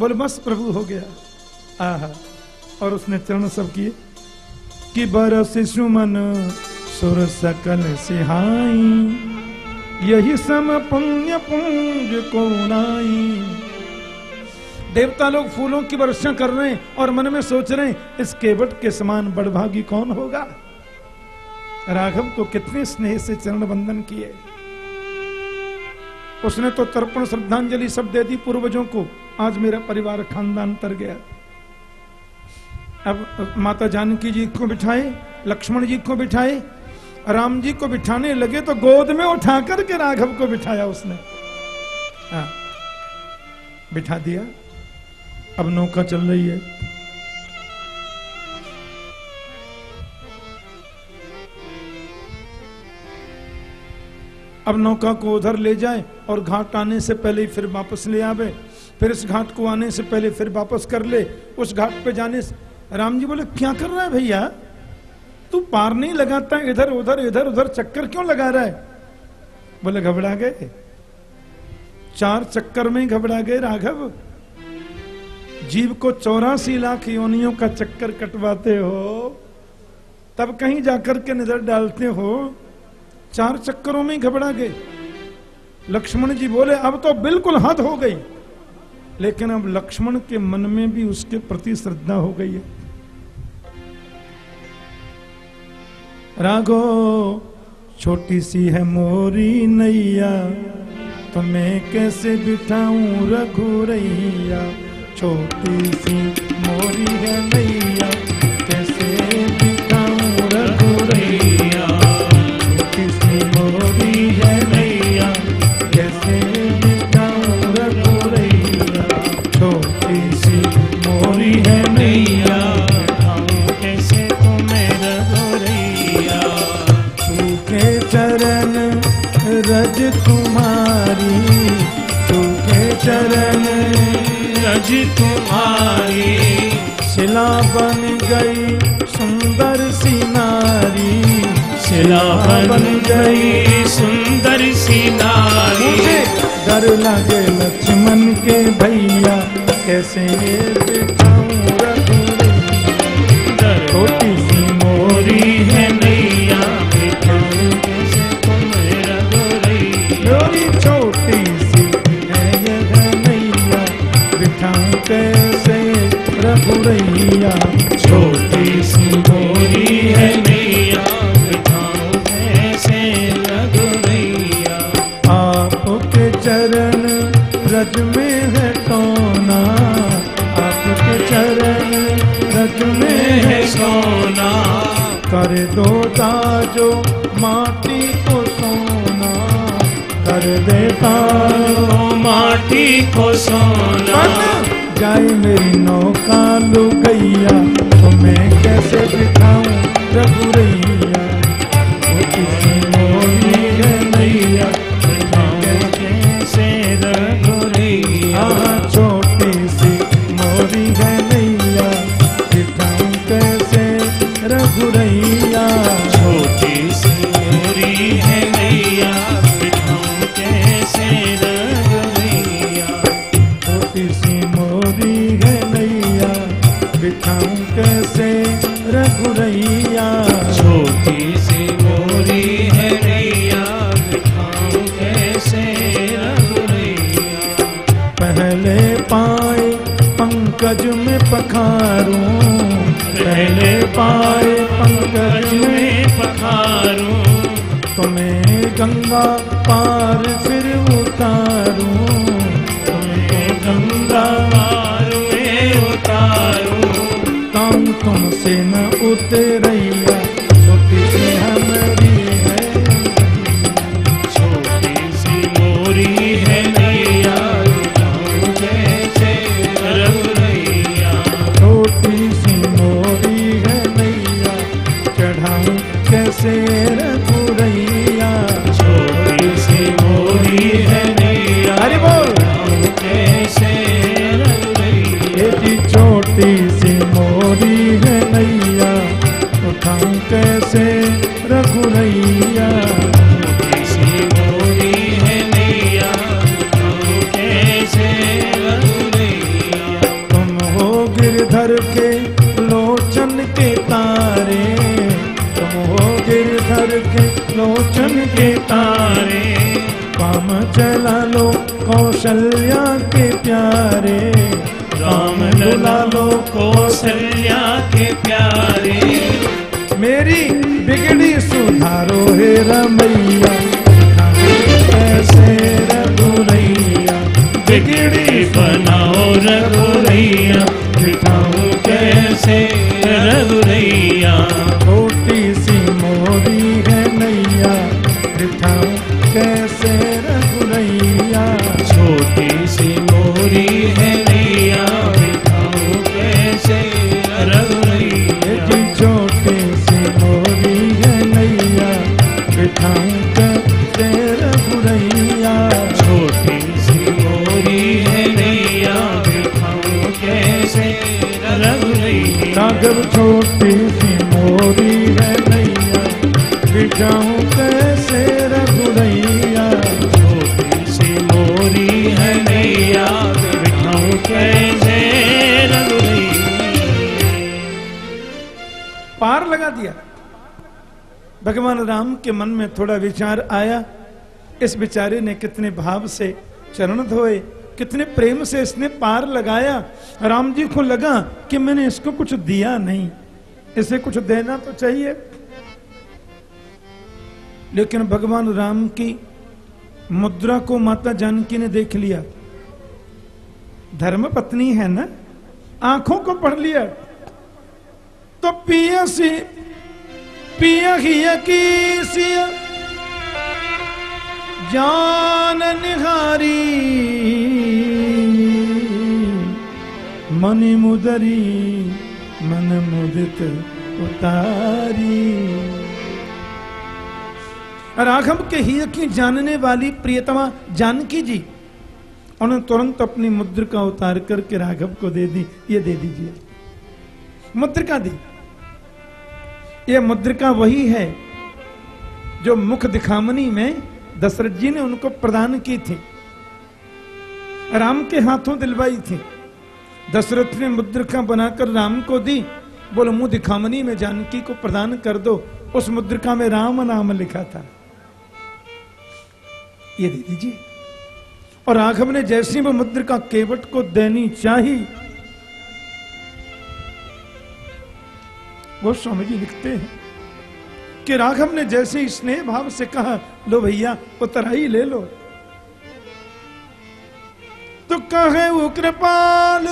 बोले, बस प्रभु, हो गया। आहा। और उसने चरण सब किए। कि बरस सुमन सुर सकल सिहाई। यही सम पुण्य पुंज को नाई। देवता लोग फूलों की वर्षा कर रहे हैं और मन में सोच रहे हैं, इस केवट के समान बड़भागी कौन होगा? राघव को कितने स्नेह से चरण बंधन किए। उसने तो तर्पण, श्रद्धांजलि सब दे दी, पूर्वजों को। आज मेरा परिवार खानदान तर गया। अब माता जानकी जी को बिठाए, लक्ष्मण जी को बिठाए, राम जी को बिठाने लगे तो गोद में उठा करके राघव को बिठाया उसने। हाँ बिठा दिया। अब नौका चल रही है। अब नौका को उधर ले जाए और घाट आने से पहले ही फिर वापस ले आवे। फिर इस घाट को आने से पहले फिर वापस कर ले। उस घाट पे जाने से राम जी बोले, क्या कर रहा है भैया? तू पार नहीं लगाता, इधर, उधर इधर, उधर चक्कर क्यों लगा रहा है? बोले, घबरा गए। चार चक्कर में घबरा गए राघव। जीव को चौरासी लाख योनियों का चक्कर कटवाते हो। तब कहीं जाकर के नज़र डालते हो। चार चक्करों में घबरा गए। लक्ष्मण जी बोले, अब तो बिल्कुल हद हो गई। लेकिन अब लक्ष्मण के मन में भी उसके प्रति श्रद्धा हो गई है। राघो, छोटी सी है मोरी नैया तो मैं कैसे बिठाऊं रघुरैया? छोटी सी मोरी है नैया रज तुम्हारी सूखे चरण रज तुम्हारी। शिला बन गई सुंदर सी नारी शिला बन गई सुंदर सी नारी। मुझे डर लगे लक्ष्मण के भैया कैसे रघुरैया सोना। कर दो ताजो माटी को सोना। कर दे ताजो माटी को सोना। जाए मेरी नौका लो गैया तो मैं कैसे बिठाऊं रघुरैया पखारूं। पहले पाए पंकज में पखारूं। तुम्हें गंगा पार फिर उतारूं। तुम्हें गंगा पार में उतारूं। काम तुमसे न उतरैया। सुधारो हे रमैया कैसे रघुरैया बिगड़ी बनाओ रघुरैया दिखाऊँ कैसे रघुरैया राम के मन में थोड़ा विचार आया, इस बेचारे ने कितने भाव से चरण धोए, कितने प्रेम से इसने पार लगाया। राम जी को लगा कि मैंने इसको कुछ दिया नहीं, इसे कुछ देना तो चाहिए। लेकिन भगवान राम की मुद्रा को माता जानकी ने देख लिया। धर्म पत्नी है ना? आँखों को पढ़ लिया। तो पिया सी पिया की जान निहारी। मनि मुदरी, मन मुदित उतारी। राघव के हिय की जानने वाली प्रियतमा जानकी जी, उन्होंने तुरंत अपनी मुद्रिका उतार करके राघव को दे दी, ये दे दीजिए। मुद्रिका दी। ये मुद्रिका वही है जो मुख दिखामनी में दशरथ जी ने उनको प्रदान की थी। राम के हाथों दिलवाई थी। दशरथ ने मुद्रिका बनाकर राम को दी। बोलो, मुँह दिखामनी में जानकी को प्रदान कर दो। उस मुद्रिका में राम नाम लिखा था। ये दे दीजिए और राघव ने जैसी वो मुद्रिका केवट को देनी चाहिए। वो स्वामी जी लिखते हैं कि राघव ने जैसे ही स्नेह भाव से कहा, लो भैया, उतराई ले लो। तो कहे, वो कृपाल,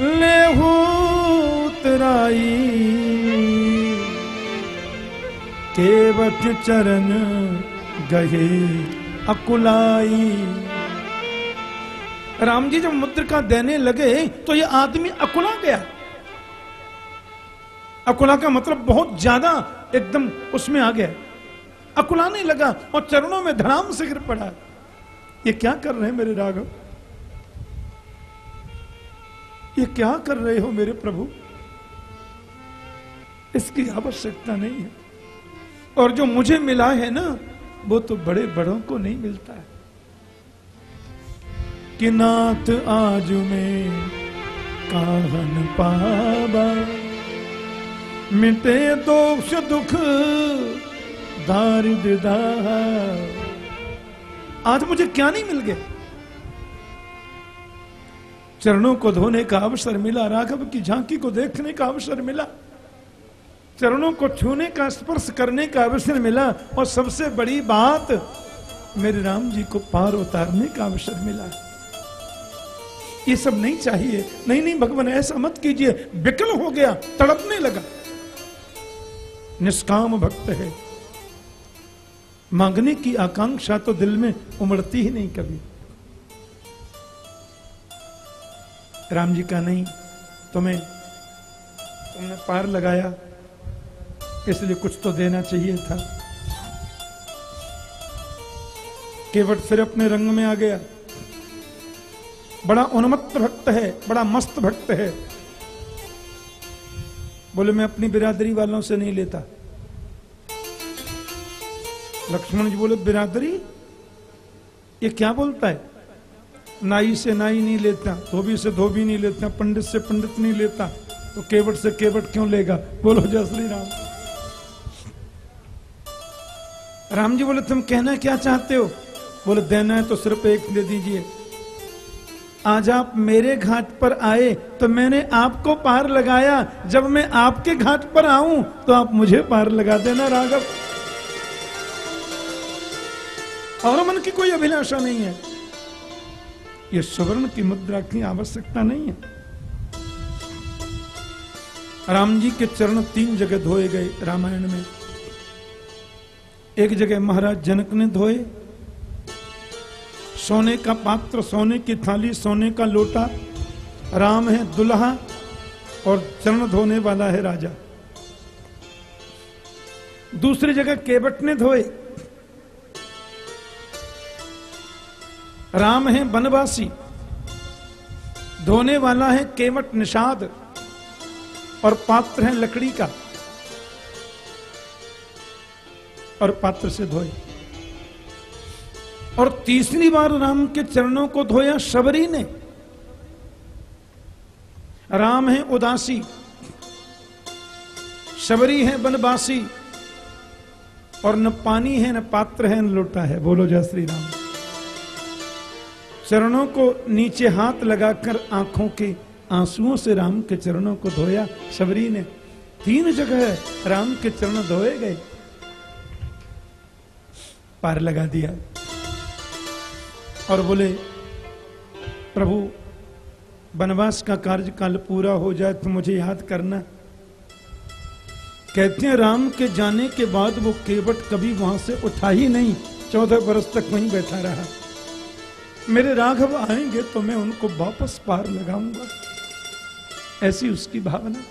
ले उतराई। केवट चरण गहे अकुलाई। राम जी जब मुद्र का देने लगे तो ये आदमी अकुला गया। अकुला का मतलब बहुत ज़्यादा एकदम उसमें आ गया। अकुलाने लगा और चरणों में धड़ाम से गिर पड़ा। ये क्या कर रहे हैं मेरे राघव? ये क्या कर रहे हो मेरे प्रभु? इसकी आवश्यकता नहीं है। और जो मुझे मिला है ना, वो तो बड़े बड़ों को नहीं मिलता है। कि नाथ आज में काहन पाबा मिटे दोष दुख दारिद्र दाह आज मुझे क्या नहीं मिल गया? चरणों को धोने का अवसर मिला, राघव की झांकी को देखने का अवसर मिला, चरणों को छूने का, स्पर्श करने का अवसर मिला और सबसे बड़ी बात मेरे राम जी को पार उतारने का अवसर मिला। ये सब नहीं चाहिए। नहीं नहीं, भगवान, ऐसा मत कीजिए। विकल हो गया, तड़पने लगा। निष्काम भक्त है। मांगने की आकांक्षा तो दिल में उमड़ती ही नहीं कभी। राम जी का नहीं, तुम्हें, तुमने पार लगाया। इसलिए कुछ तो देना चाहिए था। केवट फिर अपने रंग में आ गया। बड़ा उन्मत्त भक्त है, बड़ा मस्त भक्त है। बोले, मैं अपनी बिरादरी वालों से नहीं लेता। लक्ष्मण जी बोले, बिरादरी? ये क्या बोलता है? नाई से नाई नहीं लेता, धोबी से धोबी नहीं लेता, पंडित से पंडित नहीं लेता तो केवट से केवट क्यों लेगा? बोलो, जय श्री राम। राम जी बोले, तुम कहना क्या चाहते हो? बोले, देना है तो सिर्फ़ एक दे दीजिए। आज आप मेरे घाट पर आए तो मैंने आपको पार लगाया। जब मैं आपके घाट पर आऊँ तो आप मुझे पार लगा देना, राघव। और मन की कोई अभिलाषा नहीं है। ये सुवर्ण की मुद्रा की आवश्यकता नहीं है। राम जी के चरण तीन जगह धोए गए रामायण में। एक जगह महाराज जनक ने धोए सोने का पात्र, सोने की थाली, सोने का लोटा। राम है दुल्हा और चरण धोने वाला है राजा। दूसरी जगह केवट ने धोए। राम है बनवासी धोने वाला है केवट निषाद और पात्र है लकड़ी का। और पात्र से धोए। और तीसरी बार राम के चरणों को धोया शबरी ने। राम है उदासी, शबरी है बनबासी और न पानी है न पात्र है, न लोटा है। बोलो जय श्री राम। चरणों को नीचे हाथ लगाकर आँखों के आंसुओं से राम के चरणों को धोया शबरी ने। तीन जगह राम के चरण धोए गए। पार लगा दिया। और बोले, प्रभु, वनवास का कार्यकाल पूरा हो जाए तो मुझे याद करना। कहते हैं, राम के जाने के बाद वो केवट कभी वहाँ से उठा ही नहीं, चौदह बरस तक वहीं बैठा रहा। मेरे राघव आएँगे तो मैं उनको वापस पार लगाऊँगा। ऐसी उसकी भावना।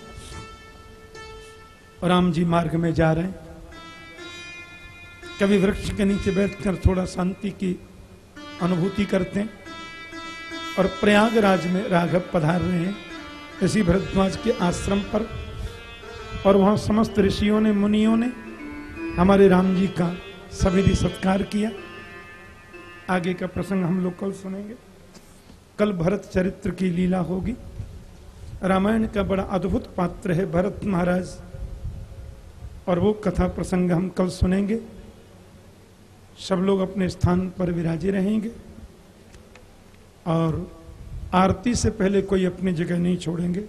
और राम जी मार्ग में जा रहे हैं। कभी वृक्ष के नीचे बैठकर थोड़ा शांति की अनुभूति करते हैं और प्रयागराज में राघव पधार रहे हैं। इसी भरद्वाज के आश्रम पर और वहाँ समस्त ऋषियों ने, मुनियों ने हमारे राम जी का सविधि सत्कार किया। आगे का प्रसंग हम लोग कल सुनेंगे। कल भरत चरित्र की लीला होगी। रामायण का बड़ा अद्भुत पात्र है भरत महाराज। और वो कथा प्रसंग हम कल सुनेंगे। सब लोग अपने स्थान पर विराजे रहेंगे और आरती से पहले कोई अपनी जगह नहीं छोड़ेंगे।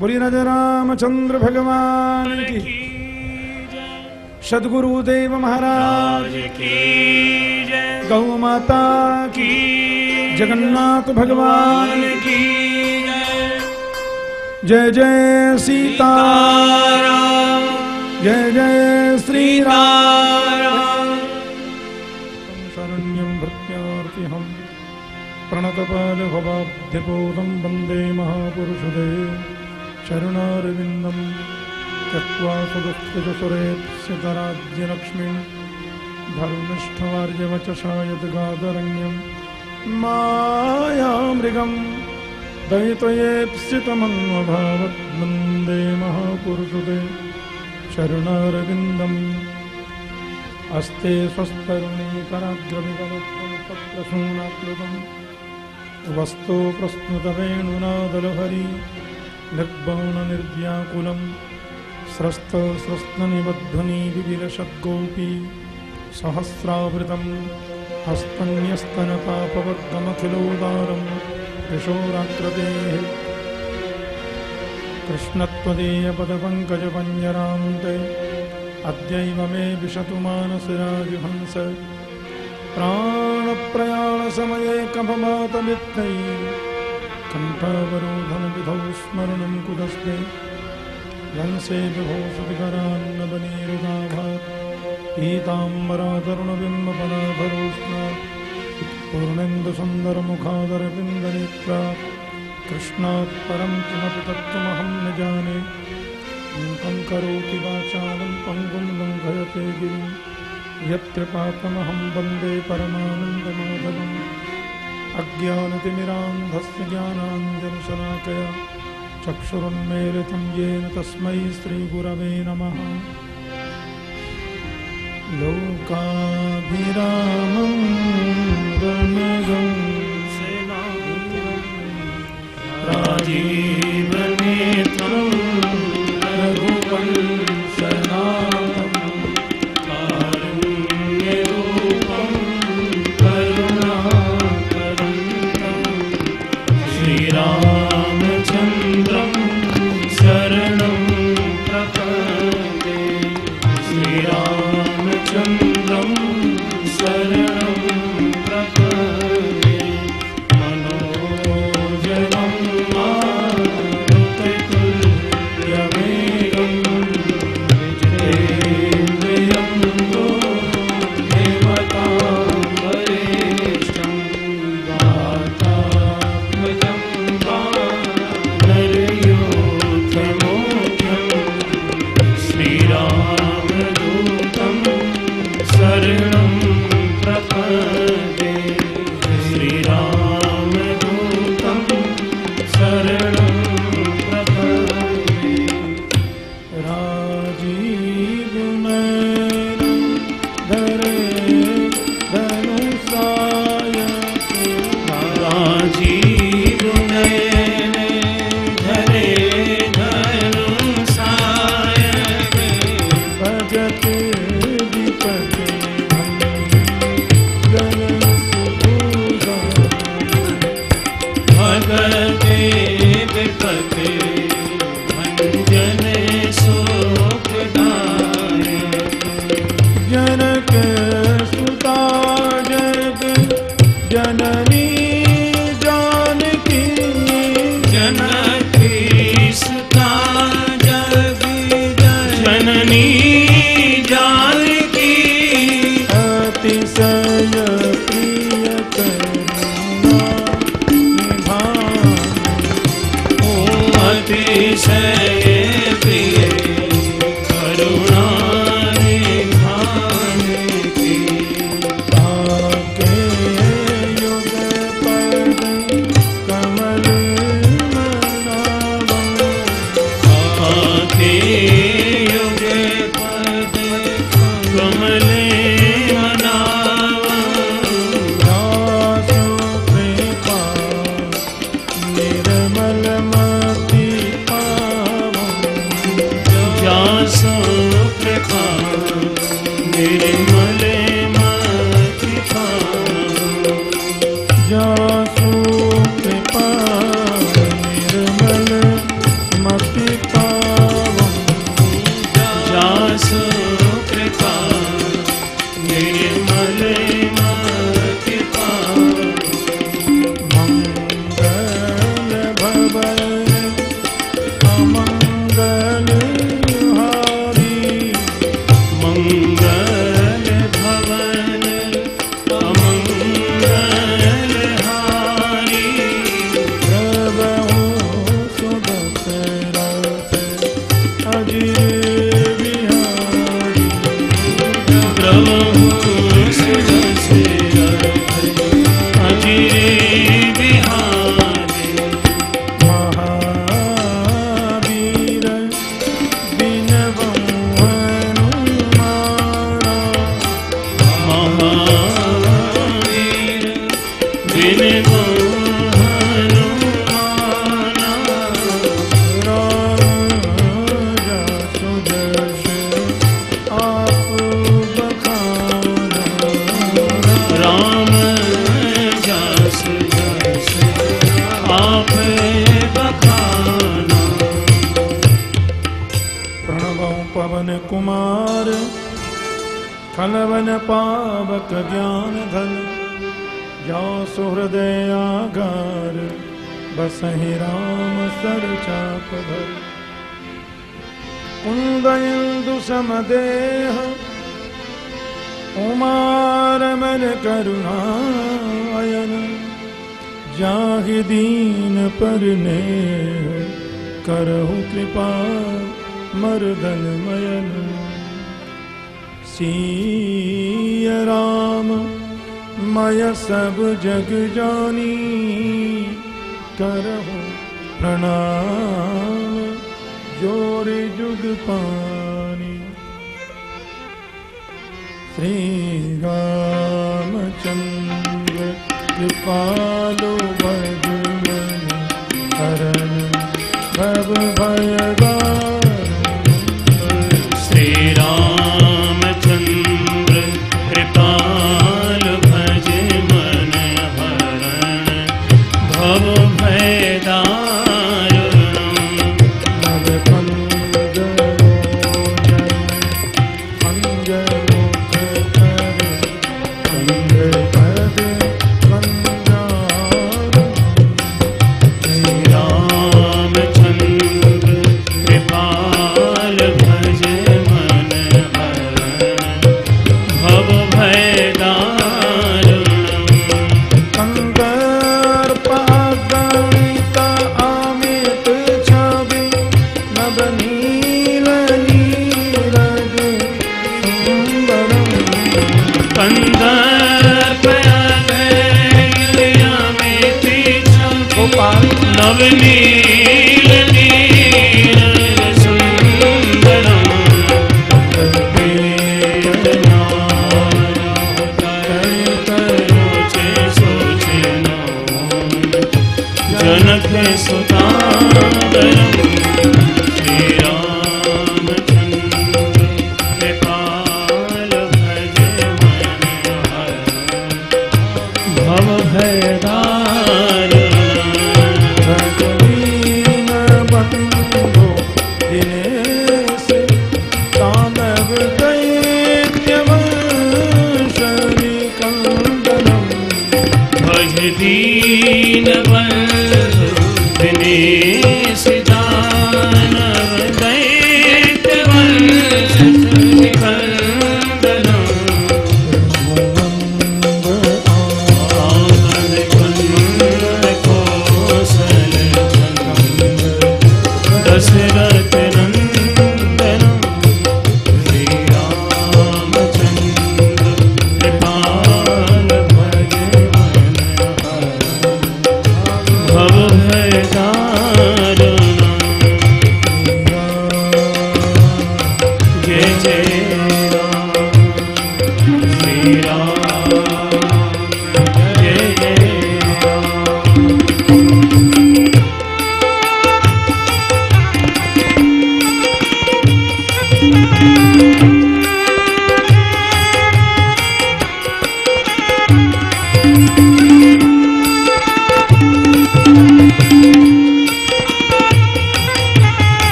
बोलिए राजा रामचंद्र भगवान की सदगुरु देव महाराज की गौ माता की जगन्नाथ भगवान की जय। जय। जय सीता जय जय श्री राम प्रणतपादभवाब्धिबोधं वन्दे महापुरुषदे शरणारविन्दं त्यक्त्वा सुदुःखितसुरेप्स्यतराज्यलक्ष्मीं धर्मिष्ठवार्यवचसा यद्गादरण्यं मायामृगं दयितयेप्सितमन्वभावत् वन्दे महापुरुषदे शरणारविन्दम् अस्ते स्वस्तरुणीकराग्रमिगमप्रसूनाप्लुतम् स्तो प्रस्नुतवेणुना दलहरि निर्भौ न सहस्रावृतं हस्तन्यस्तनपापवर्गमखिलोदारं ऋशोराकृतेः कृष्णत्वदीयपदपङ्कजपञ्जरान्ते अद्यैव मे विशतु मानसराजहंस। प्रा प्रयाणप्रयाणसमये कफमातमित्तै कण्ठावरोधनविधौ स्मरणं कुतस्ते कुदस्ते विभो जुभौ सुखिरान्नवनेदाघात् पूर्णेन्दुसुन्दरमुखादरबिन्दनेत्रा कृष्णात् परं किमपि तत्त्वमहं न जाने करोति वाचालं पङ्गुं लङ्घयते गिरिम् यत्कृपातमहं वंदे परमानन्दमाधवम्। अज्ञानतिमिरान्धस्य ज्ञानाञ्जनशलाकया चक्षुरुन्मेलितं येन तस्मै श्रीगुरवे नमः। लोकाभिरामं गणगं सेना राज़ी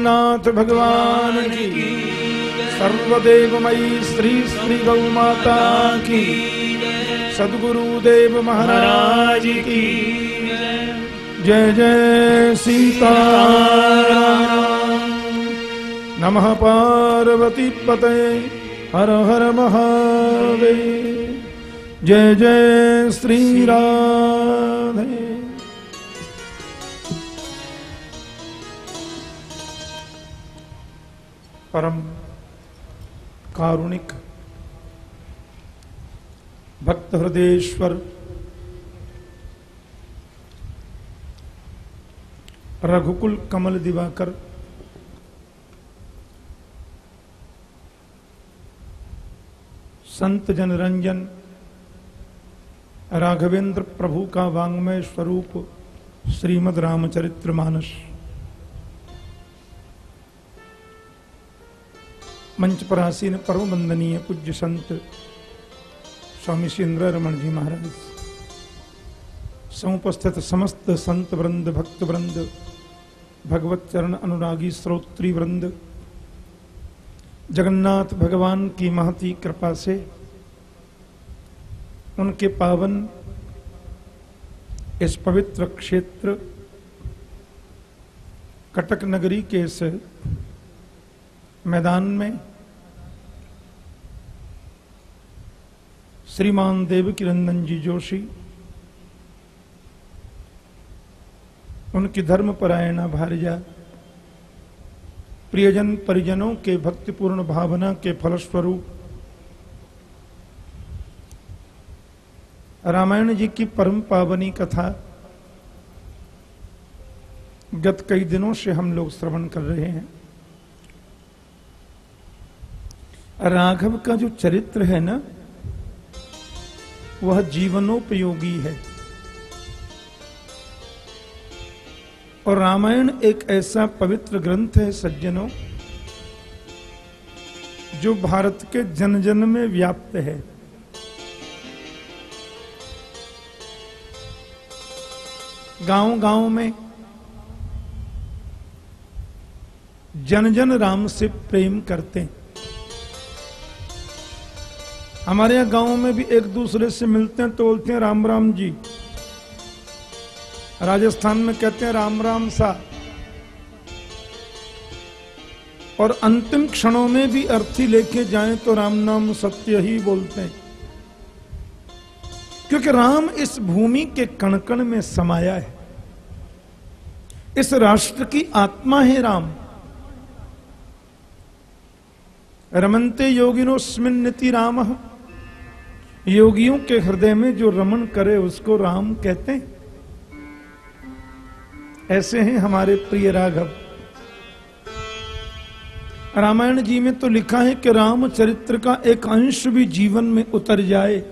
जगन्नाथ भगवान की। सर्वदेवमयी श्री श्री गौ माता की सदगुरुदेव महाराज की। जय जय सीता नमः पार्वती पते हर हर महादेव। जय जय श्री भक्त रघुकुल कमल दिवाकर। संत जनरंजन। राघवेंद्र प्रभु का वांग्मय स्वरूप श्रीमद रामचरित्र मानस। मंच पर आसीन परम वंदनीय पूज्य संत स्वामी श्रीन्द्र रमण जी महाराज, समुपस्थित समस्त संत वृंद, भक्त वृंद, भगवत चरण अनुरागी श्रोत्री वृंद, जगन्नाथ भगवान की महती कृपा से उनके पावन इस पवित्र क्षेत्र कटक नगरी के इस मैदान में श्रीमान देवकी नंदन जी जोशी, उनकी धर्मपरायणा भार्या, प्रियजन परिजनों के भक्तिपूर्ण भावना के फलस्वरूप रामायण जी की परम पावनी कथा गत कई दिनों से हम लोग श्रवण कर रहे हैं। राघव का जो चरित्र है ना वह जीवनोपयोगी है। और रामायण एक ऐसा पवित्र ग्रंथ है सज्जनों, जो भारत के जन जन में व्याप्त है। गाँव गाँव में जन जन राम से प्रेम करते हैं। हमारे यहाँ गाँव में भी एक दूसरे से मिलते हैं तो बोलते हैं, राम राम जी। राजस्थान में कहते हैं, राम राम सा। और अंतिम क्षणों में भी अर्थी लेके जाएँ तो राम नाम सत्य ही बोलते हैं। क्योंकि राम इस भूमि के कण कण में समाया है। इस राष्ट्र की आत्मा है राम। रमनते योगिनो स्मिन्नति राम। योगियों के हृदय में जो रमन करे, उसको राम कहते हैं। ऐसे हैं हमारे प्रिय राघव। रामायण जी में तो लिखा है कि राम चरित्र का एक अंश भी जीवन में उतर जाए,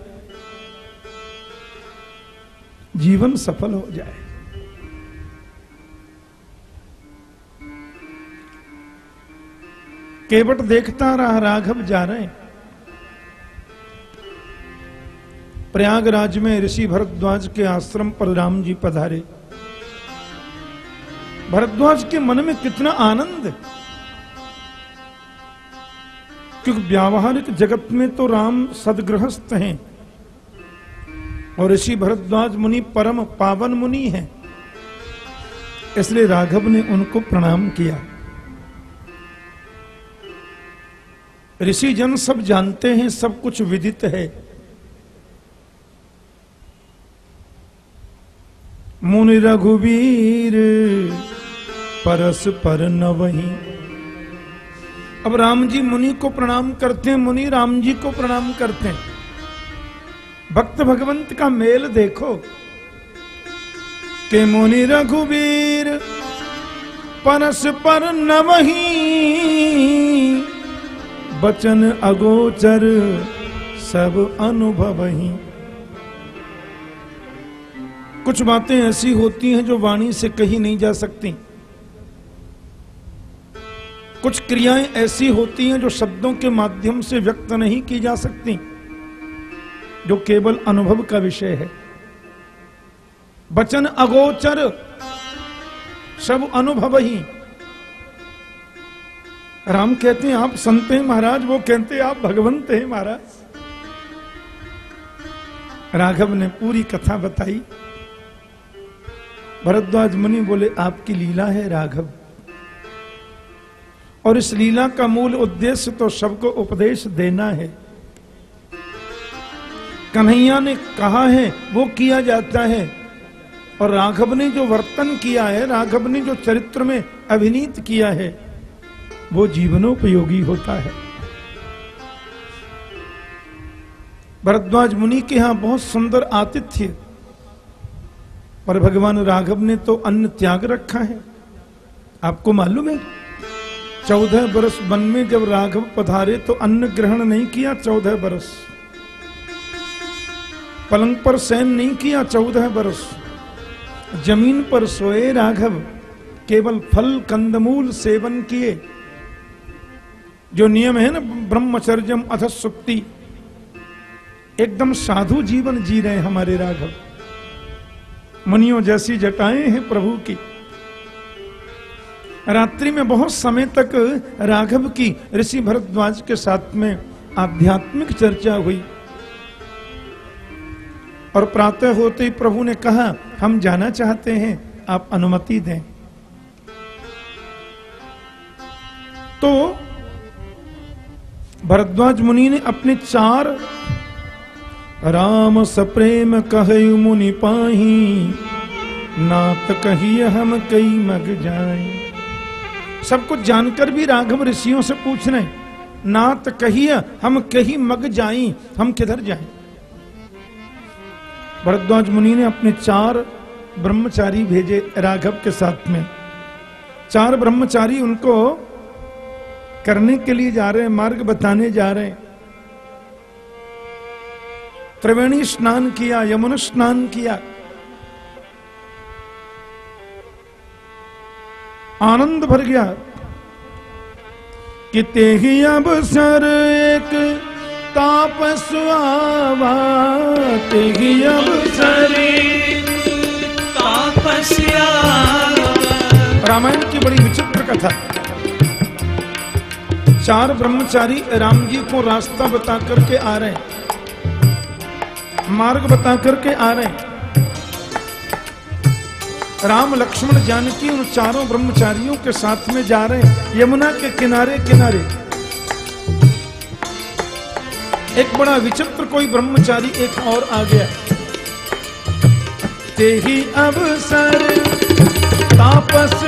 जीवन सफल हो जाए। केवट देखता रहा राघव जा रहे प्रयागराज में ऋषि भरद्वाज के आश्रम पर राम जी पधारे। भरद्वाज के मन में कितना आनंद। क्योंकि व्यावहारिक जगत में तो राम सदगृहस्थ हैं और ऋषि भरद्वाज मुनि परम पावन मुनि हैं। इसलिए राघव ने उनको प्रणाम किया। ऋषि जन सब जानते हैं, सब कुछ विदित है। मुनि रघुवीर, परस पर न वही। अब राम जी मुनि को प्रणाम करते हैं, मुनि राम जी को प्रणाम करते हैं। भक्त भगवंत का मेल देखो। के मुनि रघुवीर, परस पर न वही। बचन अगोचर सब अनुभव ही कुछ बातें ऐसी होती हैं जो वाणी से कही नहीं जा सकती। कुछ क्रियाएँ ऐसी होती हैं जो शब्दों के माध्यम से व्यक्त नहीं की जा सकती, जो केवल अनुभव का विषय है। वचन अगोचर, सब अनुभव ही। राम कहते हैं, आप संत हैं महाराज, वो कहते हैं, आप भगवंत हैं महाराज। राघव ने पूरी कथा बताई। भरद्वाज मुनि बोले, आपकी लीला है राघव। और इस लीला का मूल उद्देश्य तो सबको उपदेश देना है। कन्हैया ने कहा है, वो किया जाता है। और राघव ने जो वर्तन किया है, राघव ने जो चरित्र में अभिनीत किया है, वो जीवनोपयोगी होता है। भरद्वाज मुनि के यहाँ बहुत सुंदर आतिथ्य पर भगवान राघव ने तो अन्न त्याग रखा है। आपको मालूम है, चौदह बरस वन में जब राघव पधारे तो अन्न ग्रहण नहीं किया चौदह बरस। पलंग पर सैन नहीं किया चौदह बरस। ज़मीन पर सोए राघव, केवल फल, कंदमूल सेवन किए। जो नियम है ना, ब्रह्मचर्यम अथ सुक्ति। एकदम साधु जीवन जी रहे हमारे राघव। मुनियों जैसी जटाएँ हैं प्रभु की। रात्रि में बहुत समय तक राघव की ऋषि भरद्वाज के साथ में आध्यात्मिक चर्चा हुई। और प्रातः होते ही प्रभु ने कहा, हम जाना चाहते हैं, आप अनुमति दें। तो भरद्वाज मुनि ने अपने चार राम सप्रेम कह मुनि पाही नात कहिए हम कई मग जाए। सब कुछ जानकर भी राघव ऋषियों से पूछ रहे नात कहिए हम कहीं मग जाई हम किधर जाएँ? भरद्वाज मुनि ने अपने चार ब्रह्मचारी भेजे राघव के साथ में। चार ब्रह्मचारी उनको करने के लिए जा रहे हैं, मार्ग बताने जा रहे हैं। त्रिवेणी स्नान किया, यमुना स्नान किया। आनंद भर गया कि तेही अवसर एक तापस आवा। तेही अवसर तापस्या रामायण की बड़ी विचित्र कथा। चार ब्रह्मचारी राम जी को रास्ता बता करके आ रहे हैं। मार्ग बता करके आ रहे राम लक्ष्मण जानकी उन चारों ब्रह्मचारियों के साथ में जा रहे हैं। यमुना के किनारे किनारे। एक बड़ा विचित्र कोई ब्रह्मचारी एक और आ गया। ते ही अवसर, तापस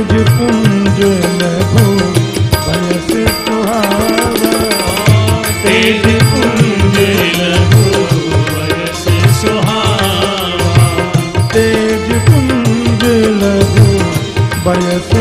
तेज कुंज लघु सुहावा। तेज कुंज लघु वयस सुहावा। तेज कुंज लघु सुहावा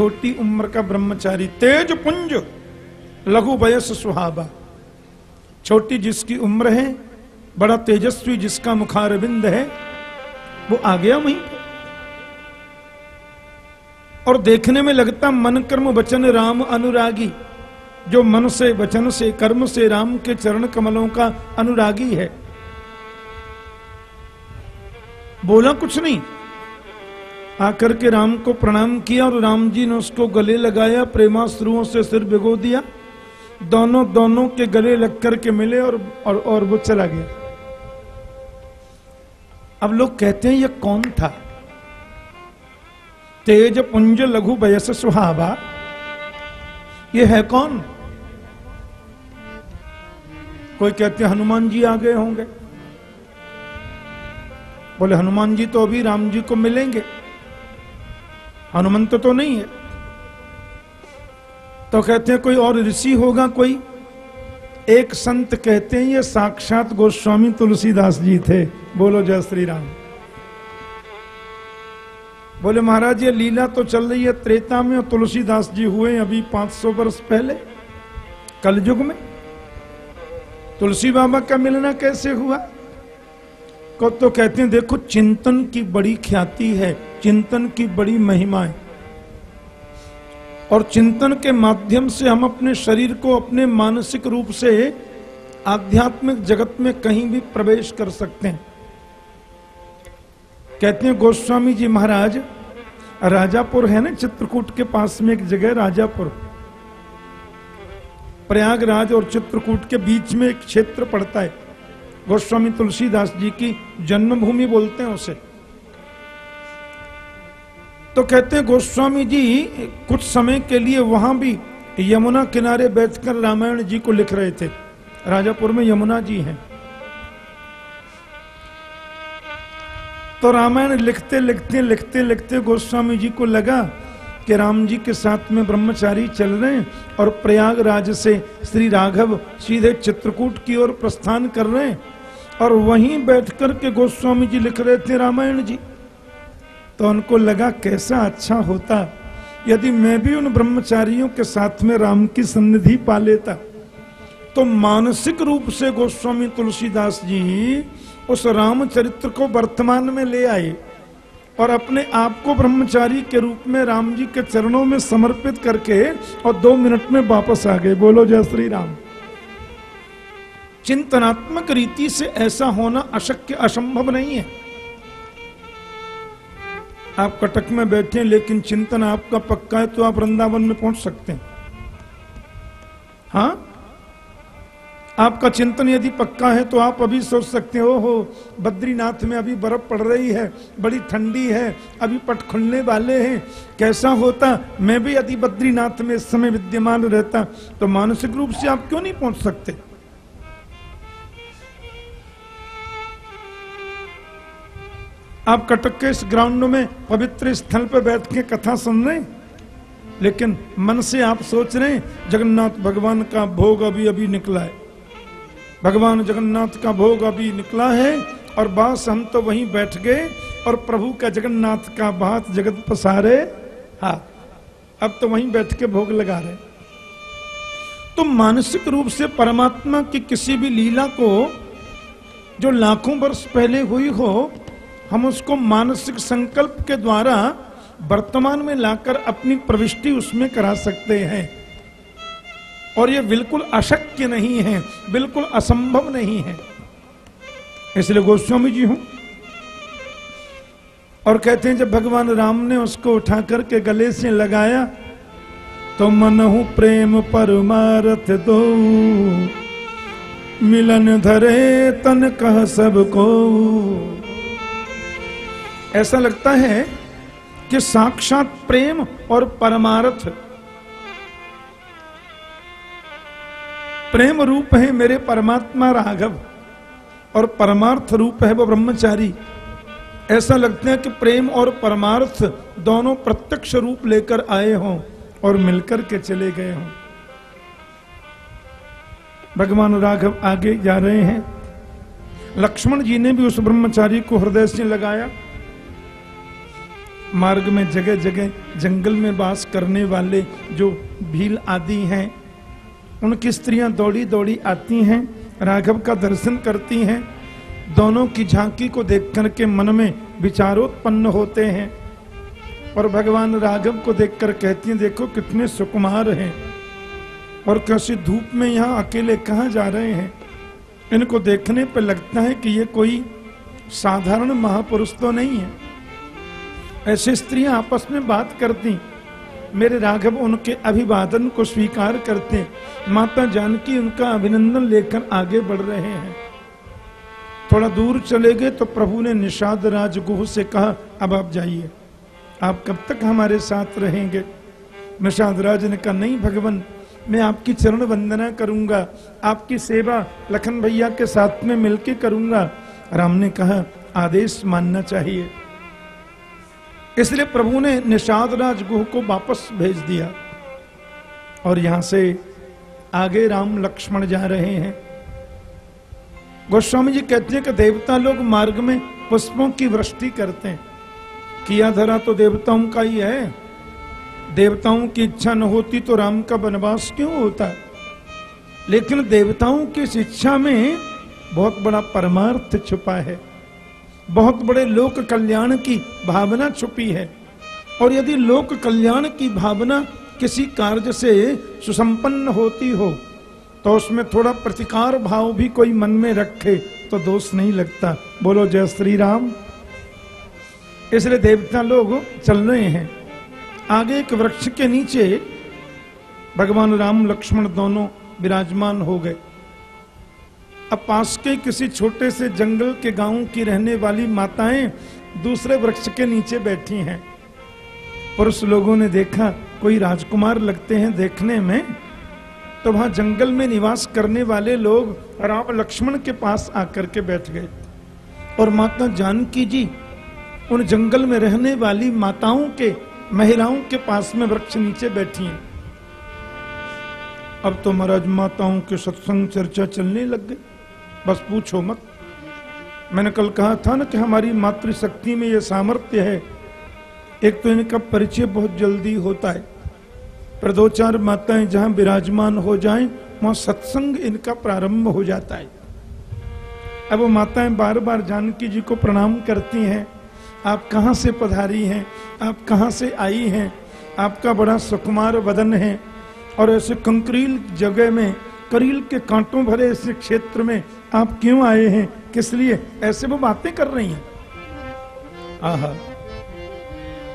छोटी उम्र का ब्रह्मचारी, तेज पुंज, लघु वयस सुहाबा छोटी जिसकी उम्र है, बड़ा तेजस्वी जिसका मुखारविंद है, वो आ गया वहीं। और देखने में लगता मन कर्म वचन राम अनुरागी, जो मन से वचन से, कर्म से राम के चरण कमलों का अनुरागी है। बोला कुछ नहीं। आकर के राम को प्रणाम किया और राम जी ने उसको गले लगाया प्रेमाश्रुओं से सिर भिगो दिया। दोनों दोनों के गले लग कर के मिले और और, और वो चला गया। अब लोग कहते हैं ये कौन था? तेज पुंज लघु वयस सुहावा। ये है कौन? कोई कहते हनुमान जी आ गए होंगे। बोले हनुमान जी तो अभी राम जी को मिलेंगे। हनुमंत तो नहीं है। तो कहते हैं, कोई और ऋषि होगा, कोई एक संत कहते हैं ये साक्षात गोस्वामी तुलसीदास जी थे। बोलो, जय श्री राम बोले, महाराज, ये लीला तो चल रही है त्रेता में, और तुलसीदास जी हुए अभी 500 वर्ष पहले, कलयुग में। तुलसी बाबा का मिलना कैसे हुआ? को तो कहते हैं, देखो, चिंतन की बड़ी ख्याति है, चिंतन की बड़ी महिमा है। और चिंतन के माध्यम से हम अपने शरीर को अपने मानसिक रूप से आध्यात्मिक जगत में कहीं भी प्रवेश कर सकते हैं। कहते हैं, गोस्वामी जी महाराज, राजापुर है ना, चित्रकूट के पास में एक जगह राजापुर। प्रयागराज और चित्रकूट के बीच में एक क्षेत्र पड़ता है। गोस्वामी तुलसीदास जी की जन्मभूमि बोलते हैं उसे। तो कहते हैं, गोस्वामी जी, कुछ समय के लिए वहाँ भी यमुना किनारे बैठकर रामायण जी को लिख रहे थे। राजापुर में यमुना जी हैं। तो रामायण लिखते लिखते लिखते लिखते गोस्वामी जी को लगा कि राम जी के साथ में ब्रह्मचारी चल रहे हैं और प्रयागराज से श्री राघव सीधे चित्रकूट की ओर प्रस्थान कर रहे हैं और वहीं बैठ कर के गोस्वामी जी लिख रहे थे, रामायण जी तो उनको लगा कैसा अच्छा होता यदि मैं भी उन ब्रह्मचारियों के साथ में राम की सन्निधि पा लेता। तो मानसिक रूप से गोस्वामी तुलसीदास जी उस रामचरित्र को वर्तमान में ले आए। और अपने आप को ब्रह्मचारी के रूप में राम जी के चरणों में समर्पित करके और दो मिनट में वापस आ गए। बोलो, जय श्री राम चिंतनात्मक रीति से ऐसा होना अशक्य, असंभव नहीं है। आप कटक में बैठे हैं लेकिन चिंतन आपका पक्का है तो आप वृंदावन में पहुँच सकते हैं। हाँ? आपका चिंतन यदि पक्का है तो आप अभी सोच सकते हो हो बद्रीनाथ में अभी बर्फ़ पड़ रही है, बड़ी ठंडी है, अभी पट खुलने वाले हैं। कैसा होता, मैं भी यदि बद्रीनाथ में इस समय विद्यमान रहता तो मानसिक रूप से आप क्यों नहीं पहुँच सकते? आप कटक के इस ग्राउंड में पवित्र स्थल पर बैठ के कथा सुन रहे लेकिन मन से आप सोच रहे हैं, जगन्नाथ भगवान का भोग अभी अभी निकला है। भगवान जगन्नाथ का भोग अभी निकला है और बास हम तो वहीं बैठ गए और प्रभु का जगन्नाथ का बात जगत पसारे। हा, अब तो वहीं बैठ के भोग लगा रहे। तो मानसिक रूप से परमात्मा की किसी भी लीला को जो लाखों वर्ष पहले हुई हो, हम उसको मानसिक संकल्प के द्वारा वर्तमान में लाकर अपनी प्रविष्टि उसमें करा सकते हैं। और ये बिल्कुल अशक्य नहीं है, बिल्कुल असंभव नहीं है। इसलिए गोस्वामी जी हूँ। और कहते हैं, जब भगवान राम ने उसको उठा करके गले से लगाया तो मनहु प्रेम परमारथ दो। मिलन धरे तन कह सबको। ऐसा लगता है कि साक्षात प्रेम और परमार्थ प्रेम रूप है मेरे परमात्मा राघव, और परमार्थ रूप है वो ब्रह्मचारी। ऐसा लगता है कि प्रेम और परमार्थ दोनों प्रत्यक्ष रूप लेकर आए हों और मिलकर के चले गए हों। भगवान राघव आगे जा रहे हैं। लक्ष्मण जी ने भी उस ब्रह्मचारी को हृदय से लगाया। मार्ग में जगह जगह जंगल में वास करने वाले जो भील आदि हैं उनकी स्त्रियाँ दौड़ी दौड़ी आती हैं, राघव का दर्शन करती हैं। दोनों की झांकी को देख करके मन में विचारोत्पन्न होते हैं। और भगवान राघव को देखकर कहती हैं, देखो कितने सुकुमार हैं और कैसे धूप में यहाँ अकेले कहा जा रहे हैं? इनको देखने पर लगता है कि ये कोई साधारण महापुरुष तो नहीं है। ऐसे स्त्रियाँ आपस में बात करती मेरे राघव उनके अभिवादन को स्वीकार करते माता जानकी उनका अभिनंदन लेकर आगे बढ़ रहे हैं। थोड़ा दूर चले गए तो प्रभु ने निषाद राज गुह से कहा, अब आप जाइए। आप कब तक हमारे साथ रहेंगे? निषाद राज ने कहा, नहीं भगवान, मैं आपकी चरण वंदना करूँगा। आपकी सेवा लखन भैया के साथ में मिलके करूँगा। राम ने कहा, आदेश मानना चाहिए। इसलिए प्रभु ने निषाद राज गुह को वापस भेज दिया और यहाँ से आगे राम लक्ष्मण जा रहे हैं। गोस्वामी जी कहते हैं कि देवता लोग मार्ग में पुष्पों की वृष्टि करते हैं। किया धरा तो देवताओं का ही है। देवताओं की इच्छा न होती तो राम का वनवास क्यों होता? है लेकिन देवताओं की इस इच्छा में बहुत बड़ा परमार्थ छुपा है। बहुत बड़े लोक कल्याण की भावना छुपी है। और यदि लोक कल्याण की भावना किसी कार्य से सुसंपन्न होती हो तो उसमें थोड़ा प्रतिकार भाव भी कोई मन में रखे तो दोष नहीं लगता। बोलो, जय श्री राम इसलिए देवता लोग चल रहे हैं। आगे एक वृक्ष के नीचे भगवान राम लक्ष्मण दोनों विराजमान हो गए। अब पास के किसी छोटे से जंगल के गाँव की रहने वाली माताएँ दूसरे वृक्ष के नीचे बैठी हैं। पुरुष लोगों ने देखा, कोई राजकुमार लगते हैं देखने में। तो वहाँ जंगल में निवास करने वाले लोग राम लक्ष्मण के पास आकर के बैठ गए। और माता जानकी जी, उन जंगल में रहने वाली माताओं के, महिलाओं के पास में वृक्ष नीचे बैठी हैं। अब तो महाराज, माताओं के सत्संग चर्चा चलने लग गई। बस पूछो मत। मैंने कल कहा था ना कि हमारी मातृशक्ति में यह सामर्थ्य है। एक तो इनका परिचय बहुत जल्दी होता है। पर दो चार माताएँ जहाँ विराजमान हो जाएँ, वहाँ सत्संग इनका प्रारंभ हो जाता है। अब वो माताएँ बार बार जानकी जी को प्रणाम करती हैं। आप कहाँ से पधारी हैं? आप कहाँ से आई हैं? आपका बड़ा सुकुमार वदन है। और ऐसे कंक्रील जगह में, करील के कांटों भरे ऐसे क्षेत्र में आप क्यों आए हैं? किस लिए? ऐसे वो बातें कर रही हैं। आहा।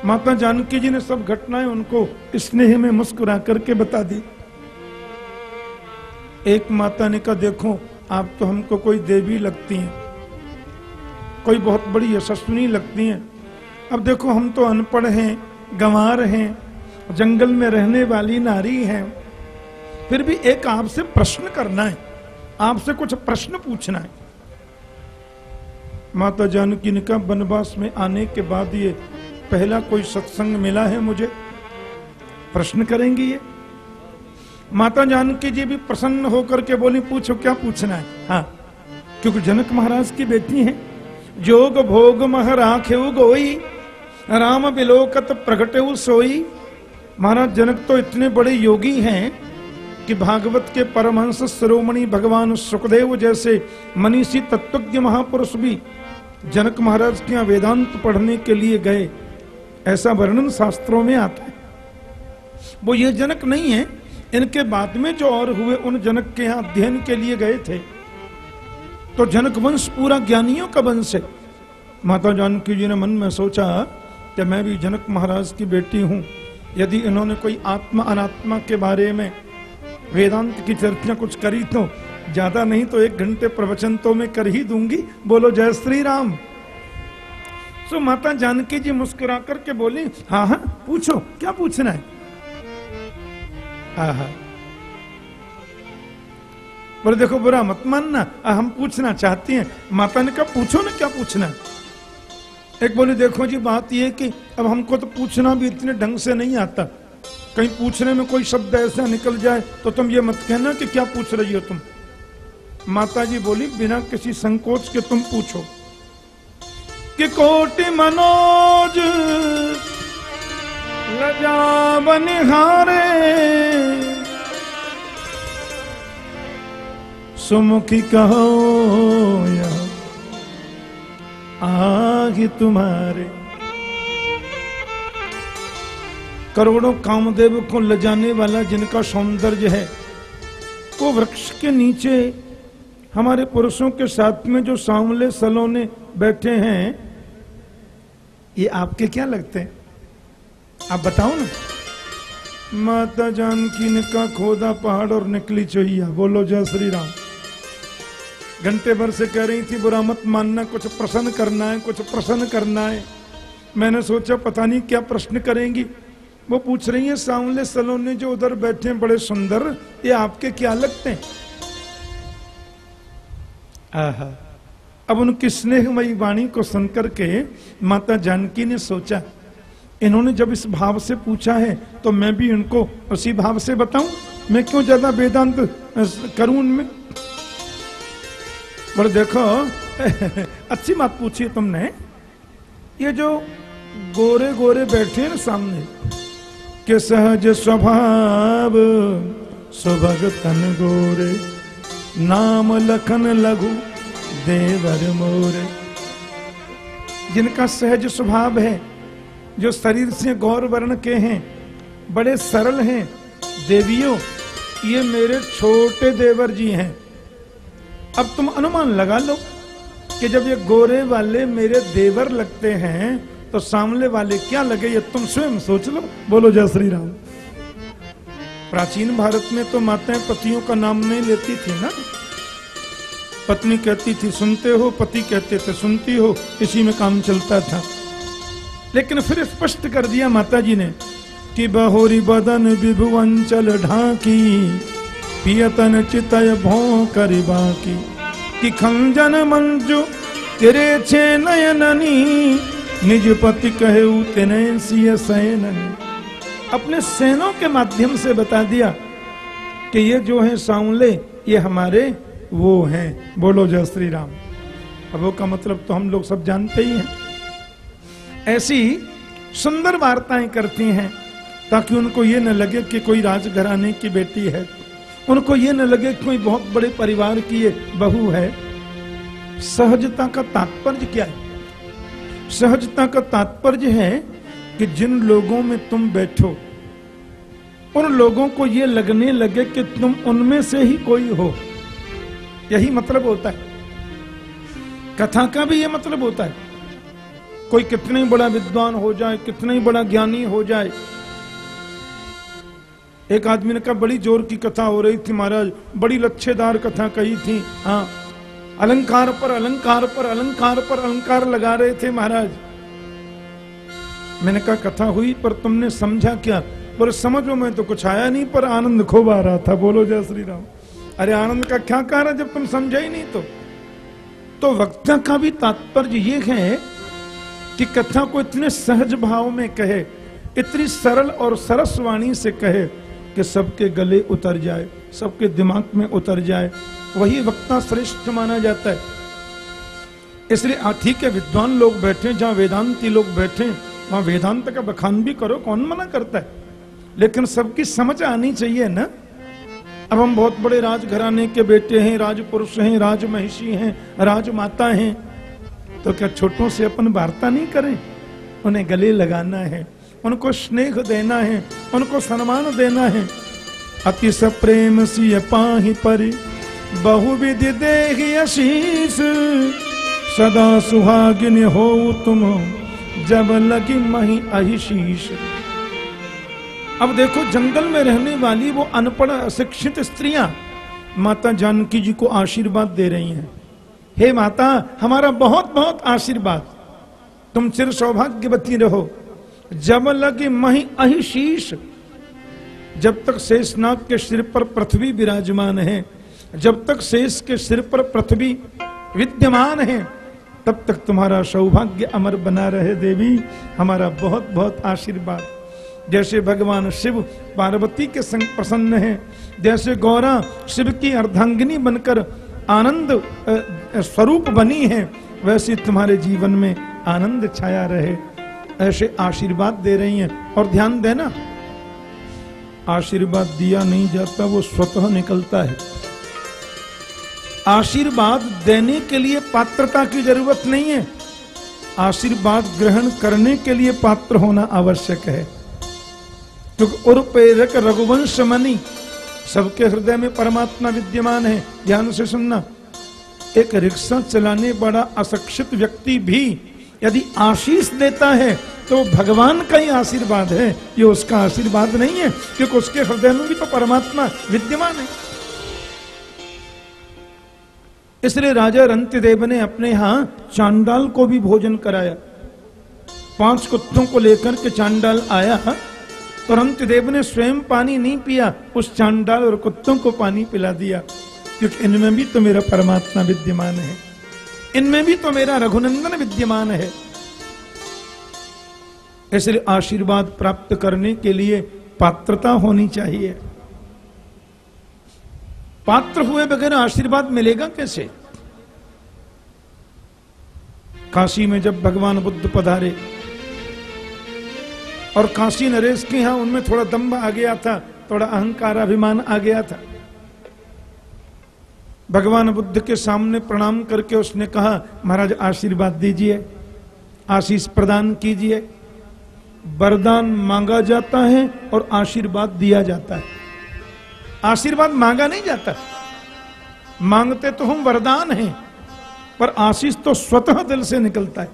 माता जानकी जी ने सब घटनाएँ उनको स्नेह में मुस्कुरा करके बता दी। एक माता ने कहा, देखो, आप तो हमको कोई देवी लगती हैं। कोई बहुत बड़ी यशस्विनी लगती हैं। अब देखो, हम तो अनपढ़ हैं, गंवार हैं, जंगल में रहने वाली नारी हैं। फिर भी एक आपसे प्रश्न करना है। आपसे कुछ प्रश्न पूछना है। माता जानकी ने कहा वनवास में आने के बाद ये पहला कोई सत्संग मिला है मुझे? प्रश्न करेंगी ये। माता जानकी जी भी प्रसन्न होकर के बोली, पूछो, क्या पूछना है? हाँ क्योंकि जनक महाराज की बेटी है। जोग भोग मह राखे गोई, राम बिलोकत प्रगटे सोई। महाराज, जनक तो इतने बड़े योगी हैं कि भागवत के परमहंस शिरोमणि भगवान सुखदेव जैसे मनीषी तत्वज्ञ महापुरुष भी जनक महाराज के यहाँ वेदांत पढ़ने के लिए गए। ऐसा वर्णन शास्त्रों में आता है। वो ये जनक नहीं है। इनके बाद में जो और हुए, उन जनक के यहाँ अध्ययन के लिए गए थे। तो जनक वंश पूरा ज्ञानियों का वंश है। माता जानकी जी ने मन में सोचा कि मैं भी जनक महाराज की बेटी हूँ। यदि इन्होंने कोई आत्मा अनात्मा के बारे में वेदांत की चर्चा कुछ करी तो ज़्यादा नहीं तो एक घंटे प्रवचन तो मैं कर ही दूँगी। बोलो, जय श्री राम सो माता जानकी जी मुस्कुरा करके बोली हाँ हाँ पूछो, क्या पूछना है? हाँ हाँ। बोले, देखो, बुरा मत मानना हम पूछना चाहती हैं। माता ने कहा, पूछो ना, क्या पूछना है? एक बोली, देखो जी, बात यह कि अब हमको तो पूछना भी इतने ढंग से नहीं आता। कहीं पूछने में कोई शब्द ऐसा निकल जाए तो तुम ये मत कहना कि क्या पूछ रही हो तुम। माता जी बोली, बिना किसी संकोच के तुम पूछो। कि कोटि मनोज लजा बनिहारे सुमुखी कहो आगे तुम्हारे करोड़ों कामदेव को लजाने वाला जिनका सौंदर्य है वो वृक्ष के नीचे हमारे पुरुषों के साथ में जो सांवले सलोने बैठे हैं, ये आपके क्या लगते हैं? आप बताओ ना। माता जानकी का खोदा पहाड़ और निकली चोइया बोलो जय श्री राम घंटे भर से कह रही थी, बुरा मत मानना, कुछ प्रसन्न करना है, कुछ प्रसन्न करना है। मैंने सोचा पता नहीं क्या प्रश्न करेंगी। वो पूछ रही है सांवले सलोने जो उधर बैठे हैं, बड़े सुंदर, ये आपके क्या लगते हैं? आहा, अब उनकी स्नेहमयी वाणी को सुनकर के माता जानकी ने सोचा, इन्होंने जब इस भाव से पूछा है तो मैं भी उनको उसी भाव से बताऊँ? मैं क्यों ज़्यादा वेदांत करूँ उनमें पर देखो, अच्छी बात पूछी तुमने। ये जो गोरे गोरे बैठे हैं ना सामने के सहज स्वभाव, सुभग तन गोरे, नाम लखन लघु, देवर मोरे। जिनका सहज स्वभाव है, जो शरीर से गौर वर्ण के हैं, बड़े सरल हैं, देवियों, ये मेरे छोटे देवर जी हैं। अब तुम अनुमान लगा लो कि जब ये गोरे वाले मेरे देवर लगते हैं तो सामने वाले क्या लगे ये तुम स्वयं सोच लो। बोलो, जय श्री राम प्राचीन भारत में तो माताएँ पतियों का नाम नहीं लेती थी ना? पत्नी कहती थी, सुनते हो, पति कहते थे, सुनती हो, इसी में काम चलता था। लेकिन फिर स्पष्ट कर दिया माता जी ने कि बहोरी बदन विभुवंचल ढाकी, पियतन चितय भो करी बाकी। कि खंजन मंजू, तेरे छे नयननी निज पति कहे सैननी अपने सेनों के माध्यम से बता दिया कि ये जो है सांवले ये हमारे वो हैं। बोलो जय श्री राम अब वो का मतलब तो हम लोग सब जानते ही हैं। ऐसी सुंदर वार्ताएँ करती हैं, ताकि उनको ये न लगे कि कोई राजघराने की बेटी है। उनको ये न लगे कोई बहुत बड़े परिवार की ये बहू है। सहजता का तात्पर्य क्या है? सहजता का तात्पर्य है कि जिन लोगों में तुम बैठो, उन लोगों को यह लगने लगे कि तुम उनमें से ही कोई हो। यही मतलब होता है। कथा का भी ये मतलब होता है। कोई कितने बड़ा विद्वान हो जाए, कितने ही बड़ा ज्ञानी हो जाए। एक आदमी ने कहा, बड़ी ज़ोर की कथा हो रही थी महाराज, बड़ी लच्छेदार कथा कही थी। हाँ। अलंकार पर अलंकार पर अलंकार पर अलंकार लगा रहे थे महाराज। मैंने कहा, कथा हुई पर तुमने समझा क्या? पर समझो मैं तो कुछ आया नहीं, पर आनंद खूब आ रहा था। बोलो, जय श्री राम अरे, आनंद का क्या कारण जब तुम समझा ही नहीं तो? तो वक्ता का भी तात्पर्य ये है कि कथा को इतने सहज भाव में कहे, इतनी सरल और सरस वाणी से कहे कि सबके गले उतर जाए, सबके दिमाग में उतर जाए। वही वक्ता श्रेष्ठ माना जाता है। इसलिए ठीक है विद्वान लोग बैठे, जहाँ वेदांती लोग बैठे, वहाँ वेदांत का बखान भी करो, कौन मना करता है? लेकिन सबकी समझ आनी चाहिए ना? अब हम बहुत बड़े राजघराने के बेटे हैं, राजपुरुष हैं राज महिषी हैं, राजमाता हैं। तो क्या छोटों से अपन वार्ता नहीं करें? उन्हें गले लगाना है। उनको स्नेह देना है, उनको सम्मान देना है। अति प्रेम सी पाही पर, बहुविधि दे आशीष सदा सुहागिन हो तुम, जब लगी मही अहिशीष। अब देखो, जंगल में रहने वाली वो अनपढ़, अशिक्षित स्त्रियाँ, माता जानकी जी को आशीर्वाद दे रही हैं। हे माता, हमारा बहुत बहुत आशीर्वाद। तुम चिर सौभाग्यवती रहो। जब लगे मही अहिशीष जब तक शेषनाग के सिर पर पृथ्वी विराजमान है, जब तक शेष के सिर पर पृथ्वी विद्यमान है, तब तक तुम्हारा सौभाग्य अमर बना रहे देवी। हमारा बहुत बहुत आशीर्वाद। जैसे भगवान शिव पार्वती के संग प्रसन्न है, जैसे गौरा शिव की अर्धांगिनी बनकर आनंद स्वरूप बनी है, वैसे तुम्हारे जीवन में आनंद छाया रहे। ऐसे आशीर्वाद दे रही हैं। और ध्यान देना, आशीर्वाद दिया नहीं जाता, वो स्वतः निकलता है। आशीर्वाद देने के लिए पात्रता की ज़रूरत नहीं है। आशीर्वाद ग्रहण करने के लिए पात्र होना आवश्यक है। क्योंकि उर प्रेरक रघुवंश मनी सबके हृदय में परमात्मा विद्यमान है। ध्यान से सुनना, एक रिक्शा चलाने बड़ा अशिक्षित व्यक्ति भी यदि आशीष देता है तो भगवान का ही आशीर्वाद है। ये उसका आशीर्वाद नहीं है, क्योंकि उसके हृदय में भी तो परमात्मा विद्यमान है। इसलिए राजा रंतदेव ने अपने यहाँ चांडाल को भी भोजन कराया। पाँच कुत्तों को लेकर के चांडाल आया। तो रंतदेव ने स्वयं पानी नहीं पिया, उस चांडाल और कुत्तों को पानी पिला दिया, क्योंकि इनमें भी तो मेरा परमात्मा विद्यमान है। इनमें भी तो मेरा रघुनंदन विद्यमान है। इसलिए आशीर्वाद प्राप्त करने के लिए पात्रता होनी चाहिए। पात्र हुए बगैर आशीर्वाद मिलेगा कैसे? काशी में जब भगवान बुद्ध पधारे, और काशी नरेश के यहाँ उनमें थोड़ा दम्भ आ गया था, थोड़ा अहंकार अभिमान आ गया था भगवान बुद्ध के सामने प्रणाम करके उसने कहा, महाराज, आशीर्वाद दीजिए, आशीष प्रदान कीजिए। वरदान मांगा जाता है और आशीर्वाद दिया जाता है। आशीर्वाद मांगा नहीं जाता। मांगते तो हम वरदान हैं, पर आशीष तो स्वतः दिल से निकलता है।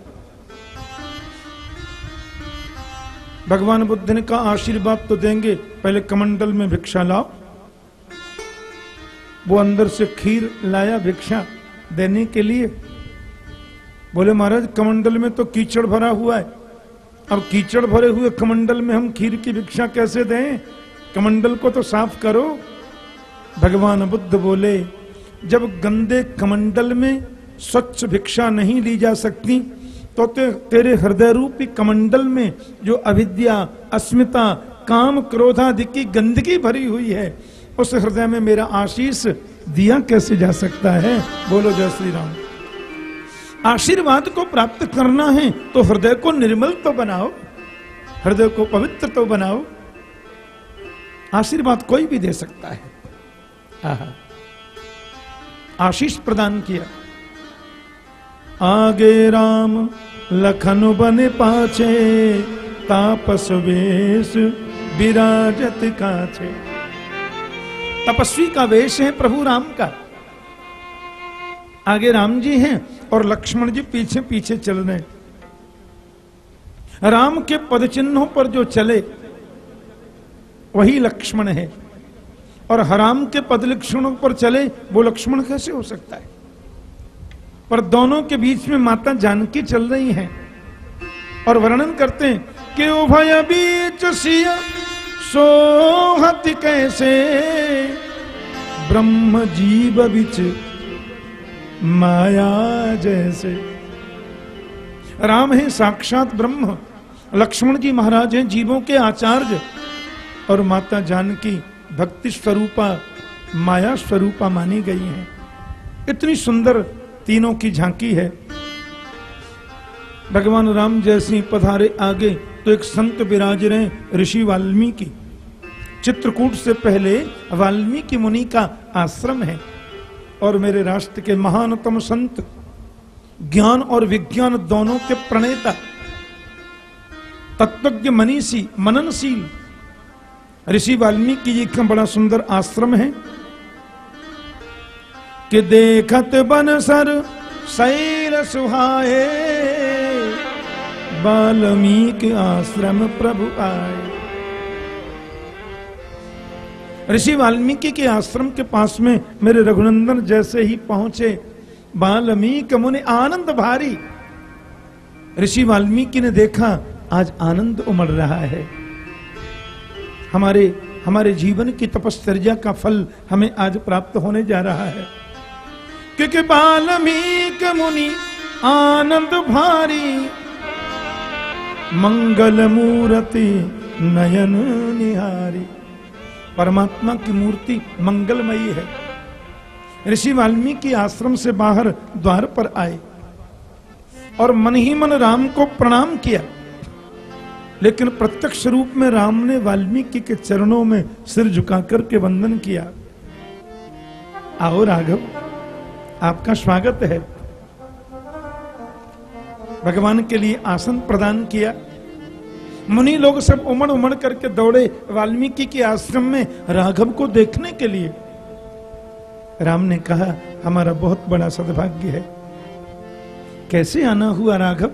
भगवान बुद्ध ने कहा, आशीर्वाद तो देंगे, पहले कमंडल में भिक्षा लाओ। वो अंदर से खीर लाया भिक्षा देने के लिए। बोले महाराज कमंडल में तो कीचड़ भरा हुआ है। अब कीचड़ भरे हुए कमंडल में हम खीर की भिक्षा कैसे दें? कमंडल को तो साफ़ करो। भगवान बुद्ध बोले जब गंदे कमंडल में स्वच्छ भिक्षा नहीं ली जा सकती तो ते, तेरे हृदय रूपी कमंडल में जो अविद्या अस्मिता काम क्रोधादि की गंदगी भरी हुई है उस हृदय में मेरा आशीष दिया कैसे जा सकता है? बोलो जय श्री राम आशीर्वाद को प्राप्त करना है तो हृदय को निर्मल तो बनाओ, हृदय को पवित्र तो बनाओ। आशीर्वाद कोई भी दे सकता है। आशीष प्रदान किया। आगे राम लखन बने पाछे, तापस वेश विराजत काछे। तपस्वी का वेश है प्रभु राम का। आगे राम जी हैं और लक्ष्मण जी पीछे पीछे चल रहे राम के पद चिन्हों पर जो चले, वही लक्ष्मण है। और हराम के पद लक्षणों पर चले, वो लक्ष्मण कैसे हो सकता है? पर दोनों के बीच में माता जानकी चल रही हैं। और वर्णन करते हैं कि उभय बीच सिया सोहत कैसे? ब्रह्म जीव बिच माया जैसे। राम है साक्षात ब्रह्म। लक्ष्मण जी महाराज हैं जीवों के आचार्य। और माता जानकी भक्ति स्वरूपा, माया स्वरूपा मानी गई हैं। इतनी सुंदर तीनों की झांकी है। भगवान राम जैसी पधारे आगे तो एक संत विराज रहे ऋषि वाल्मीकि। चित्रकूट से पहले वाल्मीकि मुनि का आश्रम है और मेरे राष्ट्र के महानतम संत, ज्ञान और विज्ञान दोनों के प्रणेता, तत्वज्ञ मनीषी, मननशील, ऋषि वाल्मीकि जी का बड़ा सुंदर आश्रम है कि देखत बन सर शैल सुहाए, वाल्मीकि आश्रम प्रभु आए। ऋषि वाल्मीकि के आश्रम के पास में मेरे रघुनंदन जैसे ही पहुँचे वाल्मीकि मुनि आनंद भारी। ऋषि वाल्मीकि ने देखा, आज आनंद उमड़ रहा है। हमारे हमारे जीवन की तपश्चर्या का फल हमें आज प्राप्त होने जा रहा है। क्योंकि वाल्मीक मुनि आनंद भारी, मंगल मूर्ति नयन निहारी। परमात्मा की मूर्ति मंगलमयी है। ऋषि वाल्मीकि आश्रम से बाहर द्वार पर आए और मन ही मन राम को प्रणाम किया। लेकिन प्रत्यक्ष रूप में राम ने वाल्मीकि के चरणों में सिर झुकाकर के वंदन किया। आओ राघव, आपका स्वागत है। भगवान के लिए आसन प्रदान किया। मुनि लोग सब उमड़ उमड़ करके दौड़े वाल्मीकि के आश्रम में राघव को देखने के लिए। राम ने कहा, हमारा बहुत बड़ा सदभाग्य है। कैसे आना हुआ राघव?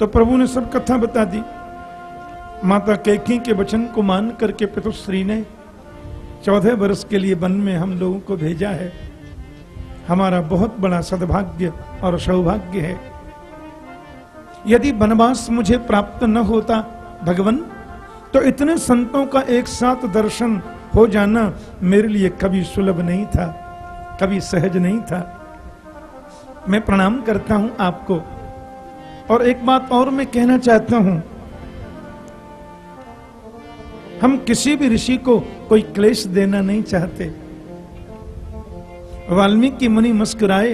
तो प्रभु ने सब कथा बता दी। माता कैकी के वचन को मान करके पितुश्री ने चौदह वर्ष के लिए वन में हम लोगों को भेजा है। हमारा बहुत बड़ा सद्भाग्य और सौभाग्य है। यदि वनवास मुझे प्राप्त न होता भगवान तो इतने संतों का एक साथ दर्शन हो जाना मेरे लिए कभी सुलभ नहीं था, कभी सहज नहीं था। मैं प्रणाम करता हूँ आपको। और एक बात और मैं कहना चाहता हूँ। हम किसी भी ऋषि को कोई क्लेश देना नहीं चाहते। वाल्मीकि मुनि मुस्कुराए,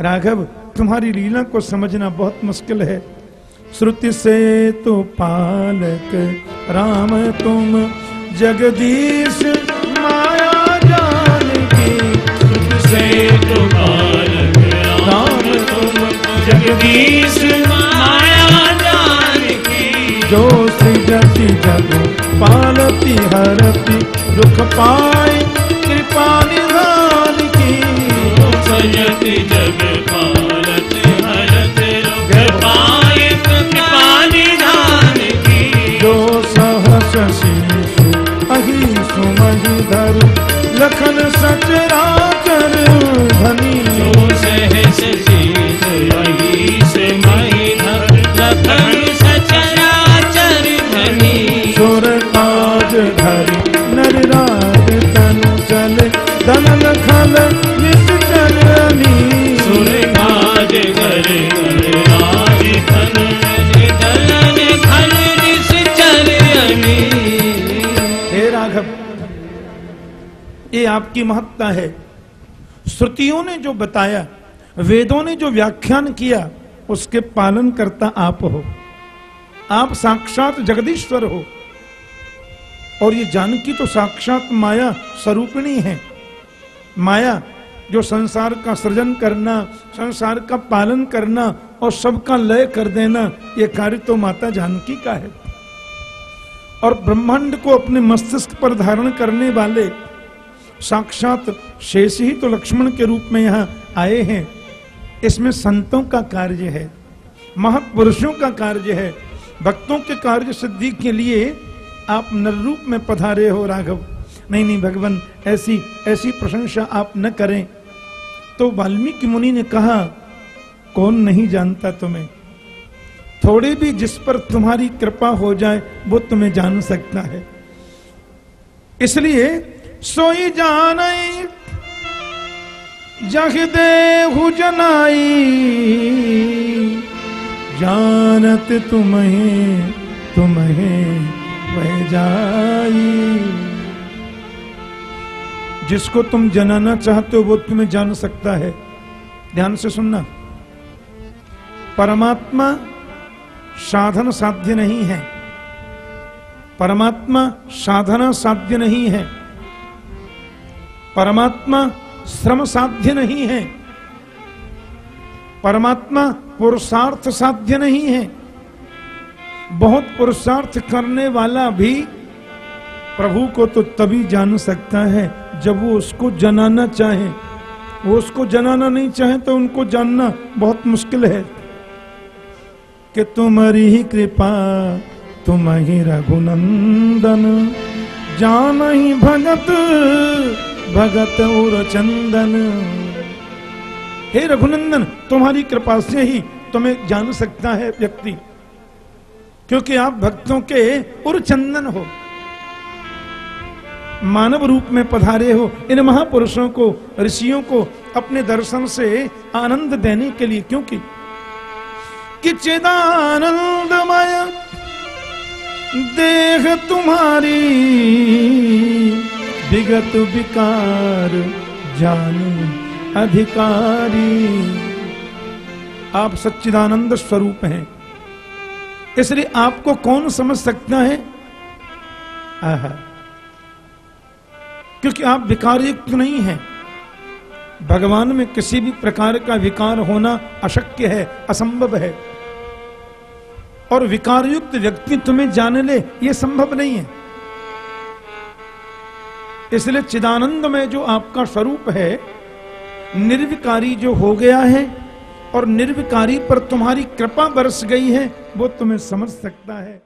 राघव तुम्हारी लीला को समझना बहुत मुश्किल है। श्रुति से तो पालक, राम तुम, जगदीश माया जान की श्रुति से तो पालक, राम तुम, जगदीश माया जान की जो सृजति जग, पालती हरती, दुख पाए कृपा निधान की। सजत जग पालत सहस शिशु अहि लखन सचराचर धनी। जो सहस शीस वही से महिधर लखन सचराचर धनी सुर नर तनु चल। धन लखन आपकी महत्ता है। श्रुतियों ने जो बताया, वेदों ने जो व्याख्यान किया, उसके पालन करता आप हो। आप साक्षात जगदीश्वर हो। और ये जानकी तो साक्षात माया स्वरूपिणी है। माया जो संसार का सृजन करना, संसार का पालन करना और सबका लय कर देना, ये कार्य तो माता जानकी का है। और ब्रह्मांड को अपने मस्तिष्क पर धारण करने वाले साक्षात शेष ही तो लक्ष्मण के रूप में यहाँ आए हैं। इसमें संतों का कार्य है, महापुरुषों का कार्य है। भक्तों के कार्य सिद्धि के लिए आप नर रूप में पधारे हो, राघव। नहीं नहीं, भगवान, ऐसी ऐसी प्रशंसा आप न करें। तो वाल्मीकि मुनि ने कहा, कौन नहीं जानता तुम्हें? थोड़ी भी जिस पर तुम्हारी कृपा हो जाए, वो तुम्हें जान सकता है। इसलिए सोई जान जग देहु जनाई जानत तुम्हें तुम्हें वह जाई। जिसको तुम जनाना चाहते हो, वो तुम्हें जान सकता है। ध्यान से सुनना। परमात्मा साधन साध्य नहीं है। परमात्मा साधना साध्य नहीं है। परमात्मा श्रम साध्य नहीं है। परमात्मा पुरुषार्थ साध्य नहीं है। बहुत पुरुषार्थ करने वाला भी प्रभु को तो तभी जान सकता है जब वो उसको जनाना चाहे। वो उसको जनाना नहीं चाहे तो उनको जानना बहुत मुश्किल है। कि तुम्हारी ही कृपा तुम ही रघुनंदन, जान ही भगत भगत और चंदन। हे रघुनंदन, तुम्हारी कृपा से ही तुम्हें जान सकता है व्यक्ति, क्योंकि आप भक्तों के उर चंदन हो। मानव रूप में पधारे हो, इन महापुरुषों को, ऋषियों को अपने दर्शन से आनंद देने के लिए, क्योंकि कि चिदानंदमय देह तुम्हारी विगत विकार, जान अधिकारी। आप सच्चिदानंद स्वरूप हैं। इसलिए आपको कौन समझ सकता है? आहा। क्योंकि आप विकार युक्त नहीं हैं। भगवान में किसी भी प्रकार का विकार होना अशक्य है, असंभव है। और विकार युक्त व्यक्ति तुम्हें जान ले यह संभव नहीं है। इसलिए चिदानंद में जो आपका स्वरूप है, निर्विकारी जो हो गया है और निर्विकारी पर तुम्हारी कृपा बरस गई है, वो तुम्हें समझ सकता है।